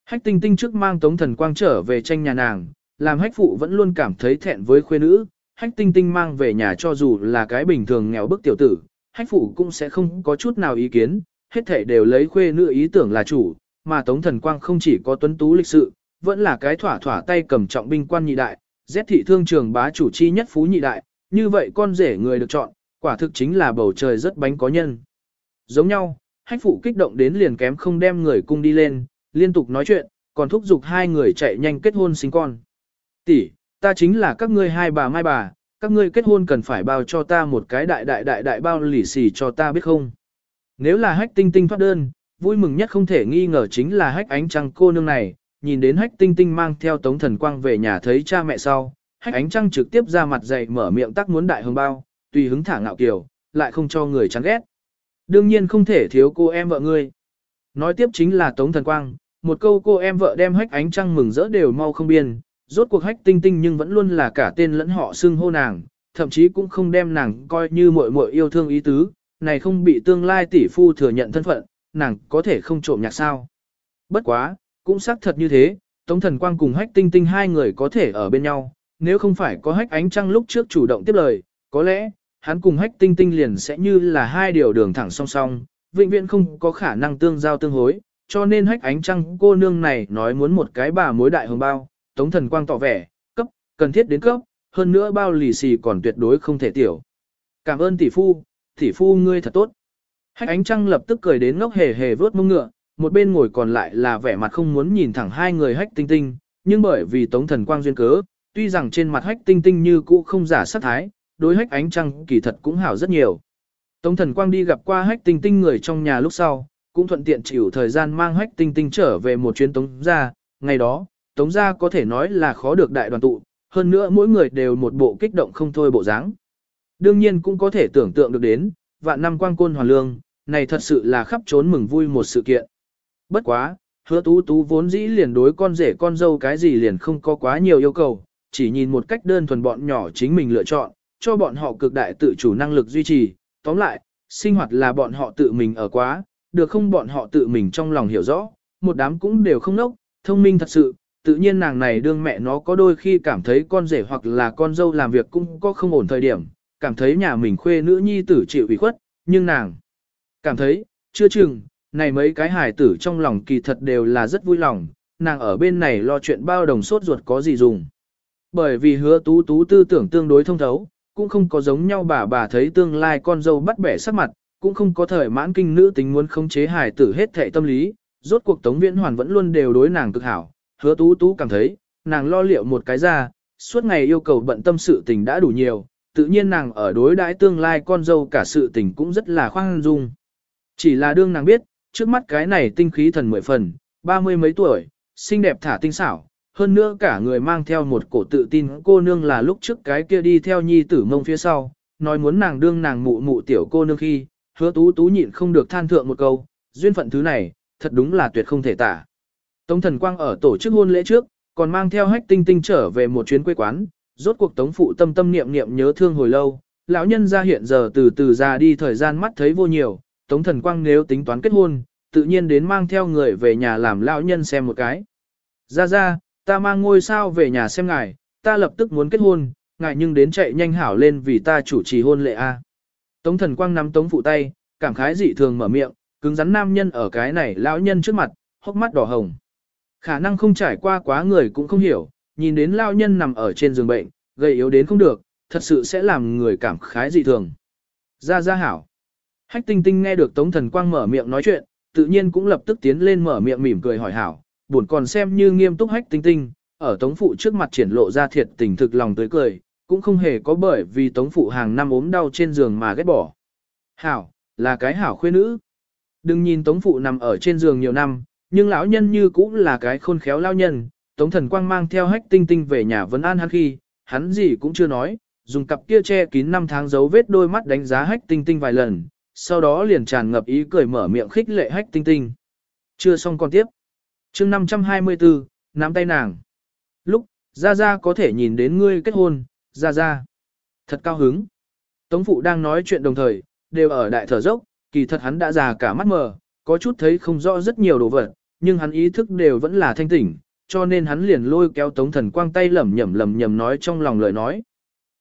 Hách tinh tinh trước mang tống thần quang trở về tranh nhà nàng, làm hách phụ vẫn luôn cảm thấy thẹn với khuê nữ, hách tinh tinh mang về nhà cho dù là cái bình thường nghèo bức tiểu tử, hách phụ cũng sẽ không có chút nào ý kiến, hết thể đều lấy khuê nữ ý tưởng là chủ, mà Tống Thần Quang không chỉ có tuấn tú lịch sự, vẫn là cái thỏa thỏa tay cầm trọng binh quan nhị đại, rét thị thương trường bá chủ chi nhất phú nhị đại, như vậy con rể người được chọn, quả thực chính là bầu trời rất bánh có nhân. Giống nhau, hách phụ kích động đến liền kém không đem người cung đi lên, liên tục nói chuyện, còn thúc giục hai người chạy nhanh kết hôn sinh con. Tỷ, ta chính là các ngươi hai bà mai bà, các ngươi kết hôn cần phải bao cho ta một cái đại đại đại đại bao lì xì cho ta biết không. Nếu là hách tinh tinh thoát đơn, vui mừng nhất không thể nghi ngờ chính là hách ánh trăng cô nương này, nhìn đến hách tinh tinh mang theo tống thần quang về nhà thấy cha mẹ sau, hách ánh trăng trực tiếp ra mặt dậy mở miệng tắc muốn đại hương bao, tùy hứng thả ngạo kiều, lại không cho người chán ghét. Đương nhiên không thể thiếu cô em vợ ngươi. Nói tiếp chính là tống thần quang, một câu cô em vợ đem hách ánh trăng mừng rỡ đều mau không biên, rốt cuộc hách tinh tinh nhưng vẫn luôn là cả tên lẫn họ xưng hô nàng, thậm chí cũng không đem nàng coi như muội muội yêu thương ý tứ, này không bị tương lai tỷ phu thừa nhận thân phận, nàng có thể không trộm nhạc sao. Bất quá, cũng xác thật như thế, Tống Thần Quang cùng Hách Tinh Tinh hai người có thể ở bên nhau, nếu không phải có Hách Ánh Trăng lúc trước chủ động tiếp lời, có lẽ, hắn cùng Hách Tinh Tinh liền sẽ như là hai điều đường thẳng song song, vĩnh viễn không có khả năng tương giao tương hối, cho nên Hách Ánh Trăng cô nương này nói muốn một cái bà mối đại hồng bao, Tống Thần Quang tỏ vẻ, cấp, cần thiết đến cấp, hơn nữa bao lì xì còn tuyệt đối không thể tiểu. Cảm ơn tỷ phu, tỷ phu ngươi thật tốt. Hách ánh trăng lập tức cười đến ngốc hề hề vớt mông ngựa, một bên ngồi còn lại là vẻ mặt không muốn nhìn thẳng hai người hách tinh tinh, nhưng bởi vì tống thần quang duyên cớ, tuy rằng trên mặt hách tinh tinh như cũ không giả sắc thái, đối hách ánh trăng kỳ thật cũng hảo rất nhiều. Tống thần quang đi gặp qua hách tinh tinh người trong nhà lúc sau, cũng thuận tiện chịu thời gian mang hách tinh tinh trở về một chuyến tống gia, ngày đó, tống gia có thể nói là khó được đại đoàn tụ, hơn nữa mỗi người đều một bộ kích động không thôi bộ dáng. Đương nhiên cũng có thể tưởng tượng được đến, vạn năm quang côn hoàn lương, này thật sự là khắp trốn mừng vui một sự kiện. Bất quá, hứa tú tú vốn dĩ liền đối con rể con dâu cái gì liền không có quá nhiều yêu cầu, chỉ nhìn một cách đơn thuần bọn nhỏ chính mình lựa chọn, cho bọn họ cực đại tự chủ năng lực duy trì, tóm lại, sinh hoạt là bọn họ tự mình ở quá, được không bọn họ tự mình trong lòng hiểu rõ, một đám cũng đều không nốc, thông minh thật sự, tự nhiên nàng này đương mẹ nó có đôi khi cảm thấy con rể hoặc là con dâu làm việc cũng có không ổn thời điểm, cảm thấy nhà mình khuê nữ nhi tử chịu ủy khuất, nhưng nàng cảm thấy, chưa chừng, này mấy cái hài tử trong lòng kỳ thật đều là rất vui lòng, nàng ở bên này lo chuyện bao đồng sốt ruột có gì dùng. Bởi vì hứa tú tú tư tưởng tương đối thông thấu, cũng không có giống nhau bà bà thấy tương lai con dâu bắt bẻ sắc mặt, cũng không có thời mãn kinh nữ tính muốn khống chế hài tử hết thệ tâm lý, rốt cuộc tống viễn hoàn vẫn luôn đều đối nàng cực hảo, hứa tú tú cảm thấy, nàng lo liệu một cái ra, suốt ngày yêu cầu bận tâm sự tình đã đủ nhiều, tự nhiên nàng ở đối đãi tương lai con dâu cả sự tình cũng rất là khoan dung. Chỉ là đương nàng biết, trước mắt cái này tinh khí thần mười phần, ba mươi mấy tuổi, xinh đẹp thả tinh xảo, hơn nữa cả người mang theo một cổ tự tin cô nương là lúc trước cái kia đi theo nhi tử mông phía sau, nói muốn nàng đương nàng mụ mụ tiểu cô nương khi, hứa tú tú nhịn không được than thượng một câu, duyên phận thứ này, thật đúng là tuyệt không thể tả. Tống thần quang ở tổ chức hôn lễ trước, còn mang theo hách tinh tinh trở về một chuyến quê quán, rốt cuộc tống phụ tâm tâm niệm niệm nhớ thương hồi lâu, lão nhân ra hiện giờ từ từ ra đi thời gian mắt thấy vô nhiều, tống thần quang nếu tính toán kết hôn, tự nhiên đến mang theo người về nhà làm lão nhân xem một cái. Ra ra, ta mang ngôi sao về nhà xem ngài, ta lập tức muốn kết hôn, ngài nhưng đến chạy nhanh hảo lên vì ta chủ trì hôn lệ a. Tống thần quang nắm tống phụ tay, cảm khái dị thường mở miệng, cứng rắn nam nhân ở cái này lão nhân trước mặt, hốc mắt đỏ hồng. Khả năng không trải qua quá người cũng không hiểu, nhìn đến lão nhân nằm ở trên giường bệnh, gầy yếu đến không được, thật sự sẽ làm người cảm khái dị thường. Ra ra hảo. Hách tinh tinh nghe được Tống Thần Quang mở miệng nói chuyện, tự nhiên cũng lập tức tiến lên mở miệng mỉm cười hỏi hảo, buồn còn xem như nghiêm túc hách tinh tinh, ở Tống Phụ trước mặt triển lộ ra thiệt tình thực lòng tới cười, cũng không hề có bởi vì Tống Phụ hàng năm ốm đau trên giường mà ghét bỏ. Hảo, là cái hảo khuê nữ. Đừng nhìn Tống Phụ nằm ở trên giường nhiều năm, nhưng lão nhân như cũng là cái khôn khéo lão nhân, Tống Thần Quang mang theo hách tinh tinh về nhà vấn an hắn khi, hắn gì cũng chưa nói, dùng cặp kia che kín năm tháng dấu vết đôi mắt đánh giá hách tinh tinh vài lần, sau đó liền tràn ngập ý cười mở miệng khích lệ hách tinh tinh. Chưa xong còn tiếp chương 524, nắm tay nàng. Lúc, Gia Gia có thể nhìn đến ngươi kết hôn, Gia Gia. Thật cao hứng. Tống Phụ đang nói chuyện đồng thời, đều ở đại thở dốc, kỳ thật hắn đã già cả mắt mờ, có chút thấy không rõ rất nhiều đồ vật, nhưng hắn ý thức đều vẫn là thanh tỉnh, cho nên hắn liền lôi kéo Tống Thần Quang tay lẩm nhẩm lẩm nhẩm nói trong lòng lời nói.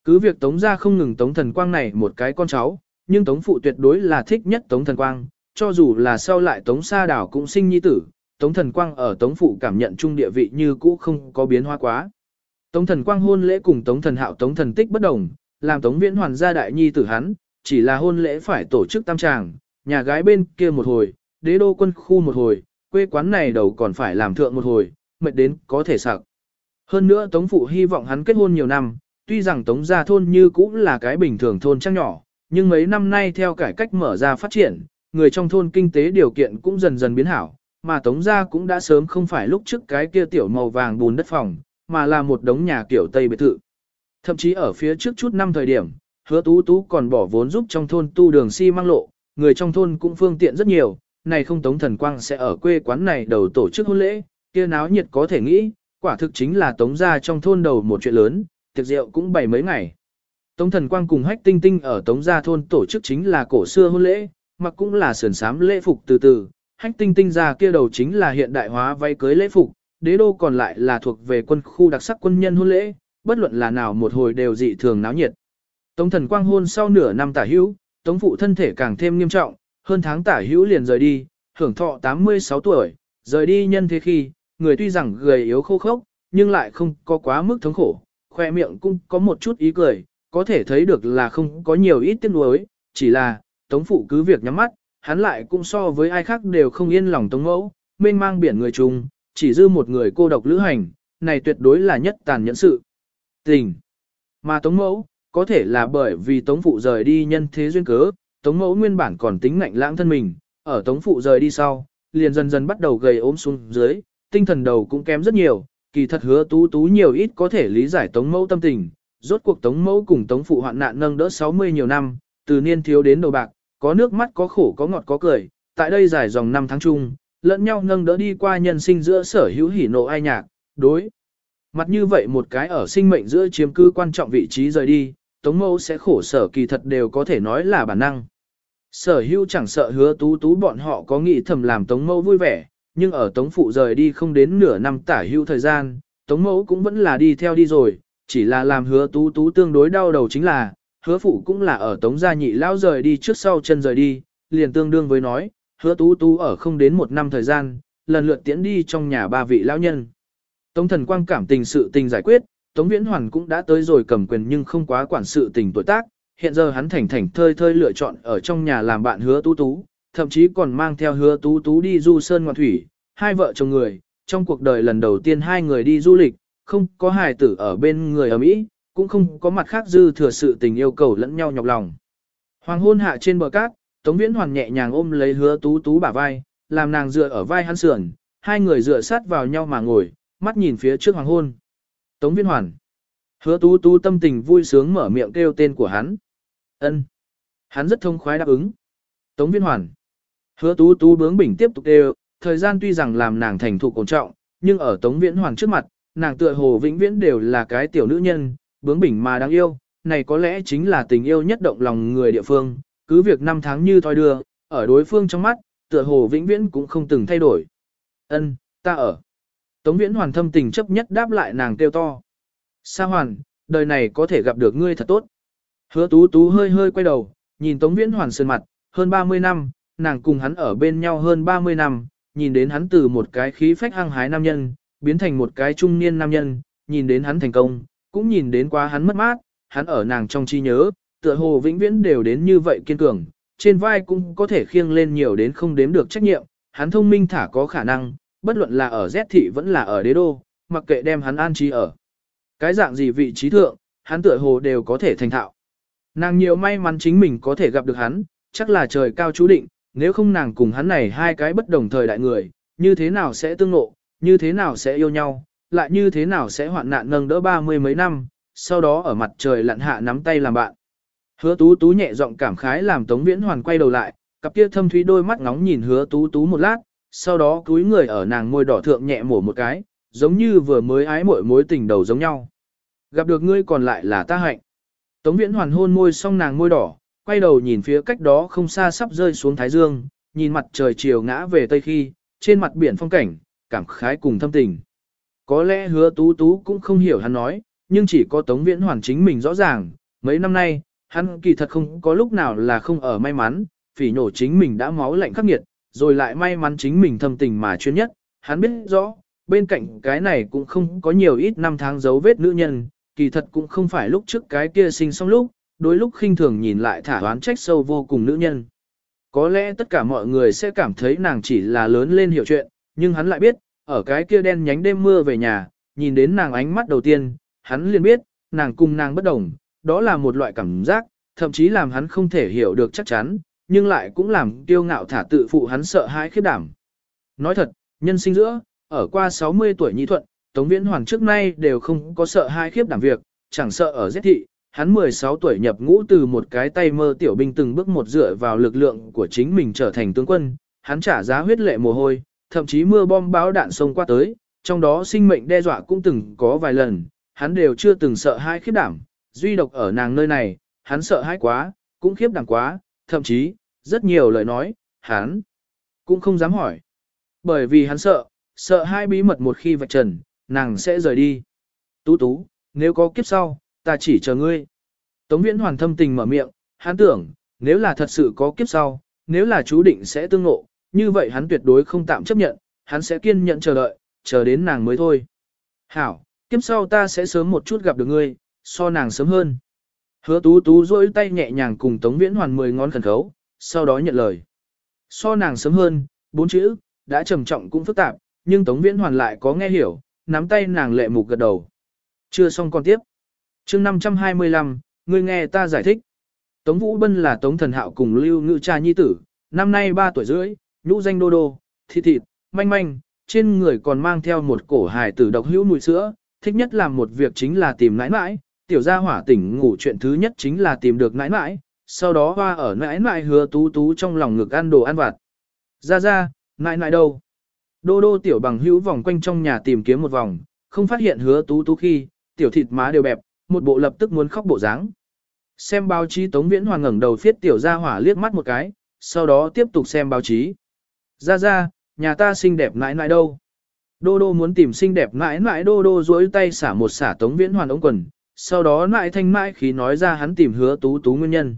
Cứ việc Tống gia không ngừng Tống Thần Quang này một cái con cháu, nhưng Tống phụ tuyệt đối là thích nhất Tống Thần Quang, cho dù là sau lại Tống Sa Đảo cũng sinh nhi tử, Tống Thần Quang ở Tống phụ cảm nhận chung địa vị như cũ không có biến hóa quá. Tống thần quang hôn lễ cùng tống thần hạo tống thần tích bất đồng, làm tống viễn hoàn gia đại nhi tử hắn, chỉ là hôn lễ phải tổ chức tam tràng, nhà gái bên kia một hồi, đế đô quân khu một hồi, quê quán này đầu còn phải làm thượng một hồi, mệt đến có thể sặc. Hơn nữa tống phụ hy vọng hắn kết hôn nhiều năm, tuy rằng tống gia thôn như cũng là cái bình thường thôn trang nhỏ, nhưng mấy năm nay theo cải cách mở ra phát triển, người trong thôn kinh tế điều kiện cũng dần dần biến hảo, mà tống gia cũng đã sớm không phải lúc trước cái kia tiểu màu vàng bùn đất phòng, mà là một đống nhà kiểu Tây biệt thự. Thậm chí ở phía trước chút năm thời điểm, hứa tú tú còn bỏ vốn giúp trong thôn tu đường xi si măng lộ, người trong thôn cũng phương tiện rất nhiều, này không tống thần quang sẽ ở quê quán này đầu tổ chức hôn lễ, kia náo nhiệt có thể nghĩ, quả thực chính là tống gia trong thôn đầu một chuyện lớn, tiệc rượu cũng bảy mấy ngày. Tống thần quang cùng hách tinh tinh ở tống gia thôn tổ chức chính là cổ xưa hôn lễ, mặc cũng là sườn sám lễ phục từ từ, hách tinh tinh ra kia đầu chính là hiện đại hóa váy cưới lễ phục, đế đô còn lại là thuộc về quân khu đặc sắc quân nhân hôn lễ, bất luận là nào một hồi đều dị thường náo nhiệt. Tống thần quang hôn sau nửa năm tả hữu, tống phụ thân thể càng thêm nghiêm trọng, hơn tháng tả hữu liền rời đi, hưởng thọ 86 tuổi, rời đi nhân thế khi, người tuy rằng gầy yếu khô khốc, nhưng lại không có quá mức thống khổ, khoe miệng cũng có một chút ý cười, có thể thấy được là không có nhiều ít tiếc nuối, chỉ là, tống phụ cứ việc nhắm mắt, hắn lại cũng so với ai khác đều không yên lòng tống mẫu, mênh mang biển người chung, chỉ dư một người cô độc lữ hành, này tuyệt đối là nhất tàn nhẫn sự. Tình. Mà tống mẫu, có thể là bởi vì tống phụ rời đi nhân thế duyên cớ, tống mẫu nguyên bản còn tính ngạnh lãng thân mình, ở tống phụ rời đi sau, liền dần dần bắt đầu gầy ốm xuống dưới, tinh thần đầu cũng kém rất nhiều, kỳ thật hứa tú tú nhiều ít có thể lý giải tống mẫu tâm tình, rốt cuộc tống mẫu cùng tống phụ hoạn nạn nâng đỡ 60 nhiều năm, từ niên thiếu đến đầu bạc, có nước mắt có khổ có ngọt có cười, tại đây dài dòng năm tháng chung, lẫn nhau nâng đỡ đi qua nhân sinh giữa sở hữu hỉ nộ ai nhạc, đối. Mặt như vậy một cái ở sinh mệnh giữa chiếm cư quan trọng vị trí rời đi, tống mẫu sẽ khổ sở kỳ thật đều có thể nói là bản năng. Sở hữu chẳng sợ hứa tú tú bọn họ có nghĩ thầm làm tống mẫu vui vẻ, nhưng ở tống phụ rời đi không đến nửa năm tả hữu thời gian, tống mẫu cũng vẫn là đi theo đi rồi, chỉ là làm hứa tú tú tương đối đau đầu chính là, hứa phụ cũng là ở tống gia nhị lao rời đi trước sau chân rời đi, liền tương đương với nói, hứa tú tú ở không đến một năm thời gian, lần lượt tiễn đi trong nhà ba vị lão nhân. Tống thần quang cảm tình sự tình giải quyết, Tống Viễn Hoàn cũng đã tới rồi cầm quyền nhưng không quá quản sự tình tuổi tác, hiện giờ hắn thành thành thơi thơi lựa chọn ở trong nhà làm bạn hứa tú tú, thậm chí còn mang theo hứa tú tú đi du sơn ngoạn thủy, hai vợ chồng người, trong cuộc đời lần đầu tiên hai người đi du lịch, không có hài tử ở bên người ở Mỹ, cũng không có mặt khác dư thừa sự tình yêu cầu lẫn nhau nhọc lòng. Hoàng hôn hạ trên bờ cát, Tống Viễn Hoàn nhẹ nhàng ôm lấy hứa tú tú bả vai, làm nàng dựa ở vai hắn sườn, hai người dựa sát vào nhau mà ngồi, mắt nhìn phía trước hoàng hôn. Tống Viễn Hoàn. Hứa tú tú tâm tình vui sướng mở miệng kêu tên của hắn. ân Hắn rất thông khoái đáp ứng. Tống Viễn Hoàn. Hứa tú tú bướng bỉnh tiếp tục kêu, thời gian tuy rằng làm nàng thành thục cổ trọng, nhưng ở Tống Viễn Hoàn trước mặt, nàng tựa hồ vĩnh viễn đều là cái tiểu nữ nhân, bướng bỉnh mà đáng yêu, này có lẽ chính là tình yêu nhất động lòng người địa phương, cứ việc năm tháng như thoi đưa, ở đối phương trong mắt, tựa hồ vĩnh viễn cũng không từng thay đổi. Ân, ta ở. Tống viễn hoàn thâm tình chấp nhất đáp lại nàng kêu to. Sa hoàn, đời này có thể gặp được ngươi thật tốt. Hứa tú tú hơi hơi quay đầu, nhìn Tống viễn hoàn sơn mặt, hơn 30 năm, nàng cùng hắn ở bên nhau hơn 30 năm, nhìn đến hắn từ một cái khí phách hăng hái nam nhân, biến thành một cái trung niên nam nhân, nhìn đến hắn thành công, cũng nhìn đến quá hắn mất mát, hắn ở nàng trong trí nhớ, tựa hồ vĩnh viễn đều đến như vậy kiên cường, trên vai cũng có thể khiêng lên nhiều đến không đếm được trách nhiệm, hắn thông minh thả có khả năng, bất luận là ở Z thị vẫn là ở đế đô, mặc kệ đem hắn an trí ở. Cái dạng gì vị trí thượng, hắn tựa hồ đều có thể thành thạo. Nàng nhiều may mắn chính mình có thể gặp được hắn, chắc là trời cao chú định, nếu không nàng cùng hắn này hai cái bất đồng thời đại người, như thế nào sẽ tương ngộ, như thế nào sẽ yêu nhau, lại như thế nào sẽ hoạn nạn nâng đỡ ba mươi mấy năm, sau đó ở mặt trời lặn hạ nắm tay làm bạn. Hứa tú tú nhẹ giọng cảm khái làm Tống Viễn Hoàn quay đầu lại, cặp kia thâm thúy đôi mắt ngóng nhìn hứa tú tú một lát, sau đó cúi người ở nàng môi đỏ thượng nhẹ mổ một cái, giống như vừa mới ái mội mối tình đầu giống nhau. Gặp được ngươi còn lại là ta hạnh. Tống Viễn Hoàn hôn môi xong nàng môi đỏ, quay đầu nhìn phía cách đó không xa sắp rơi xuống Thái Dương, nhìn mặt trời chiều ngã về tây khi, trên mặt biển phong cảnh, cảm khái cùng thâm tình. Có lẽ hứa tú tú cũng không hiểu hắn nói, nhưng chỉ có Tống Viễn Hoàn chính mình rõ ràng, mấy năm nay, hắn kỳ thật không có lúc nào là không ở may mắn, phỉ nhổ chính mình đã máu lạnh khắc nghiệt, rồi lại may mắn chính mình thâm tình mà chuyên nhất, hắn biết rõ, bên cạnh cái này cũng không có nhiều ít năm tháng dấu vết nữ nhân, kỳ thật cũng không phải lúc trước cái kia sinh xong lúc, đôi lúc khinh thường nhìn lại thả oán trách sâu vô cùng nữ nhân. Có lẽ tất cả mọi người sẽ cảm thấy nàng chỉ là lớn lên hiểu chuyện, nhưng hắn lại biết, ở cái kia đen nhánh đêm mưa về nhà, nhìn đến nàng ánh mắt đầu tiên, hắn liền biết, nàng cùng nàng bất đồng, đó là một loại cảm giác, thậm chí làm hắn không thể hiểu được chắc chắn, nhưng lại cũng làm kiêu ngạo thả tự phụ hắn sợ hãi khiếp đảm. Nói thật, nhân sinh giữa, ở qua 60 tuổi nhi thuận, Tống Viễn Hoàng trước nay đều không có sợ hãi khiếp đảm việc, chẳng sợ ở giết thị, hắn 16 tuổi nhập ngũ từ một cái tay mơ tiểu binh từng bước một dựa vào lực lượng của chính mình trở thành tướng quân, hắn trả giá huyết lệ mồ hôi, thậm chí mưa bom báo đạn sông qua tới, trong đó sinh mệnh đe dọa cũng từng có vài lần, hắn đều chưa từng sợ hãi khiếp đảm, duy độc ở nàng nơi này, hắn sợ hãi quá, cũng khiếp đảm quá, thậm chí, rất nhiều lời nói, hắn cũng không dám hỏi. Bởi vì hắn sợ, sợ hai bí mật một khi vạch trần, nàng sẽ rời đi. Tú tú, nếu có kiếp sau, ta chỉ chờ ngươi. Tống viễn hoàn thâm tình mở miệng, hắn tưởng, nếu là thật sự có kiếp sau, nếu là chú định sẽ tương ngộ, như vậy hắn tuyệt đối không tạm chấp nhận, hắn sẽ kiên nhẫn chờ đợi, chờ đến nàng mới thôi. Hảo, kiếp sau ta sẽ sớm một chút gặp được ngươi, so nàng sớm hơn. Hứa tú tú rỗi tay nhẹ nhàng cùng Tống Viễn Hoàn mười ngón khẩn khấu, sau đó nhận lời. So nàng sớm hơn, bốn chữ, đã trầm trọng cũng phức tạp, nhưng Tống Viễn Hoàn lại có nghe hiểu, nắm tay nàng lệ mục gật đầu. Chưa xong còn tiếp. chương 525, ngươi nghe ta giải thích. Tống Vũ Bân là Tống Thần Hạo cùng Lưu Ngự Cha Nhi Tử, năm nay 3 tuổi rưỡi, nhũ danh đô đô, thịt thịt, manh manh, trên người còn mang theo một cổ hài tử độc hữu mùi sữa, thích nhất làm một việc chính là tìm nãi nãi, tiểu gia hỏa tỉnh ngủ chuyện thứ nhất chính là tìm được nãi nãi, sau đó hoa ở nãi nãi hứa tú tú trong lòng ngực ăn đồ ăn vặt. Ra ra, nãi nãi đâu? Đô đô tiểu bằng hữu vòng quanh trong nhà tìm kiếm một vòng, không phát hiện hứa tú tú khi, tiểu thịt má đều bẹp, một bộ lập tức muốn khóc bộ dáng. Xem báo chí Tống Viễn Hoàng ngẩng đầu phiết tiểu gia hỏa liếc mắt một cái, sau đó tiếp tục xem báo chí. Ra ra, nhà ta xinh đẹp nãi nãi đâu? Đô đô muốn tìm xinh đẹp nãi nãi đô đô duỗi tay xả một xả Tống Viễn Hoàng ống quần, sau đó nãi thanh mãi khí nói ra hắn tìm hứa tú tú nguyên nhân.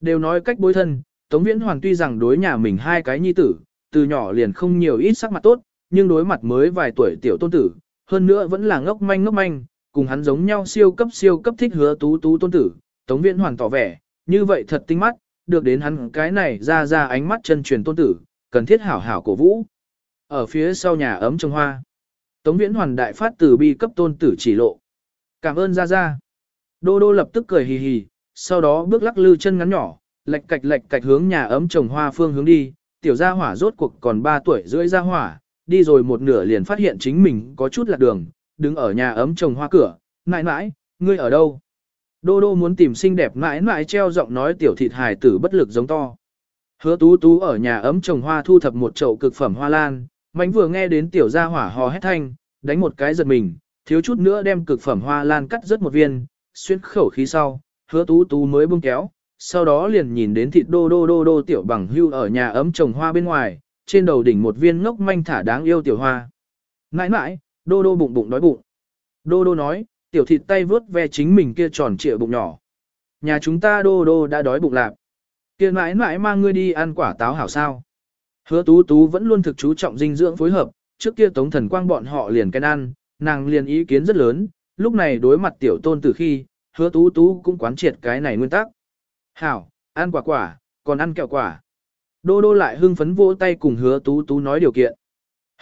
Đều nói cách bối thân, Tống Viễn Hoàng tuy rằng đối nhà mình hai cái nhi tử, từ nhỏ liền không nhiều ít sắc mặt tốt, nhưng đối mặt mới vài tuổi tiểu tôn tử, hơn nữa vẫn là ngốc manh ngốc manh, cùng hắn giống nhau siêu cấp siêu cấp thích hứa tú tú tôn tử, Tống Viễn Hoàng tỏ vẻ, như vậy thật tinh mắt, được đến hắn cái này ra ra ánh mắt chân truyền tôn tử, cần thiết hảo hảo cổ vũ. Ở phía sau nhà ấm trồng hoa, Tống Viễn Hoàn đại phát từ bi cấp tôn tử chỉ lộ. Cảm ơn ra ra. Đô đô lập tức cười hì hì, sau đó bước lắc lư chân ngắn nhỏ, lệch cạch lệch cạch hướng nhà ấm trồng hoa phương hướng đi, tiểu gia hỏa rốt cuộc còn 3 tuổi rưỡi gia hỏa, đi rồi một nửa liền phát hiện chính mình có chút lạc đường, đứng ở nhà ấm trồng hoa cửa, nãi nãi ngươi ở đâu? Đô đô muốn tìm xinh đẹp nãi nãi treo giọng nói tiểu thịt hài tử bất lực giống to. Hứa tú tú ở nhà ấm trồng hoa thu thập một chậu cực phẩm hoa lan, mánh vừa nghe đến tiểu gia hỏa hò hét thanh, đánh một cái giật mình, thiếu chút nữa đem cực phẩm hoa lan cắt rớt một viên, xuyên khẩu khí sau, hứa tú tú mới buông kéo, sau đó liền nhìn đến thịt đô đô đô đô tiểu bằng hưu ở nhà ấm trồng hoa bên ngoài, trên đầu đỉnh một viên ngốc manh thả đáng yêu tiểu hoa. Nãi nãi, đô đô bụng bụng đói bụng. Đô đô nói, tiểu thịt tay vớt ve chính mình kia tròn trịa bụng nhỏ. Nhà chúng ta đô đô đã đói bụng lạp. Kia mãi mãi mang ngươi đi ăn quả táo hảo sao. Hứa tú tú vẫn luôn thực chú trọng dinh dưỡng phối hợp, trước kia tống thần quang bọn họ liền cái ăn, nàng liền ý kiến rất lớn, lúc này đối mặt tiểu tôn từ khi, hứa tú tú cũng quán triệt cái này nguyên tắc. Hảo, ăn quả quả, còn ăn kẹo quả. Đô đô lại hưng phấn vỗ tay cùng hứa tú tú nói điều kiện.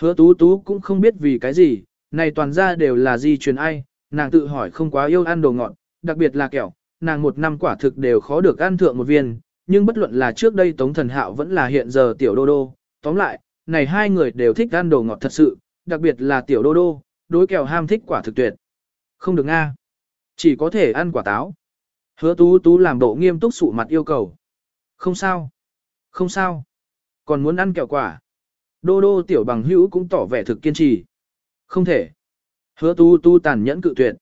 Hứa tú tú cũng không biết vì cái gì, này toàn ra đều là di truyền ai, nàng tự hỏi không quá yêu ăn đồ ngọt, đặc biệt là kẹo, nàng một năm quả thực đều khó được ăn thượng một viên, nhưng bất luận là trước đây Tống Thần Hạo vẫn là hiện giờ tiểu đô đô, tóm lại, này hai người đều thích ăn đồ ngọt thật sự, đặc biệt là tiểu đô đô, đối kẹo ham thích quả thực tuyệt. Không được nga. Chỉ có thể ăn quả táo. Hứa tú tú làm bộ nghiêm túc sụ mặt yêu cầu. Không sao. Không sao. Còn muốn ăn kẹo quả. Đô đô tiểu bằng hữu cũng tỏ vẻ thực kiên trì. Không thể. Hứa tú tú tàn nhẫn cự tuyệt.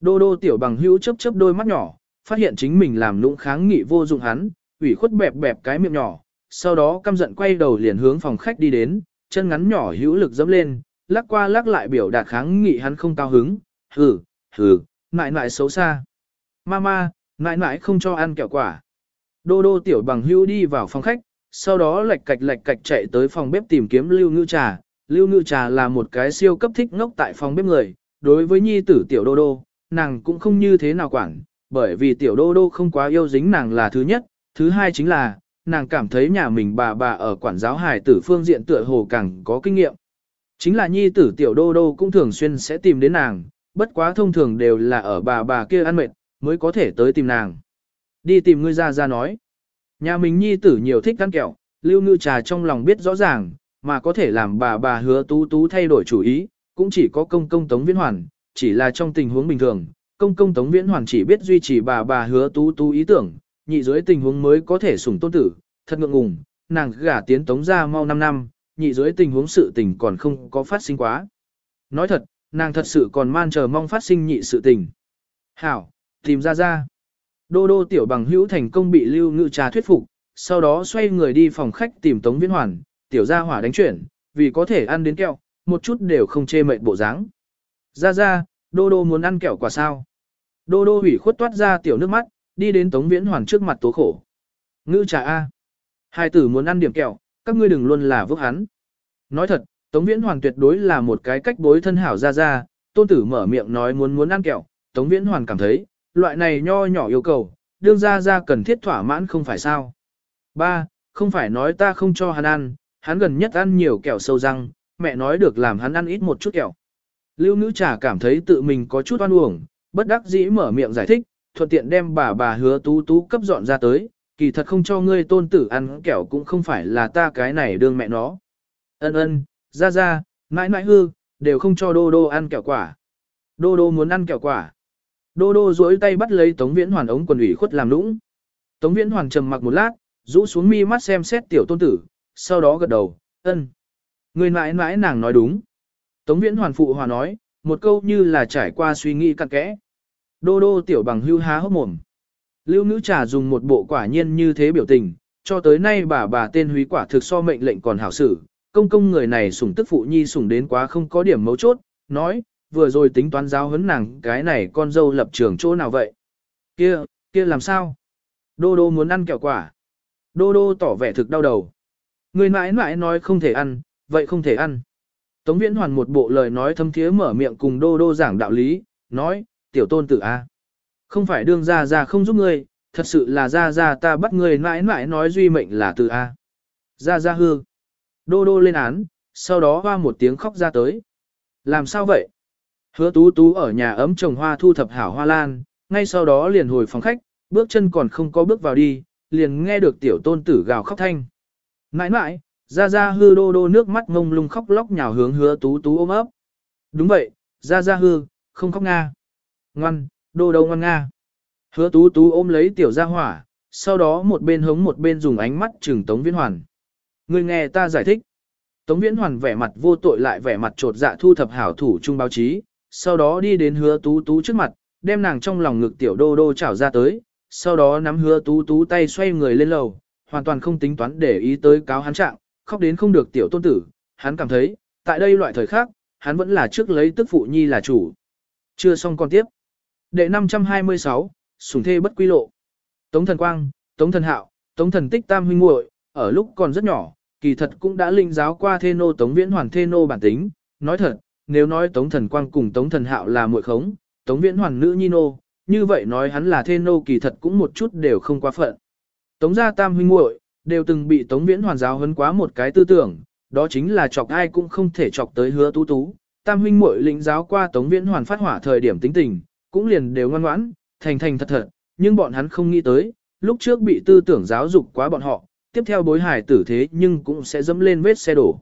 Đô đô tiểu bằng hữu chớp chớp đôi mắt nhỏ, phát hiện chính mình làm nũng kháng nghị vô dụng hắn, ủy khuất bẹp bẹp cái miệng nhỏ, sau đó căm giận quay đầu liền hướng phòng khách đi đến, chân ngắn nhỏ hữu lực dẫm lên, lắc qua lắc lại biểu đạt kháng nghị hắn không cao hứng, hừ, hừ, nại nại xấu xa. Mama, mãi mãi không cho ăn kẹo quả. Đô đô tiểu bằng hữu đi vào phòng khách, sau đó lạch cạch lạch cạch chạy tới phòng bếp tìm kiếm lưu ngữ trà, Lưu Ngự Trà là một cái siêu cấp thích ngốc tại phòng bếp người, đối với nhi tử tiểu đô đô, nàng cũng không như thế nào quản, bởi vì tiểu đô đô không quá yêu dính nàng là thứ nhất, thứ hai chính là, nàng cảm thấy nhà mình bà bà ở quản giáo hài tử phương diện tựa hồ càng có kinh nghiệm. Chính là nhi tử tiểu đô đô cũng thường xuyên sẽ tìm đến nàng, bất quá thông thường đều là ở bà bà kia ăn mệt, mới có thể tới tìm nàng. Đi tìm ngươi ra ra nói. Nhà mình nhi tử nhiều thích ăn kẹo, lưu ngư trà trong lòng biết rõ ràng, mà có thể làm bà bà hứa tú tú thay đổi chủ ý, cũng chỉ có công công tống viễn hoàn, chỉ là trong tình huống bình thường, công công tống viễn hoàn chỉ biết duy trì bà bà hứa tú tú ý tưởng, nhị dưới tình huống mới có thể sủng tôn tử, thật ngượng ngùng, nàng gả tiến tống ra mau 5 năm, nhị dưới tình huống sự tình còn không có phát sinh quá. Nói thật, nàng thật sự còn man chờ mong phát sinh nhị sự tình. Hảo, tìm ra ra. Đô đô tiểu bằng hữu thành công bị lưu ngự trà thuyết phục, sau đó xoay người đi phòng khách tìm tống viễn hoàn, tiểu gia hỏa đánh chuyển, vì có thể ăn đến kẹo, một chút đều không chê mệt bộ dáng. Ra ra, đô đô muốn ăn kẹo quả sao. Đô đô hủy khuất toát ra tiểu nước mắt, đi đến tống viễn hoàn trước mặt tố khổ. Ngữ trà A. Hai tử muốn ăn điểm kẹo, các ngươi đừng luôn là vước hắn. Nói thật, Tống Viễn Hoàn tuyệt đối là một cái cách bối thân hảo ra ra, tôn tử mở miệng nói muốn muốn ăn kẹo, Tống Viễn Hoàn cảm thấy, loại này nho nhỏ yêu cầu, đương ra ra cần thiết thỏa mãn không phải sao. Ba, không phải nói ta không cho hắn ăn, hắn gần nhất ăn nhiều kẹo sâu răng, mẹ nói được làm hắn ăn ít một chút kẹo. Lưu nữ trà cảm thấy tự mình có chút oan uổng, bất đắc dĩ mở miệng giải thích, thuận tiện đem bà bà hứa tú tú cấp dọn ra tới, kỳ thật không cho ngươi tôn tử ăn kẹo cũng không phải là ta cái này đương mẹ nó. Ân ân, ra ra, mãi mãi hư, đều không cho đô đô ăn kẹo quả. Đô đô muốn ăn kẹo quả. Đô đô duỗi tay bắt lấy Tống Viễn Hoàn ống quần ủy khuất làm lũng. Tống Viễn Hoàn trầm mặc một lát, rũ xuống mi mắt xem xét tiểu tôn tử, sau đó gật đầu, ân. Người mãi mãi nàng nói đúng. Tống Viễn Hoàn phụ hòa nói, một câu như là trải qua suy nghĩ cặn kẽ. Đô đô tiểu bằng hưu há hốc mồm. Lưu nữ trà dùng một bộ quả nhiên như thế biểu tình, cho tới nay bà bà tên húy quả thực so mệnh lệnh còn hảo xử, công công người này sủng tức phụ nhi sủng đến quá không có điểm mấu chốt, nói, vừa rồi tính toán giáo huấn nàng cái này con dâu lập trường chỗ nào vậy? Kia, kia làm sao? Đô đô muốn ăn kẹo quả. Đô đô tỏ vẻ thực đau đầu. Người mãi mãi nói không thể ăn, vậy không thể ăn. Tống viễn hoàn một bộ lời nói thâm thiế mở miệng cùng đô đô giảng đạo lý, nói, tiểu tôn tử A. Không phải đương ra ra không giúp ngươi, thật sự là ra ra ta bắt ngươi mãi mãi nói duy mệnh là từ A. Ra ra hư. Đô đô lên án, sau đó hoa một tiếng khóc ra tới. Làm sao vậy? Hứa tú tú ở nhà ấm trồng hoa thu thập hảo hoa lan, ngay sau đó liền hồi phòng khách, bước chân còn không có bước vào đi, liền nghe được tiểu tôn tử gào khóc thanh. Nãi nãi, ra ra hư đô đô nước mắt ngông lung khóc lóc nhào hướng hứa tú tú ôm ấp. Đúng vậy, ra ra hư, không khóc nga. Ngoan, đô đô ngoan nga. Hứa tú tú ôm lấy tiểu gia hỏa, sau đó một bên hống một bên dùng ánh mắt trừng Tống Viễn Hoàn. Người nghe ta giải thích. Tống Viễn Hoàn vẻ mặt vô tội lại vẻ mặt trột dạ thu thập hảo thủ trung báo chí, sau đó đi đến hứa tú tú trước mặt, đem nàng trong lòng ngực tiểu đô đô chảo ra tới, sau đó nắm hứa tú tú tay xoay người lên lầu, hoàn toàn không tính toán để ý tới cáo hắn trạng, khóc đến không được tiểu tôn tử, hắn cảm thấy, tại đây loại thời khác, hắn vẫn là trước lấy tức phụ nhi là chủ. Chưa xong con tiếp. Đệ 526, sủng thê bất quy lộ. Tống thần quang, tống thần hạo, tống thần tích tam huynh muội ở lúc còn rất nhỏ, kỳ thật cũng đã linh giáo qua thê nô tống viễn hoàn thê nô bản tính. Nói thật, nếu nói tống thần quang cùng tống thần hạo là muội khống, tống viễn hoàn nữ nhi nô, như vậy nói hắn là thê nô kỳ thật cũng một chút đều không quá phận. Tống gia tam huynh muội đều từng bị tống viễn hoàn giáo huấn quá một cái tư tưởng, đó chính là chọc ai cũng không thể chọc tới hứa tú tú. Tam huynh muội lĩnh giáo qua tống viễn hoàn phát hỏa thời điểm tính tình, cũng liền đều ngoan ngoãn, thành thành thật thật, nhưng bọn hắn không nghĩ tới, lúc trước bị tư tưởng giáo dục quá bọn họ, tiếp theo bối hải tử thế nhưng cũng sẽ dẫm lên vết xe đổ.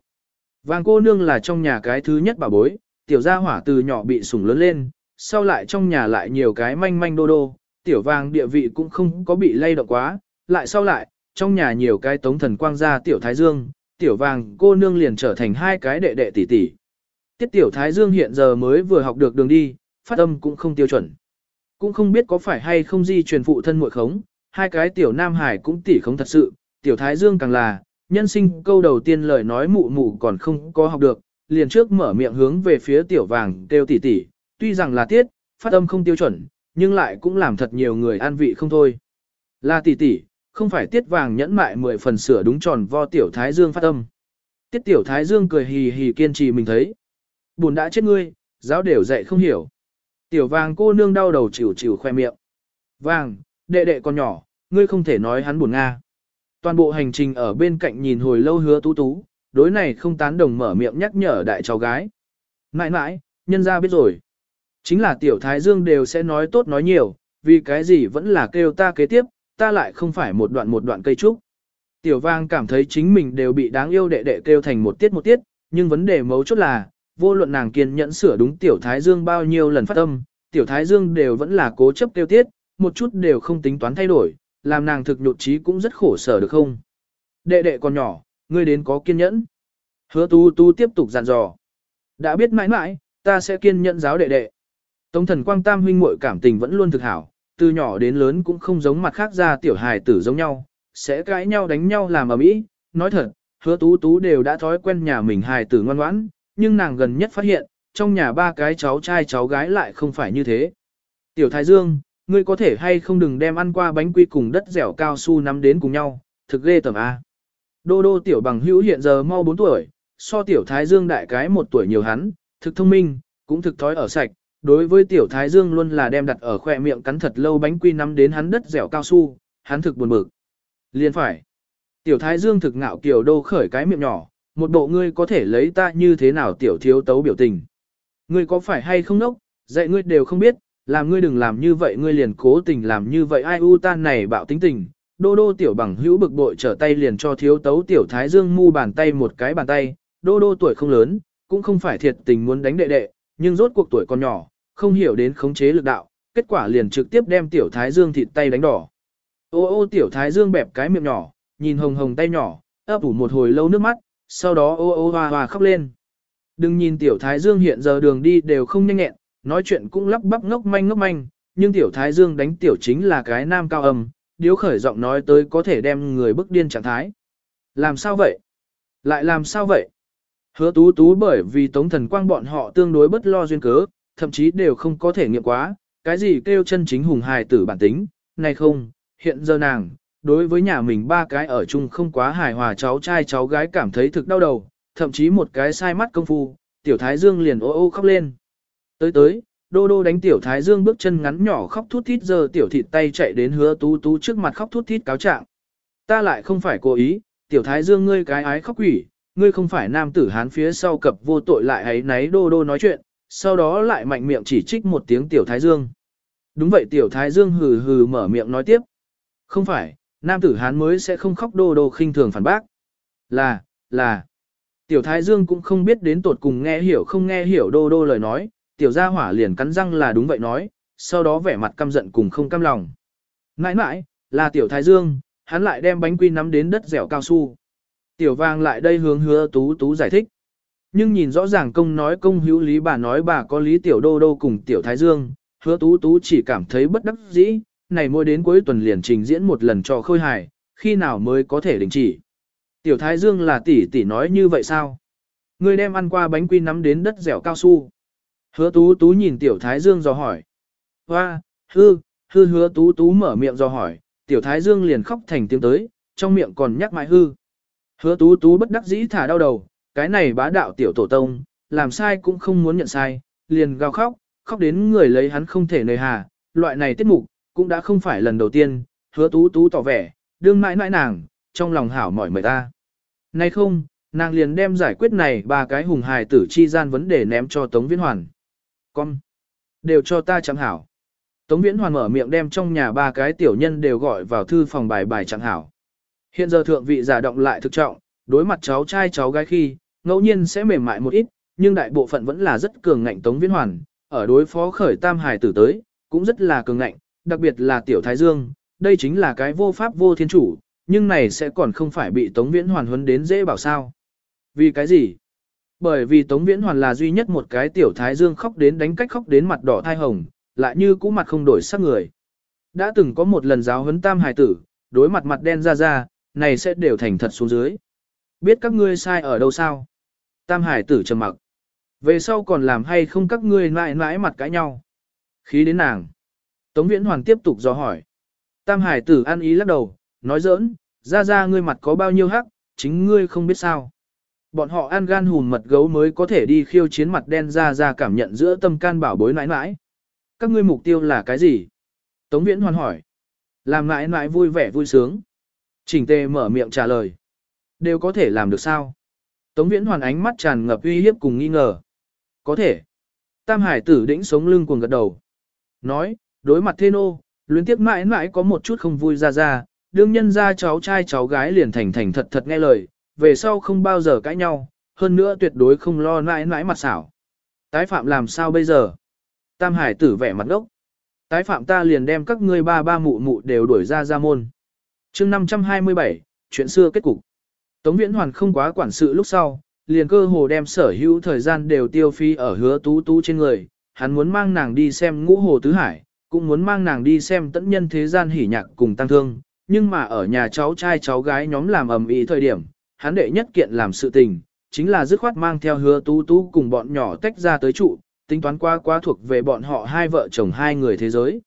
Vàng cô nương là trong nhà cái thứ nhất bà bối, tiểu gia hỏa từ nhỏ bị sủng lớn lên, sau lại trong nhà lại nhiều cái manh manh đô đô, tiểu vàng địa vị cũng không có bị lay động quá, lại sau lại, trong nhà nhiều cái tống thần quang gia tiểu thái dương, tiểu vàng cô nương liền trở thành hai cái đệ đệ tỷ tỷ. Tiết tiểu thái dương hiện giờ mới vừa học được đường đi, phát âm cũng không tiêu chuẩn. Cũng không biết có phải hay không di truyền phụ thân muội khống, hai cái tiểu nam hải cũng tỷ khống thật sự, tiểu thái dương càng là, nhân sinh câu đầu tiên lời nói mụ mụ còn không có học được, liền trước mở miệng hướng về phía tiểu vàng kêu tỷ tỷ, tuy rằng là tiết, phát âm không tiêu chuẩn, nhưng lại cũng làm thật nhiều người an vị không thôi. Là tỷ tỷ, không phải tiết vàng nhẫn mại mười phần sửa đúng tròn vo tiểu thái dương phát âm. Tiết tiểu thái dương cười hì hì kiên trì mình thấy. Buồn đã chết ngươi, giáo đều dạy không hiểu. Tiểu vàng cô nương đau đầu chịu chịu khoe miệng. Vàng, đệ đệ con nhỏ, ngươi không thể nói hắn buồn Nga. Toàn bộ hành trình ở bên cạnh nhìn hồi lâu hứa tú tú, đối này không tán đồng mở miệng nhắc nhở đại cháu gái. Mãi mãi, nhân ra biết rồi. Chính là tiểu thái dương đều sẽ nói tốt nói nhiều, vì cái gì vẫn là kêu ta kế tiếp, ta lại không phải một đoạn một đoạn cây trúc. Tiểu vang cảm thấy chính mình đều bị đáng yêu đệ đệ kêu thành một tiết một tiết, nhưng vấn đề mấu chốt là, vô luận nàng kiên nhẫn sửa đúng tiểu thái dương bao nhiêu lần phát âm, tiểu thái dương đều vẫn là cố chấp tiêu tiết, một chút đều không tính toán thay đổi, làm nàng thực nhột trí cũng rất khổ sở được không. Đệ đệ còn nhỏ, ngươi đến có kiên nhẫn. Hứa tu tu tiếp tục dặn dò. Đã biết mãi mãi, ta sẽ kiên nhẫn giáo đệ đệ. Tống thần quang tam huynh muội cảm tình vẫn luôn thực hảo, từ nhỏ đến lớn cũng không giống mặt khác ra tiểu hài tử giống nhau, sẽ cãi nhau đánh nhau làm ở mỹ. Nói thật, hứa tú tú đều đã thói quen nhà mình hài tử ngoan ngoãn, nhưng nàng gần nhất phát hiện, trong nhà ba cái cháu trai cháu gái lại không phải như thế. Tiểu Thái Dương, ngươi có thể hay không đừng đem ăn qua bánh quy cùng đất dẻo cao su nắm đến cùng nhau, thực ghê tởm A. Đô đô tiểu bằng hữu hiện giờ mau 4 tuổi, so tiểu Thái Dương đại cái một tuổi nhiều hắn, thực thông minh, cũng thực thói ở sạch, đối với tiểu Thái Dương luôn là đem đặt ở khoe miệng cắn thật lâu bánh quy nắm đến hắn đất dẻo cao su, hắn thực buồn bực. Liên phải. Tiểu Thái Dương thực ngạo kiều đô khởi cái miệng nhỏ, một bộ ngươi có thể lấy ta như thế nào tiểu thiếu tấu biểu tình. Ngươi có phải hay không nốc, dạy ngươi đều không biết, làm ngươi đừng làm như vậy ngươi liền cố tình làm như vậy ai u tan này bạo tính tình. Đô đô tiểu bằng hữu bực bội trở tay liền cho thiếu tấu tiểu thái dương mu bàn tay một cái bàn tay, đô đô tuổi không lớn, cũng không phải thiệt tình muốn đánh đệ đệ, nhưng rốt cuộc tuổi còn nhỏ, không hiểu đến khống chế lực đạo, kết quả liền trực tiếp đem tiểu thái dương thịt tay đánh đỏ. Ô ô tiểu thái dương bẹp cái miệng nhỏ, nhìn hồng hồng tay nhỏ, ấp ủ một hồi lâu nước mắt, sau đó ô ô hoa hoa khóc lên. Đừng nhìn tiểu thái dương hiện giờ đường đi đều không nhanh nhẹn, nói chuyện cũng lắp bắp ngốc manh ngốc manh, nhưng tiểu thái dương đánh tiểu chính là cái nam cao âm, điếu khởi giọng nói tới có thể đem người bức điên trạng thái. Làm sao vậy? Lại làm sao vậy? Hứa tú tú bởi vì tống thần quang bọn họ tương đối bất lo duyên cớ, thậm chí đều không có thể nghiệm quá, cái gì kêu chân chính hùng hài tử bản tính, này không, hiện giờ nàng, đối với nhà mình ba cái ở chung không quá hài hòa cháu trai cháu gái cảm thấy thực đau đầu, thậm chí một cái sai mắt công phu, tiểu thái dương liền ô ô khóc lên. Tới tới, đô đô đánh tiểu thái dương bước chân ngắn nhỏ khóc thút thít giờ tiểu thịt tay chạy đến hứa tú tú trước mặt khóc thút thít cáo trạng. Ta lại không phải cố ý, tiểu thái dương ngươi cái ái khóc quỷ, ngươi không phải nam tử hán phía sau cập vô tội lại ấy náy đô đô nói chuyện, sau đó lại mạnh miệng chỉ trích một tiếng tiểu thái dương. Đúng vậy tiểu thái dương hừ hừ mở miệng nói tiếp. Không phải, nam tử hán mới sẽ không khóc đô đô khinh thường phản bác. Là, là. Tiểu thái dương cũng không biết đến tột cùng nghe hiểu không nghe hiểu đô đô lời nói, tiểu gia hỏa liền cắn răng là đúng vậy nói, sau đó vẻ mặt căm giận cùng không căm lòng. Nãi nãi, là tiểu thái dương, hắn lại đem bánh quy nắm đến đất dẻo cao su. Tiểu vang lại đây hướng hứa tú tú giải thích. Nhưng nhìn rõ ràng công nói công hữu lý bà nói bà có lý tiểu đô đô cùng tiểu thái dương, hứa tú tú chỉ cảm thấy bất đắc dĩ, này mỗi đến cuối tuần liền trình diễn một lần cho khôi hài, khi nào mới có thể đình chỉ. Tiểu thái dương là tỷ tỷ nói như vậy sao? Ngươi đem ăn qua bánh quy nắm đến đất dẻo cao su. Hứa tú tú nhìn tiểu thái dương dò hỏi. Hoa, hư, hư hứa tú tú mở miệng dò hỏi, tiểu thái dương liền khóc thành tiếng tới, trong miệng còn nhắc mãi hư. Hứa tú tú bất đắc dĩ thả đau đầu, cái này bá đạo tiểu tổ tông, làm sai cũng không muốn nhận sai, liền gào khóc, khóc đến người lấy hắn không thể nơi hà, loại này tiết mục, cũng đã không phải lần đầu tiên, hứa tú tú tỏ vẻ, đương mãi mãi nàng, trong lòng hảo mỏi mời ta. Nay không, nàng liền đem giải quyết này ba cái hùng hài tử chi gian vấn đề ném cho Tống Viễn Hoàn. Con, đều cho ta chẳng hảo. Tống Viễn Hoàn mở miệng đem trong nhà ba cái tiểu nhân đều gọi vào thư phòng bài bài chẳng hảo. Hiện giờ thượng vị giả động lại thực trọng, đối mặt cháu trai cháu gái khi, ngẫu nhiên sẽ mềm mại một ít, nhưng đại bộ phận vẫn là rất cường ngạnh Tống Viễn Hoàn, ở đối phó khởi tam hài tử tới, cũng rất là cường ngạnh, đặc biệt là tiểu thái dương, đây chính là cái vô pháp vô thiên chủ, nhưng này sẽ còn không phải bị Tống Viễn Hoàn huấn đến dễ bảo sao. Vì cái gì? Bởi vì Tống Viễn Hoàn là duy nhất một cái tiểu thái dương khóc đến đánh cách khóc đến mặt đỏ thai hồng, lại như cũ mặt không đổi sắc người. Đã từng có một lần giáo huấn tam hài tử, đối mặt mặt đen ra ra, này sẽ đều thành thật xuống dưới. Biết các ngươi sai ở đâu sao? Tam hải tử trầm mặc. Về sau còn làm hay không các ngươi mãi mãi mặt cãi nhau? Khí đến nàng. Tống Viễn Hoàn tiếp tục dò hỏi. Tam hải tử ăn ý lắc đầu, nói giỡn, ra ra ngươi mặt có bao nhiêu hắc, chính ngươi không biết sao. Bọn họ ăn gan hùn mật gấu mới có thể đi khiêu chiến mặt đen ra ra cảm nhận giữa tâm can bảo bối nãi nãi. Các ngươi mục tiêu là cái gì? Tống Viễn Hoàn hỏi. Làm nãi nãi vui vẻ vui sướng. Trình tề mở miệng trả lời. Đều có thể làm được sao? Tống Viễn Hoàn ánh mắt tràn ngập uy hiếp cùng nghi ngờ. Có thể. Tam Hải tử đĩnh sống lưng cuồng gật đầu. Nói, đối mặt Thê Nô, luyến tiếc mãi mãi có một chút không vui ra ra, đương nhân ra cháu trai cháu gái liền thành thành thật thật nghe lời, về sau không bao giờ cãi nhau, hơn nữa tuyệt đối không lo mãi mãi mặt xảo. Tái phạm làm sao bây giờ? Tam Hải tử vẻ mặt ngốc. Tái phạm ta liền đem các ngươi ba ba mụ mụ đều đuổi ra ra môn. chương 527, chuyện xưa kết cục. Tống Viễn Hoàn không quá quản sự lúc sau, liền cơ hồ đem sở hữu thời gian đều tiêu phi ở hứa tú tú trên người, hắn muốn mang nàng đi xem ngũ hồ tứ hải, cũng muốn mang nàng đi xem tận nhân thế gian hỉ nhạc cùng tăng thương, nhưng mà ở nhà cháu trai cháu gái nhóm làm ầm ĩ thời điểm, hắn đệ nhất kiện làm sự tình, chính là dứt khoát mang theo hứa tú tú cùng bọn nhỏ tách ra tới trụ, tính toán qua quá thuộc về bọn họ hai vợ chồng hai người thế giới.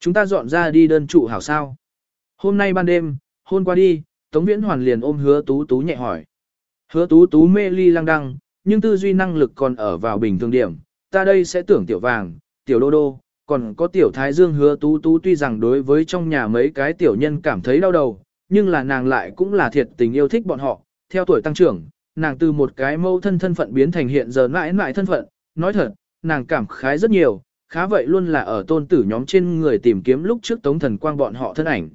Chúng ta dọn ra đi đơn trụ hảo sao. Hôm nay ban đêm, hôn qua đi, Tống Viễn Hoàn liền ôm hứa tú tú nhẹ hỏi. Hứa tú tú mê ly lăng đăng, nhưng tư duy năng lực còn ở vào bình thường điểm, ta đây sẽ tưởng tiểu vàng, tiểu đô đô, còn có tiểu thái dương hứa tú tú tuy rằng đối với trong nhà mấy cái tiểu nhân cảm thấy đau đầu, nhưng là nàng lại cũng là thiệt tình yêu thích bọn họ, theo tuổi tăng trưởng, nàng từ một cái mâu thân thân phận biến thành hiện giờ mãi mãi thân phận, nói thật, nàng cảm khái rất nhiều, khá vậy luôn là ở tôn tử nhóm trên người tìm kiếm lúc trước tống thần quang bọn họ thân ảnh.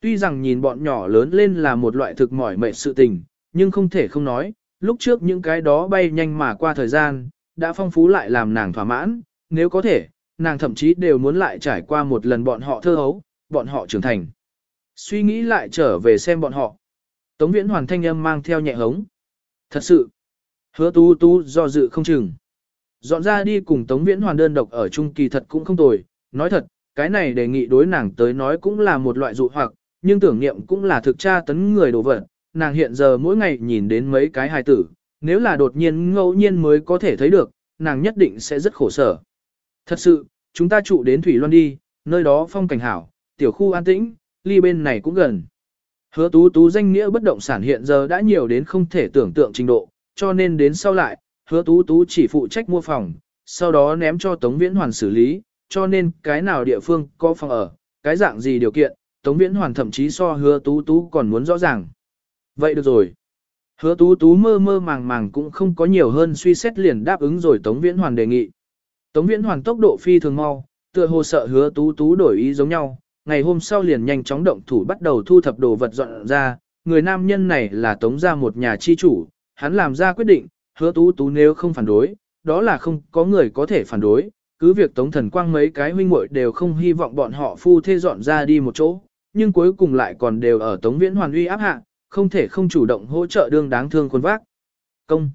Tuy rằng nhìn bọn nhỏ lớn lên là một loại thực mỏi mệt sự tình, nhưng không thể không nói, lúc trước những cái đó bay nhanh mà qua thời gian, đã phong phú lại làm nàng thỏa mãn, nếu có thể, nàng thậm chí đều muốn lại trải qua một lần bọn họ thơ hấu, bọn họ trưởng thành. Suy nghĩ lại trở về xem bọn họ. Tống viễn hoàn thanh âm mang theo nhẹ hống. Thật sự, hứa tu tu do dự không chừng. Dọn ra đi cùng Tống Viễn Hoàn đơn độc ở chung kỳ thật cũng không tồi, nói thật, cái này đề nghị đối nàng tới nói cũng là một loại dụ hoặc, nhưng tưởng niệm cũng là thực tra tấn người đồ vật, nàng hiện giờ mỗi ngày nhìn đến mấy cái hài tử, nếu là đột nhiên ngẫu nhiên mới có thể thấy được, nàng nhất định sẽ rất khổ sở. Thật sự, chúng ta trụ đến Thủy Loan đi, nơi đó phong cảnh hảo, tiểu khu an tĩnh, ly bên này cũng gần. Hứa tú tú danh nghĩa bất động sản hiện giờ đã nhiều đến không thể tưởng tượng trình độ, cho nên đến sau lại, hứa tú tú chỉ phụ trách mua phòng, sau đó ném cho Tống Viễn Hoàn xử lý, cho nên cái nào địa phương có phòng ở, cái dạng gì điều kiện, Tống Viễn Hoàn thậm chí so hứa tú tú còn muốn rõ ràng. Vậy được rồi. Hứa tú tú mơ mơ màng màng cũng không có nhiều hơn suy xét liền đáp ứng rồi Tống Viễn Hoàn đề nghị. Tống Viễn Hoàn tốc độ phi thường mau, tựa hồ sợ hứa tú tú đổi ý giống nhau, ngày hôm sau liền nhanh chóng động thủ bắt đầu thu thập đồ vật dọn ra, người nam nhân này là Tống ra một nhà chi chủ, hắn làm ra quyết định, hứa tú tú nếu không phản đối, đó là không có người có thể phản đối, cứ việc Tống Thần Quang mấy cái huynh muội đều không hy vọng bọn họ phu thê dọn ra đi một chỗ, nhưng cuối cùng lại còn đều ở Tống Viễn Hoàn uy áp hạ, không thể không chủ động hỗ trợ đương đáng thương quân vác. Công.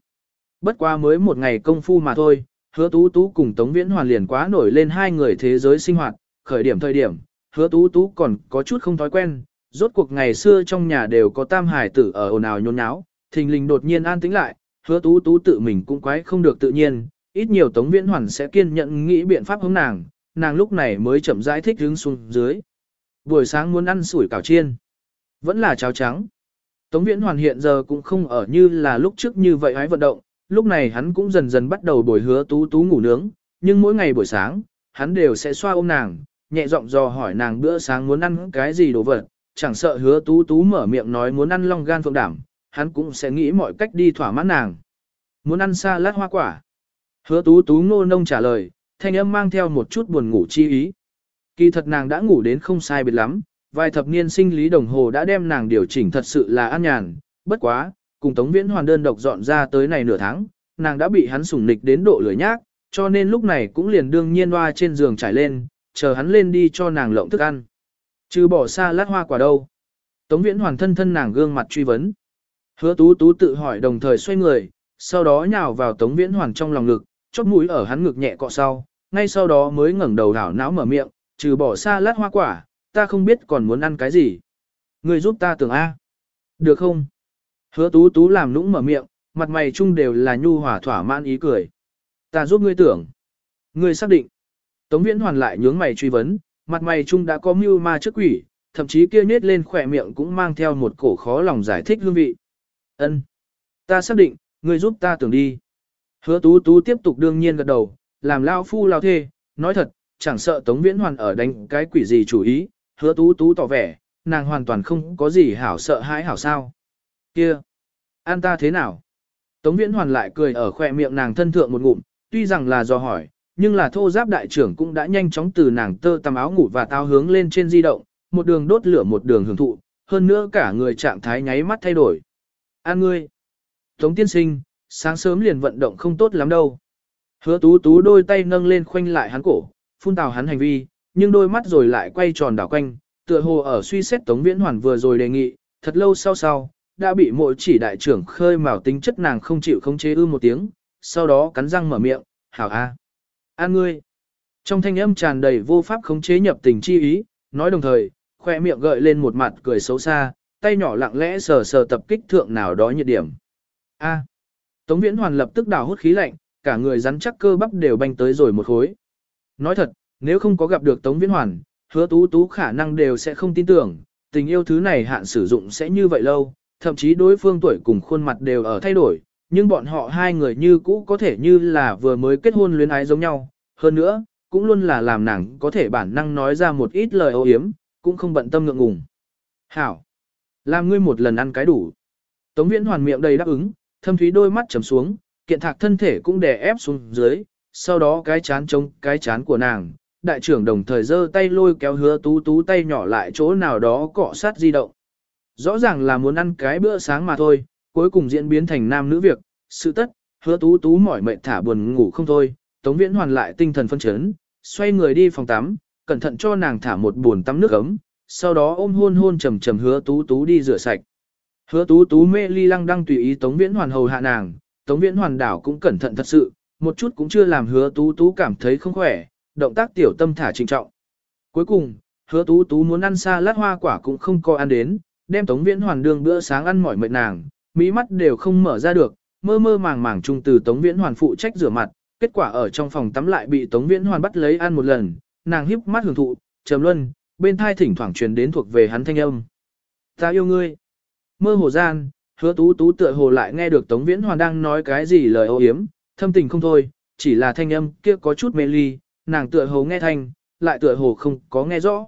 Bất qua mới một ngày công phu mà thôi, hứa tú tú cùng Tống Viễn Hoàn liền quá nổi lên hai người thế giới sinh hoạt, khởi điểm thời điểm, hứa tú tú còn có chút không thói quen, rốt cuộc ngày xưa trong nhà đều có tam hải tử ở ồn ào nhốn nháo, thình lình đột nhiên an tĩnh lại, hứa tú tú tự mình cũng quái không được tự nhiên, ít nhiều Tống Viễn Hoàn sẽ kiên nhận nghĩ biện pháp hướng nàng, nàng lúc này mới chậm rãi thích hướng xuống dưới. Buổi sáng muốn ăn sủi cảo chiên, vẫn là cháo trắng. Tống Viễn Hoàn hiện giờ cũng không ở như là lúc trước như vậy hái vận động, lúc này hắn cũng dần dần bắt đầu bồi hứa tú tú ngủ nướng, nhưng mỗi ngày buổi sáng, hắn đều sẽ xoa ôm nàng, nhẹ giọng dò hỏi nàng bữa sáng muốn ăn cái gì đồ vật, chẳng sợ hứa tú tú mở miệng nói muốn ăn long gan phượng đảm, hắn cũng sẽ nghĩ mọi cách đi thỏa mãn nàng. Muốn ăn xa lát hoa quả. Hứa tú tú ngô nông trả lời, thanh âm mang theo một chút buồn ngủ chi ý. Kỳ thật nàng đã ngủ đến không sai biệt lắm, vài thập niên sinh lý đồng hồ đã đem nàng điều chỉnh thật sự là an nhàn, bất quá, cùng Tống Viễn Hoàn đơn độc dọn ra tới này nửa tháng, nàng đã bị hắn sủng nịch đến độ lười nhác, cho nên lúc này cũng liền đương nhiên hoa trên giường trải lên, chờ hắn lên đi cho nàng lộng thức ăn. Trừ bỏ xa lát hoa quả đâu. Tống Viễn Hoàn thân thân nàng gương mặt truy vấn. Hứa tú tú tự hỏi đồng thời xoay người, sau đó nhào vào Tống Viễn Hoàn trong lòng ngực, chóp mũi ở hắn ngực nhẹ cọ sau, ngay sau đó mới ngẩng đầu đảo não mở miệng, trừ bỏ xa lát hoa quả, ta không biết còn muốn ăn cái gì. Người giúp ta tưởng A. Được không? Hứa tú tú làm nũng mở miệng, mặt mày chung đều là nhu hòa thỏa mãn ý cười. Ta giúp ngươi tưởng. Ngươi xác định. Tống Viễn Hoàn lại nhướng mày truy vấn, mặt mày chung đã có mưu ma trước quỷ, thậm chí kia nết lên khỏe miệng cũng mang theo một cổ khó lòng giải thích hương vị. Ân, Ta xác định, ngươi giúp ta tưởng đi. Hứa tú tú tiếp tục đương nhiên gật đầu, làm lao phu lao thê, nói thật, chẳng sợ Tống Viễn Hoàn ở đánh cái quỷ gì chủ ý, hứa tú tú tỏ vẻ, nàng hoàn toàn không có gì hảo sợ hãi hảo sao. Kia, an ta thế nào? Tống Viễn Hoàn lại cười ở khỏe miệng nàng thân thượng một ngụm, tuy rằng là do hỏi, nhưng là thô giáp đại trưởng cũng đã nhanh chóng từ nàng tơ tằm áo ngủ và tao hướng lên trên di động, một đường đốt lửa một đường hưởng thụ, hơn nữa cả người trạng thái nháy mắt thay đổi. An ngươi, Tống tiên sinh, sáng sớm liền vận động không tốt lắm đâu. Hứa tú tú đôi tay nâng lên khoanh lại hắn cổ, phun tào hắn hành vi, nhưng đôi mắt rồi lại quay tròn đảo quanh, tựa hồ ở suy xét Tống Viễn Hoàn vừa rồi đề nghị, thật lâu sau sau, đã bị mỗi chỉ đại trưởng khơi mào tính chất nàng không chịu khống chế ư một tiếng, sau đó cắn răng mở miệng, hảo a, an ngươi. Trong thanh âm tràn đầy vô pháp khống chế nhập tình chi ý, nói đồng thời, khoe miệng gợi lên một mặt cười xấu xa, tay nhỏ lặng lẽ sờ sờ tập kích thượng nào đó nhiệt điểm. A. Tống Viễn Hoàn lập tức đảo hút khí lạnh, cả người rắn chắc cơ bắp đều banh tới rồi một khối. Nói thật, nếu không có gặp được Tống Viễn Hoàn, hứa tú tú khả năng đều sẽ không tin tưởng, tình yêu thứ này hạn sử dụng sẽ như vậy lâu, thậm chí đối phương tuổi cùng khuôn mặt đều ở thay đổi, nhưng bọn họ hai người như cũ có thể như là vừa mới kết hôn luyến ái giống nhau, hơn nữa, cũng luôn là làm nàng có thể bản năng nói ra một ít lời âu yếm, cũng không bận tâm ngượng ngùng. Hảo! Làm ngươi một lần ăn cái đủ. Tống Viễn Hoàn miệng đầy đáp ứng, thâm thúy đôi mắt trầm xuống, kiện thạc thân thể cũng đè ép xuống dưới, sau đó cái chán trông cái chán của nàng, đại trưởng đồng thời giơ tay lôi kéo hứa tú tú tay nhỏ lại chỗ nào đó cọ sát di động. Rõ ràng là muốn ăn cái bữa sáng mà thôi, cuối cùng diễn biến thành nam nữ việc, sự tất, hứa tú tú mỏi mệt thả buồn ngủ không thôi, tống viễn hoàn lại tinh thần phân chấn, xoay người đi phòng tắm, cẩn thận cho nàng thả một buồn tắm nước ấm, sau đó ôm hôn hôn trầm trầm hứa tú tú đi rửa sạch. Hứa tú tú mê ly lăng đang tùy ý Tống Viễn Hoàn hầu hạ nàng, Tống Viễn Hoàn đảo cũng cẩn thận thật sự, một chút cũng chưa làm hứa tú tú cảm thấy không khỏe, động tác tiểu tâm thả trịnh trọng. Cuối cùng, hứa tú tú muốn ăn xa lát hoa quả cũng không có ăn đến, đem Tống Viễn Hoàn đương bữa sáng ăn mỏi mệt nàng, mí mắt đều không mở ra được, mơ mơ màng màng chung từ Tống Viễn Hoàn phụ trách rửa mặt, kết quả ở trong phòng tắm lại bị Tống Viễn Hoàn bắt lấy ăn một lần, nàng híp mắt hưởng thụ, trầm luân, bên thai thỉnh thoảng truyền đến thuộc về hắn thanh âm. Ta yêu ngươi. Mơ hồ gian, hứa tú tú tựa hồ lại nghe được Tống Viễn Hoàn đang nói cái gì lời ô hiếm, thâm tình không thôi, chỉ là thanh âm kia có chút mê ly, nàng tựa hồ nghe thanh, lại tựa hồ không có nghe rõ.